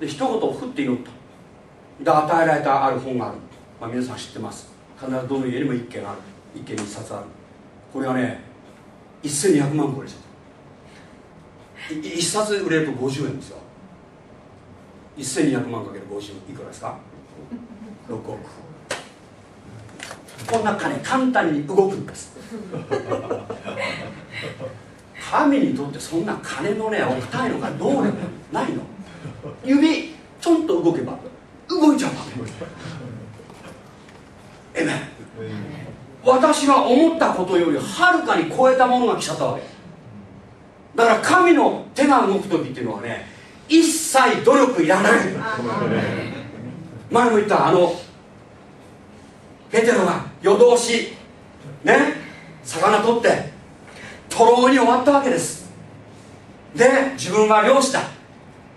で一言ふって祈った。で与えられたある本がある、まあ、皆さん知ってます。必ずどの家にも一軒ある。一軒に一冊ある。これはね1200万個売れちゃった。一冊売れると50円ですよ。1200万かける50いくらですか？6億。こんな金簡単に動くんです。神にとってそんな金のね置きたいのかどうでもないの。指ちょんと動けば動いちゃうわけ。えめ私が思ったことよりはるかに超えたものが来ちゃったわけ。だから神の手が動く時っていうのはね一切努力いらない。前も言ったあのペテロが夜通しね魚取ってとろうに終わったわけです。で自分は漁師だ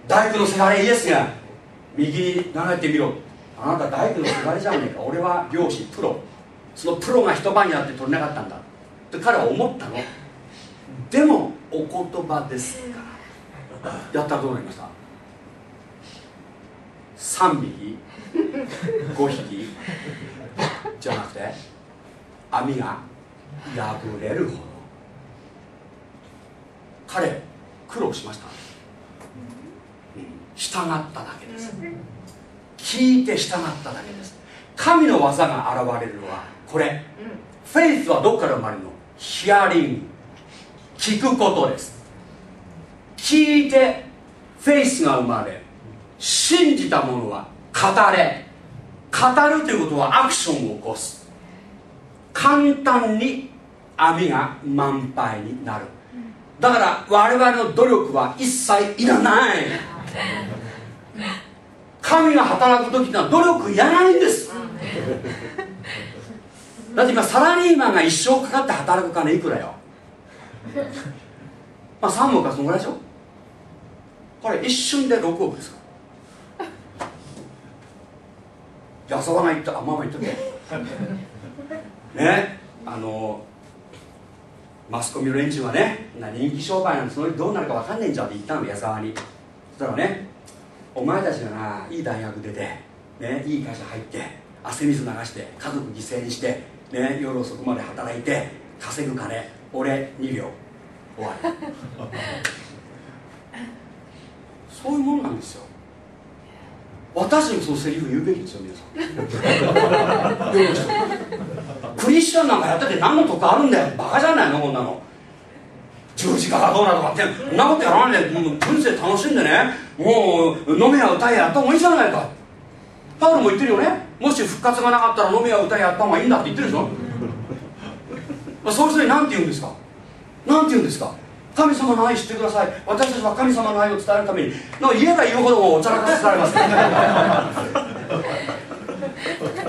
大工のせがれイエスが右に流れてみろ。あなた大工のせがれじゃねえか。俺は漁師プロ。そのプロが一晩やって取れなかったんだ。って彼は思ったの。でもお言葉ですか。らやったらどうなりました？3匹5匹。じゃなくて。網が破れるほど。彼苦労しました、うん、従っただけです。聞いて従っただけです。神の技が現れるのはこれ、フェイスはどっから生まれるの？ヒアリング。聞くことです。聞いてフェイスが生まれ信じたものは語れ語るということはアクションを起こす。簡単に網が満杯になる。だから我々の努力は一切いらない。神が働く時ってのは努力いらないんです。だって今サラリーマンが一生かかって働く金いくらよ。まあ3億かそのぐらいでしょ。これ一瞬で6億ですか。ら矢沢が言ったあまあま言っとけ。ね。あのマスコミの連中はね人気商売なんてそのどうなるか分かんねえんじゃんって言ったの矢沢に。そしたらねお前たちがないい大学出て、ね、いい会社入って汗水流して家族犠牲にして、ね、夜遅くまで働いて稼ぐ金俺2両。終わり。そういうもんなんですよ私にそのセリフ言うべきですよ皆さん。クリスチャンなんかやってて何の得あるんだよ。バカじゃないのこんなの。十字架がどうなとかって。そんなことやらないでもう人生楽しんでね。もう飲めや歌えやった方がいいじゃないか。パウロも言ってるよね。もし復活がなかったら飲めや歌えやった方がいいんだって言ってるでしょ。そういう人に何て言うんですか。何て言うんですか。神様の愛知ってください。私たちは神様の愛を伝えるためにの言えば言うほどおちゃらかされます。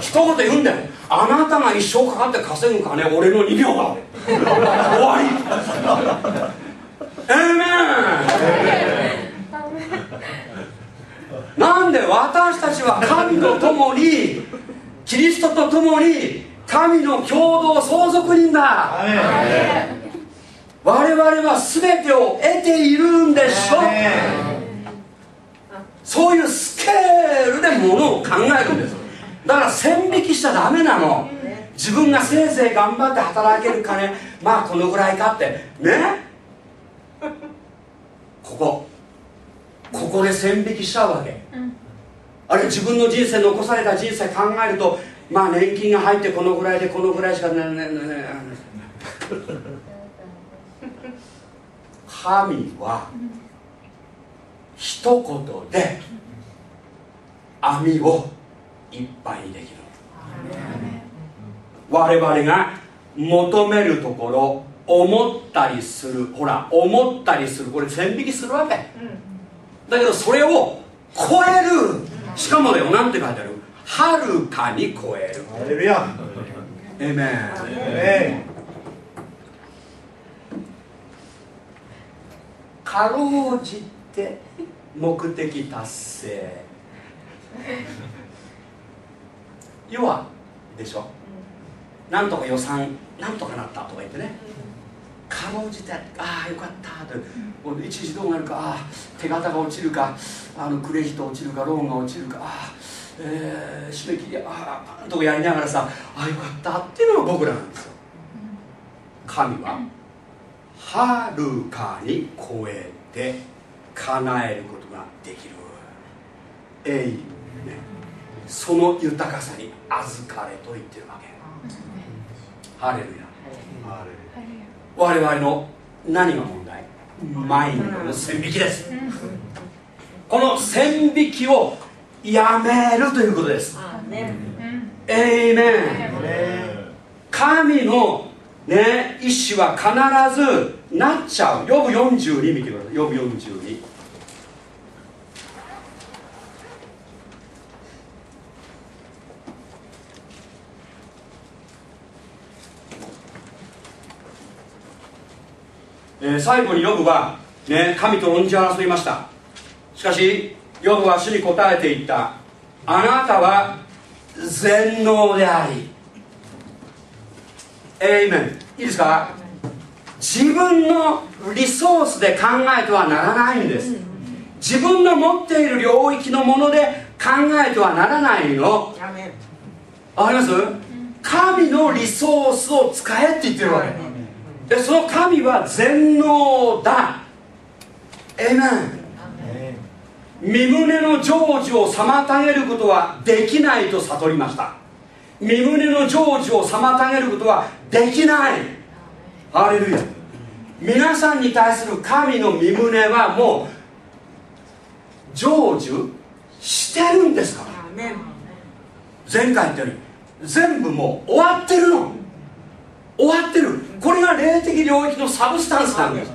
一言言うんだよ。あなたが一生かかって稼ぐ金俺の2秒だ終わり。えーめんなんで私たちは神と共にキリストと共に神の共同相続人だ。我々は全てを得ているんでしょそういうスケールでものを考えるんです。だから線引きしちゃダメなの。自分がせいぜい頑張って働ける金。まあこのぐらいかって。ね？ここ。ここで線引きしちゃうわけ、あれ自分の人生残された人生考えるとまあ年金が入ってこのぐらいでこのぐらいしかねねねね神は一言で網をいっぱいにできる。我々が求めるところ思ったりする。ほら思ったりする。これ線引きするわけ、だけどそれを超える。しかもだよ何て書いてある。はるかに超える。エメンかろうじて目的達成。要はでしょ？なんとか予算なんとかなったとか言ってね。かろうじてああよかったと。一時どうなるかああ手形が落ちるかあのクレジット落ちるかローンが落ちるかああ、えー、締め切りああとかやりながらさああよかったっていうのが僕らなんですよ。神は。はるかに超えて叶えることができる。えい、ね、その豊かさに預かれと言ってるわけ。ハレルヤ。我々の何が問題？マインドの線引きです。この線引きをやめるということです。エイメン。神のね意志は必ずなっちゃう。ヨブ42見てくださいヨブ42えー、最後にヨブは、ね、神と論じ争いました。しかしヨブは主に答えていった。あなたは全能でありエイメンいいですか？自分のリソースで考えてはならないんです。自分の持っている領域のもので考えてはならないの。わかります？神のリソースを使えって言ってるわけ。でその神は全能だ。エイメン身胸の成就を妨げることはできないと悟りました。身胸の成就を妨げることはできない。ハレルヤ。皆さんに対する神の身胸はもう成就してるんですから。前回言ったように全部もう終わってるの。終わってる。これが霊的領域の substance なんです。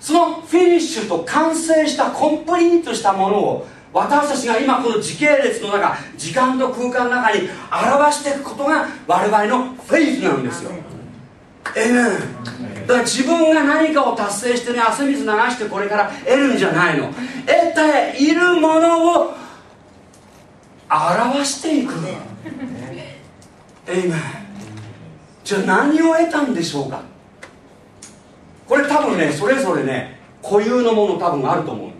そのフィニッシュと完成したコンプリートしたものを私たちが今この時系列の中時間と空間の中に表していくことが我々のフェイスなんですよ。えメンだから自分が何かを達成してね汗水流してこれから得るんじゃないの。得ているものを表していくえメンじゃあ何を得たんでしょうか。これ多分ねそれぞれね固有のもの多分あると思う。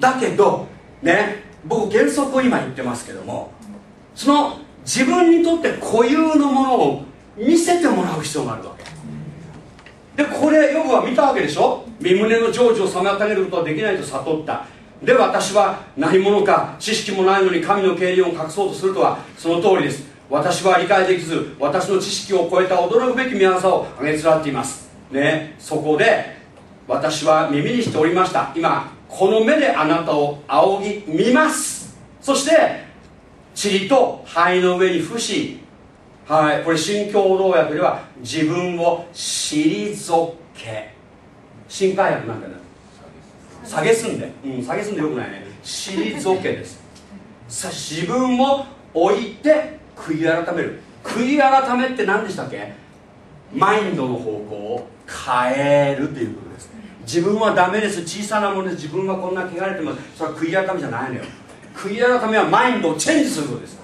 だけどね僕原則を今言ってますけどもその自分にとって固有のものを見せてもらう必要があるわけ。でこれヨブは見たわけでしょ？身胸の成就を妨げることはできないと悟った。で私は何者か知識もないのに神の経理を隠そうとするとはその通りです。私は理解できず私の知識を超えた驚くべき宮業を挙げつらっています。ねそこで私は耳にしておりました。今この目であなたを仰ぎ見ます。そして塵と灰の上に伏しはいこれ新共同訳では自分を退け。新海訳なんかね下げすんで。うん下げすんでよくないね。退けです。さ自分を置いて悔い改める。悔い改めって何でしたっけ？マインドの方向を変えるということです。ね自分はダメです。小さなもので自分はこんな汚れてます。それは悔い改めじゃないのよ。悔い改めはマインドをチェンジすることです。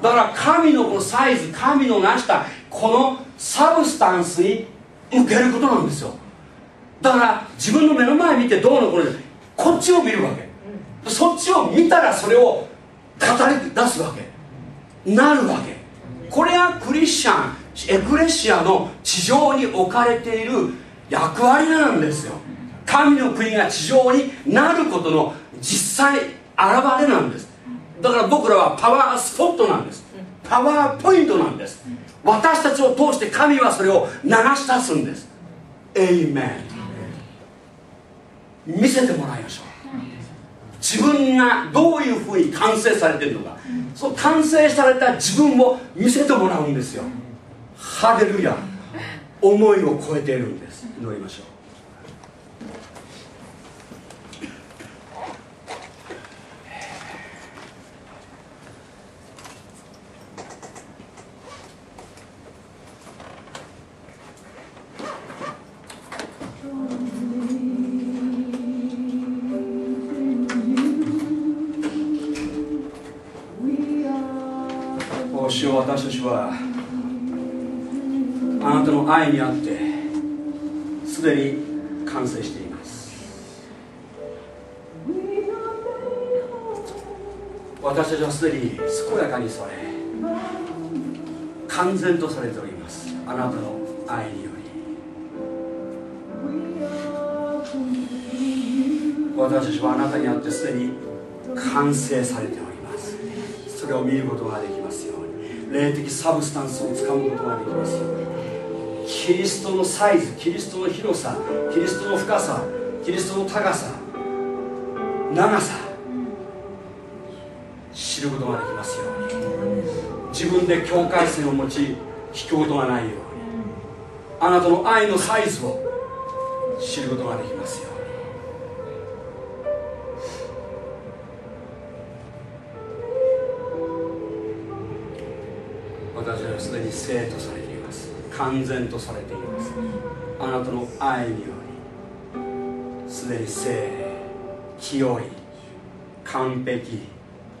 だから神のこのサイズ神の成したこのサブスタンスに向けることなんですよ。だから自分の目の前見てどうのこれこっちを見るわけ。そっちを見たらそれを語り出すわけ。なるわけ。これがクリスチャンエクレシアの地上に置かれている役割なんですよ。神の国が地上になることの実際現れなんです。だから僕らはパワースポットなんです。パワーポイントなんです。私たちを通して神はそれを流し出すんです。エイメン見せてもらいましょう。自分がどういうふうに完成されてるのか。その完成された自分を見せてもらうんですよ。ハレルヤ。思いを超えているんです。祈りましょう。にあってすでに完成しています。私たちはすでに健やかにされ完全とされております。あなたの愛により。私たちはあなたにあってすでに完成されております。それを見ることができますように。霊的サブスタンスをつかむことができますように。キリストのサイズキリストの広さキリストの深さキリストの高さ長さ知ることができますように。自分で境界線を持ち引くことがないように。あなたの愛のサイズを知ることができますように。私はすでに生とされています完全とされています。あなたの愛によりすでに聖清い完璧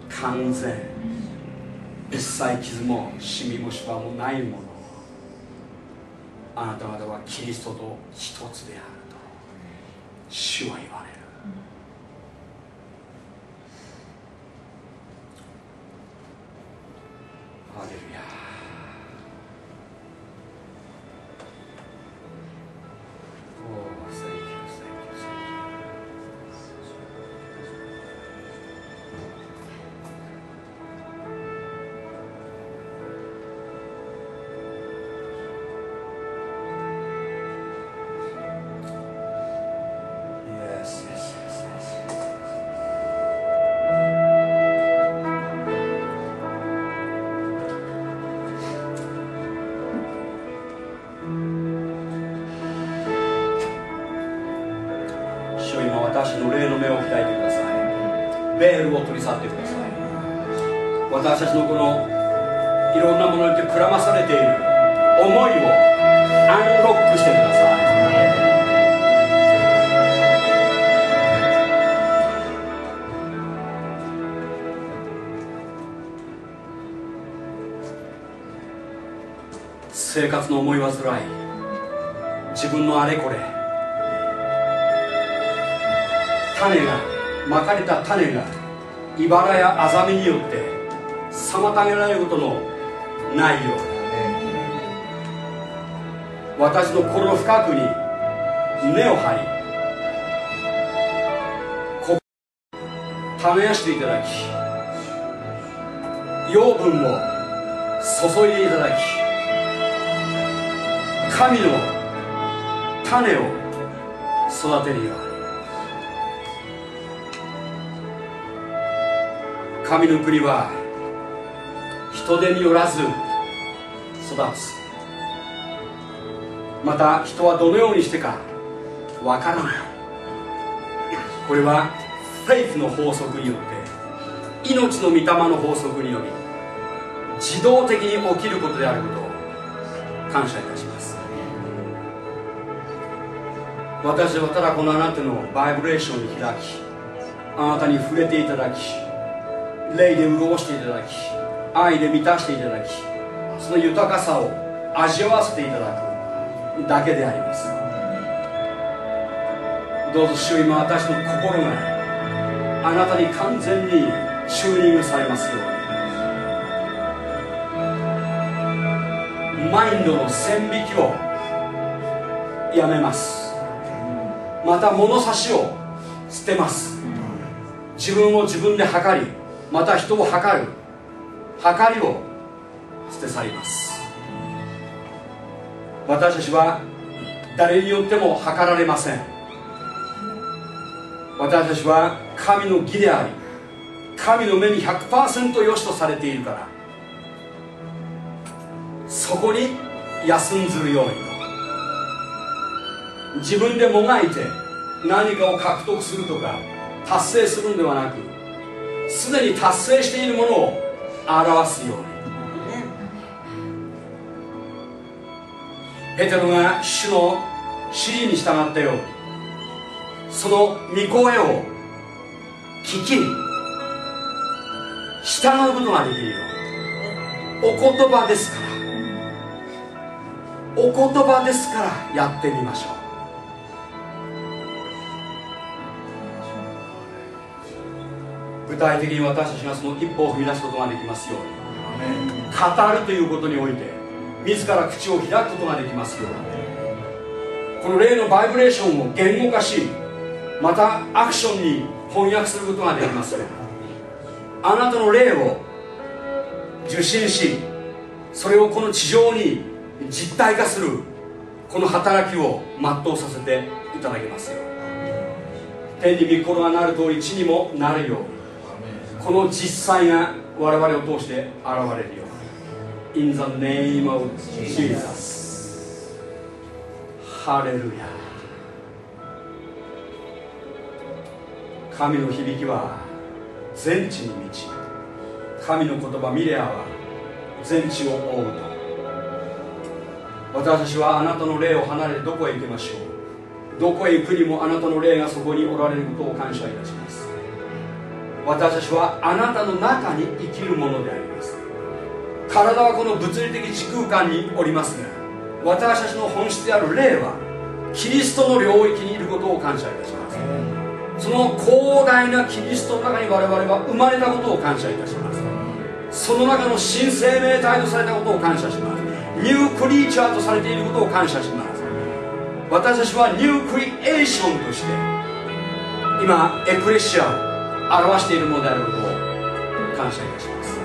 完全一切傷もシミもシワもないものあなた方はキリストと一つであると主は言われ私たちのこのいろんなものによってくらまされている思いをアンロックしてください生活の思い煩い自分のあれこれ種がまかれた種が茨やアザミによって妨げられることのないように私の心深くに根を張り耕していただき養分を注いでいただき神の種を育てる。ように神の国は人手によらず育つ。また人はどのようにしてかわからない。これはフェイスの法則によって命の御霊の法則により自動的に起きることであることを感謝いたします。私はただこのあなたのバイブレーションに開きあなたに触れていただき霊で潤していただき愛で満たしていただきその豊かさを味わわせていただくだけであります。どうぞ主今私の心があなたに完全にチューニングされますように。マインドの線引きをやめます。また物差しを捨てます。自分を自分で測りまた人を測る。測りを捨て去ります。私たちは誰によっても測られません。私たちは神の義であり神の目に100%良しとされているからそこに休んずるようにと。自分でもがいて何かを獲得するとか達成するんではなくすでに達成しているものを表すように。ペテロが主の指示に従ったようにその御声を聞き従うことができるように。お言葉ですから。お言葉ですからやってみましょう具体的に私たちがその一歩を踏み出すことができますように。語るということにおいて自ら口を開くことができますように。この霊のバイブレーションを言語化しまたアクションに翻訳することができますように。あなたの霊を受信しそれをこの地上に実体化するこの働きを全うさせていただけますよ天に御心がなる通り地にもなるように。この実際が我々を通して現れるように In the name of Jesus. ハレルヤ神の響きは全地に満ち神の言葉ミレアは全地を覆うと。私はあなたの霊を離れてどこへ行きましょう。どこへ行くにもあなたの霊がそこにおられることを感謝いたします。私たちはあなたの中に生きるものであります。体はこの物理的時空間におりますが私たちの本質である霊はキリストの領域にいることを感謝いたします。その広大なキリストの中に我々は生まれたことを感謝いたします。その中の新生命体とされたことを感謝します。ニュークリーチャーとされていることを感謝します。私たちはニュークリエーションとして今エクレシア表しているものであることを感謝いたします。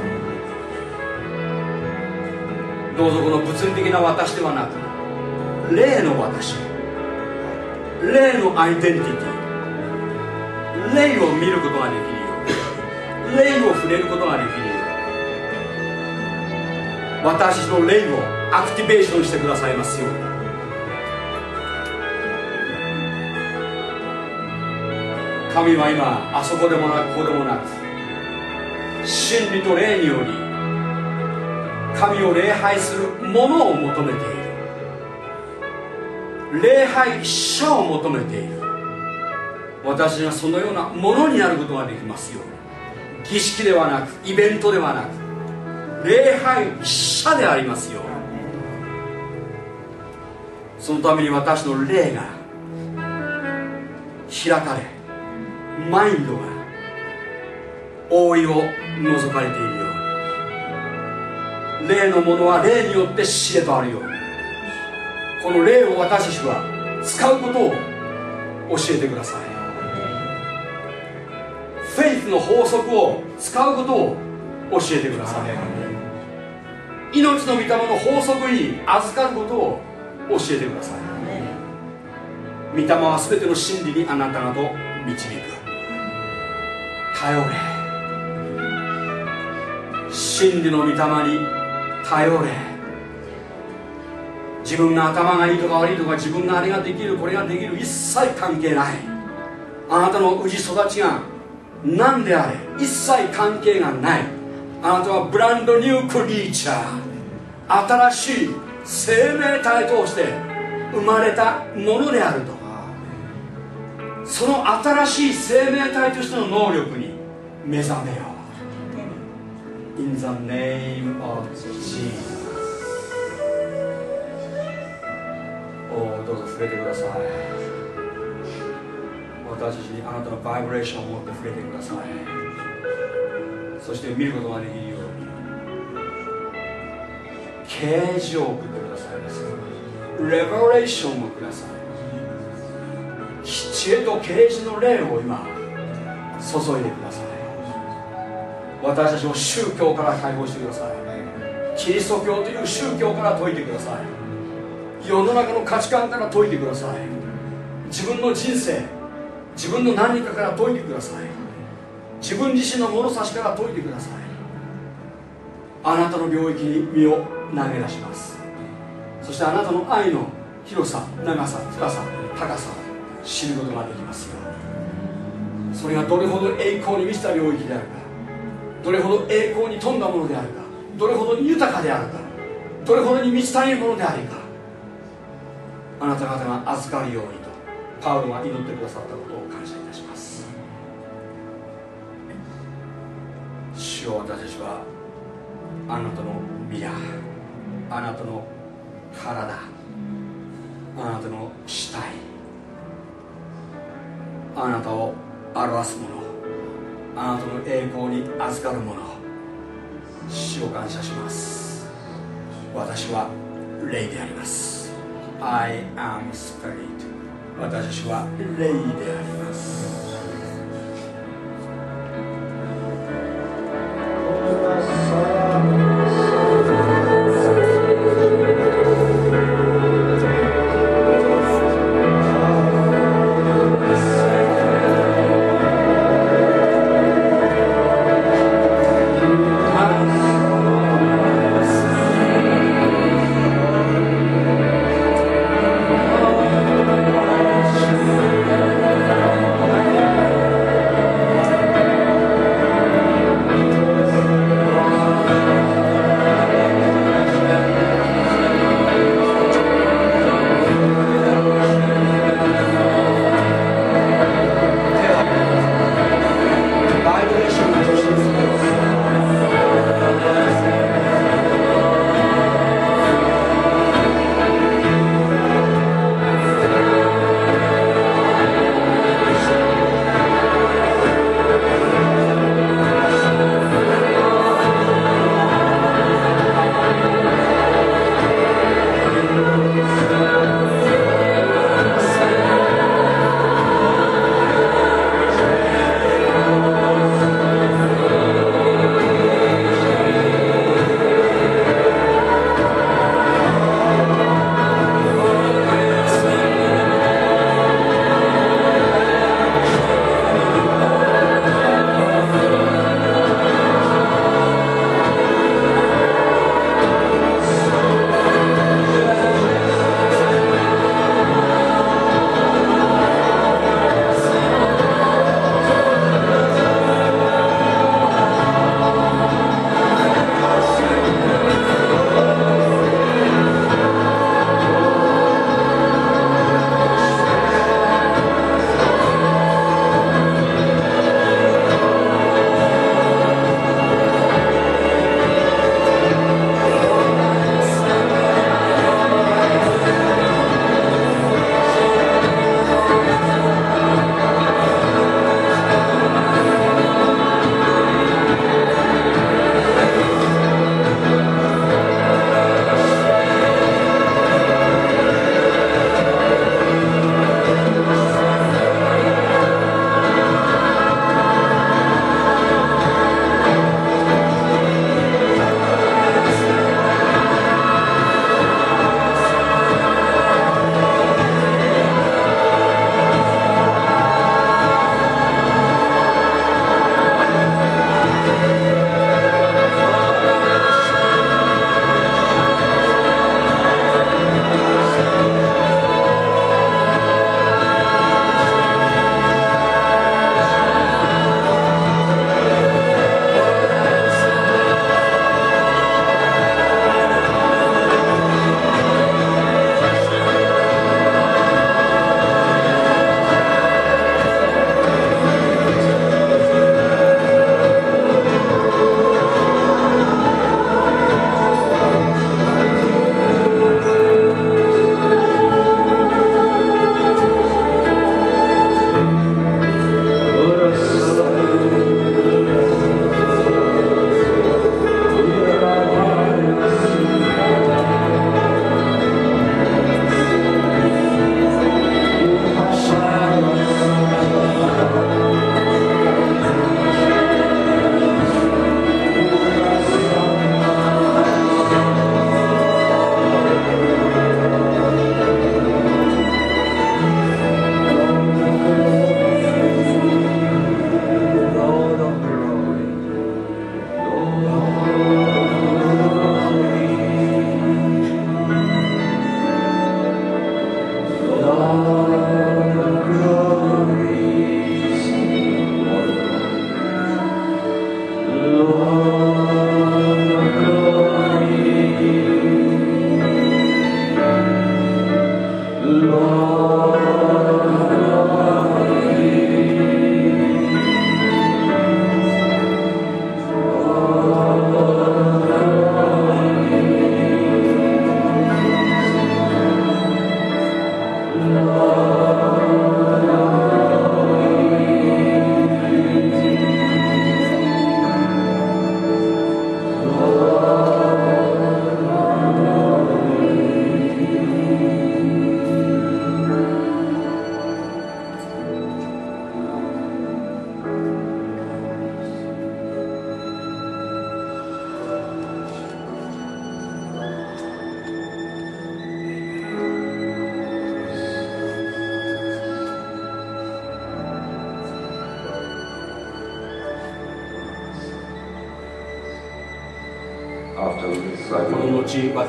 どうぞこの物理的な私ではなく霊の私霊のアイデンティティ霊を見ることができるよう霊を触れることができるよう私の霊をアクティベーションしてくださいますように。神は今あそこでもなくここでもなく真理と霊により神を礼拝するものを求めている。礼拝者を求めている。私がそのようなものになることができますように。儀式ではなくイベントではなく礼拝者でありますよそのために私の霊が開かれマインドが覆いを除かれているように。霊のものは霊によって死へとあるよう。にこの霊を私たちは使うことを教えてください。フェイスの法則を使うことを教えてください。命の御霊の法則に預かることを教えてください。御霊は全ての真理にあなた方と導く。頼れ。真理の御霊に頼れ。自分が頭がいいとか悪いとか自分があれができるこれができる一切関係ない。あなたの氏育ちが何であれ一切関係がない。あなたはブランドニュークリーチャー。新しい生命体として生まれたものであるとその新しい生命体としての能力に目覚めよう In the name of Jesus おどうぞ触れてください。私たちにあなたのバイブレーションを持って触れてください。そして見ることができるように。啓示を送ってくださいますレバレーションをください。知恵と啓示の霊を今注いでください私たちを宗教から解放してください。キリスト教という宗教から解いてください。世の中の価値観から解いてください。自分の人生自分の何かから解いてください。自分自身の物差しから解いてください。あなたの領域に身を投げ出します。そしてあなたの愛の広さ長さ深さ高さを知ることができますよそれがどれほど栄光に満ちた領域であるか。どれほど栄光に富んだものであるか。どれほどに豊かであるか。どれほどに満ち足りるものであるか。あなた方が預かるようにとパウロが祈ってくださったことを感謝いたします。主よ私たちはあなたの宮あなたの体あなたの死体あなたを表すもの。あなたの栄光に預かるもの主を感謝します。私は霊であります。I am spirit 私は霊であります「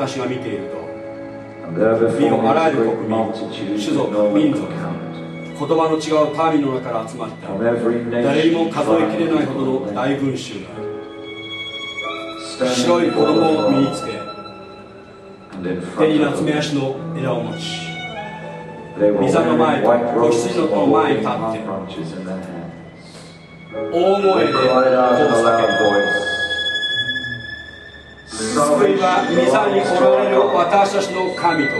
私が見ていると見よあらゆる国民種族民族言葉の違う民の中から集まった。誰にも数えきれないほどの大群衆が白い衣を身につけ手に夏目足の枝を持ち膝の前と子羊の前に立って大声でこう叫ぶ救いは御座に私たちの神と。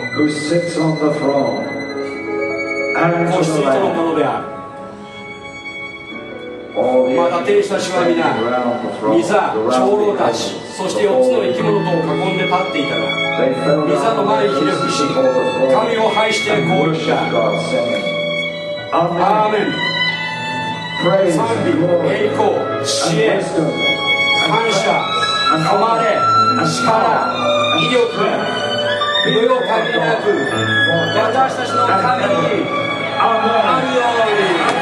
子羊とのものである。また天使たちは皆御座長老たちそして4つの生き物とを囲んで立っていたが御座の前にひれ伏し神を拝してこう言った。アーメン賛美栄光知恵感謝誉れ力威力私たちの神に。あるよ。うに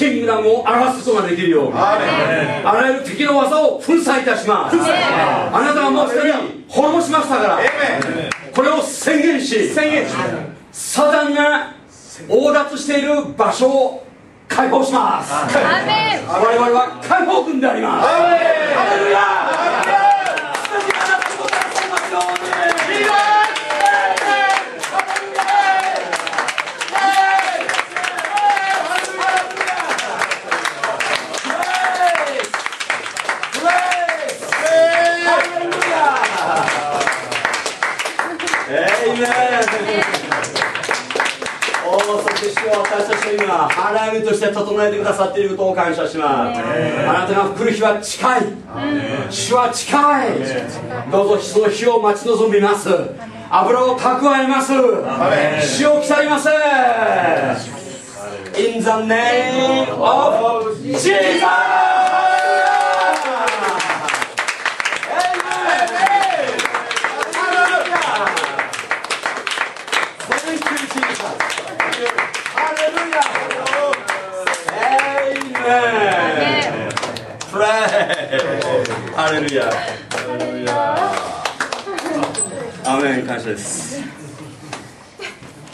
キングダムを表すことができるようにあらゆる敵の技を粉砕いたします。あなたはもうすでに滅ぼしましたからこれを宣言し宣言し。サタンが横奪している場所を解放します我々は解放軍でありますハレルヤ全てがなってことがしますようにエイメンおおそして主は私たちを今花嫁として整えてくださっていることを感謝します。あなたが来る日は近い。主は近い。どうぞその日を待ち望みます。油を蓄えます。死を来ります。In the name of Jesus!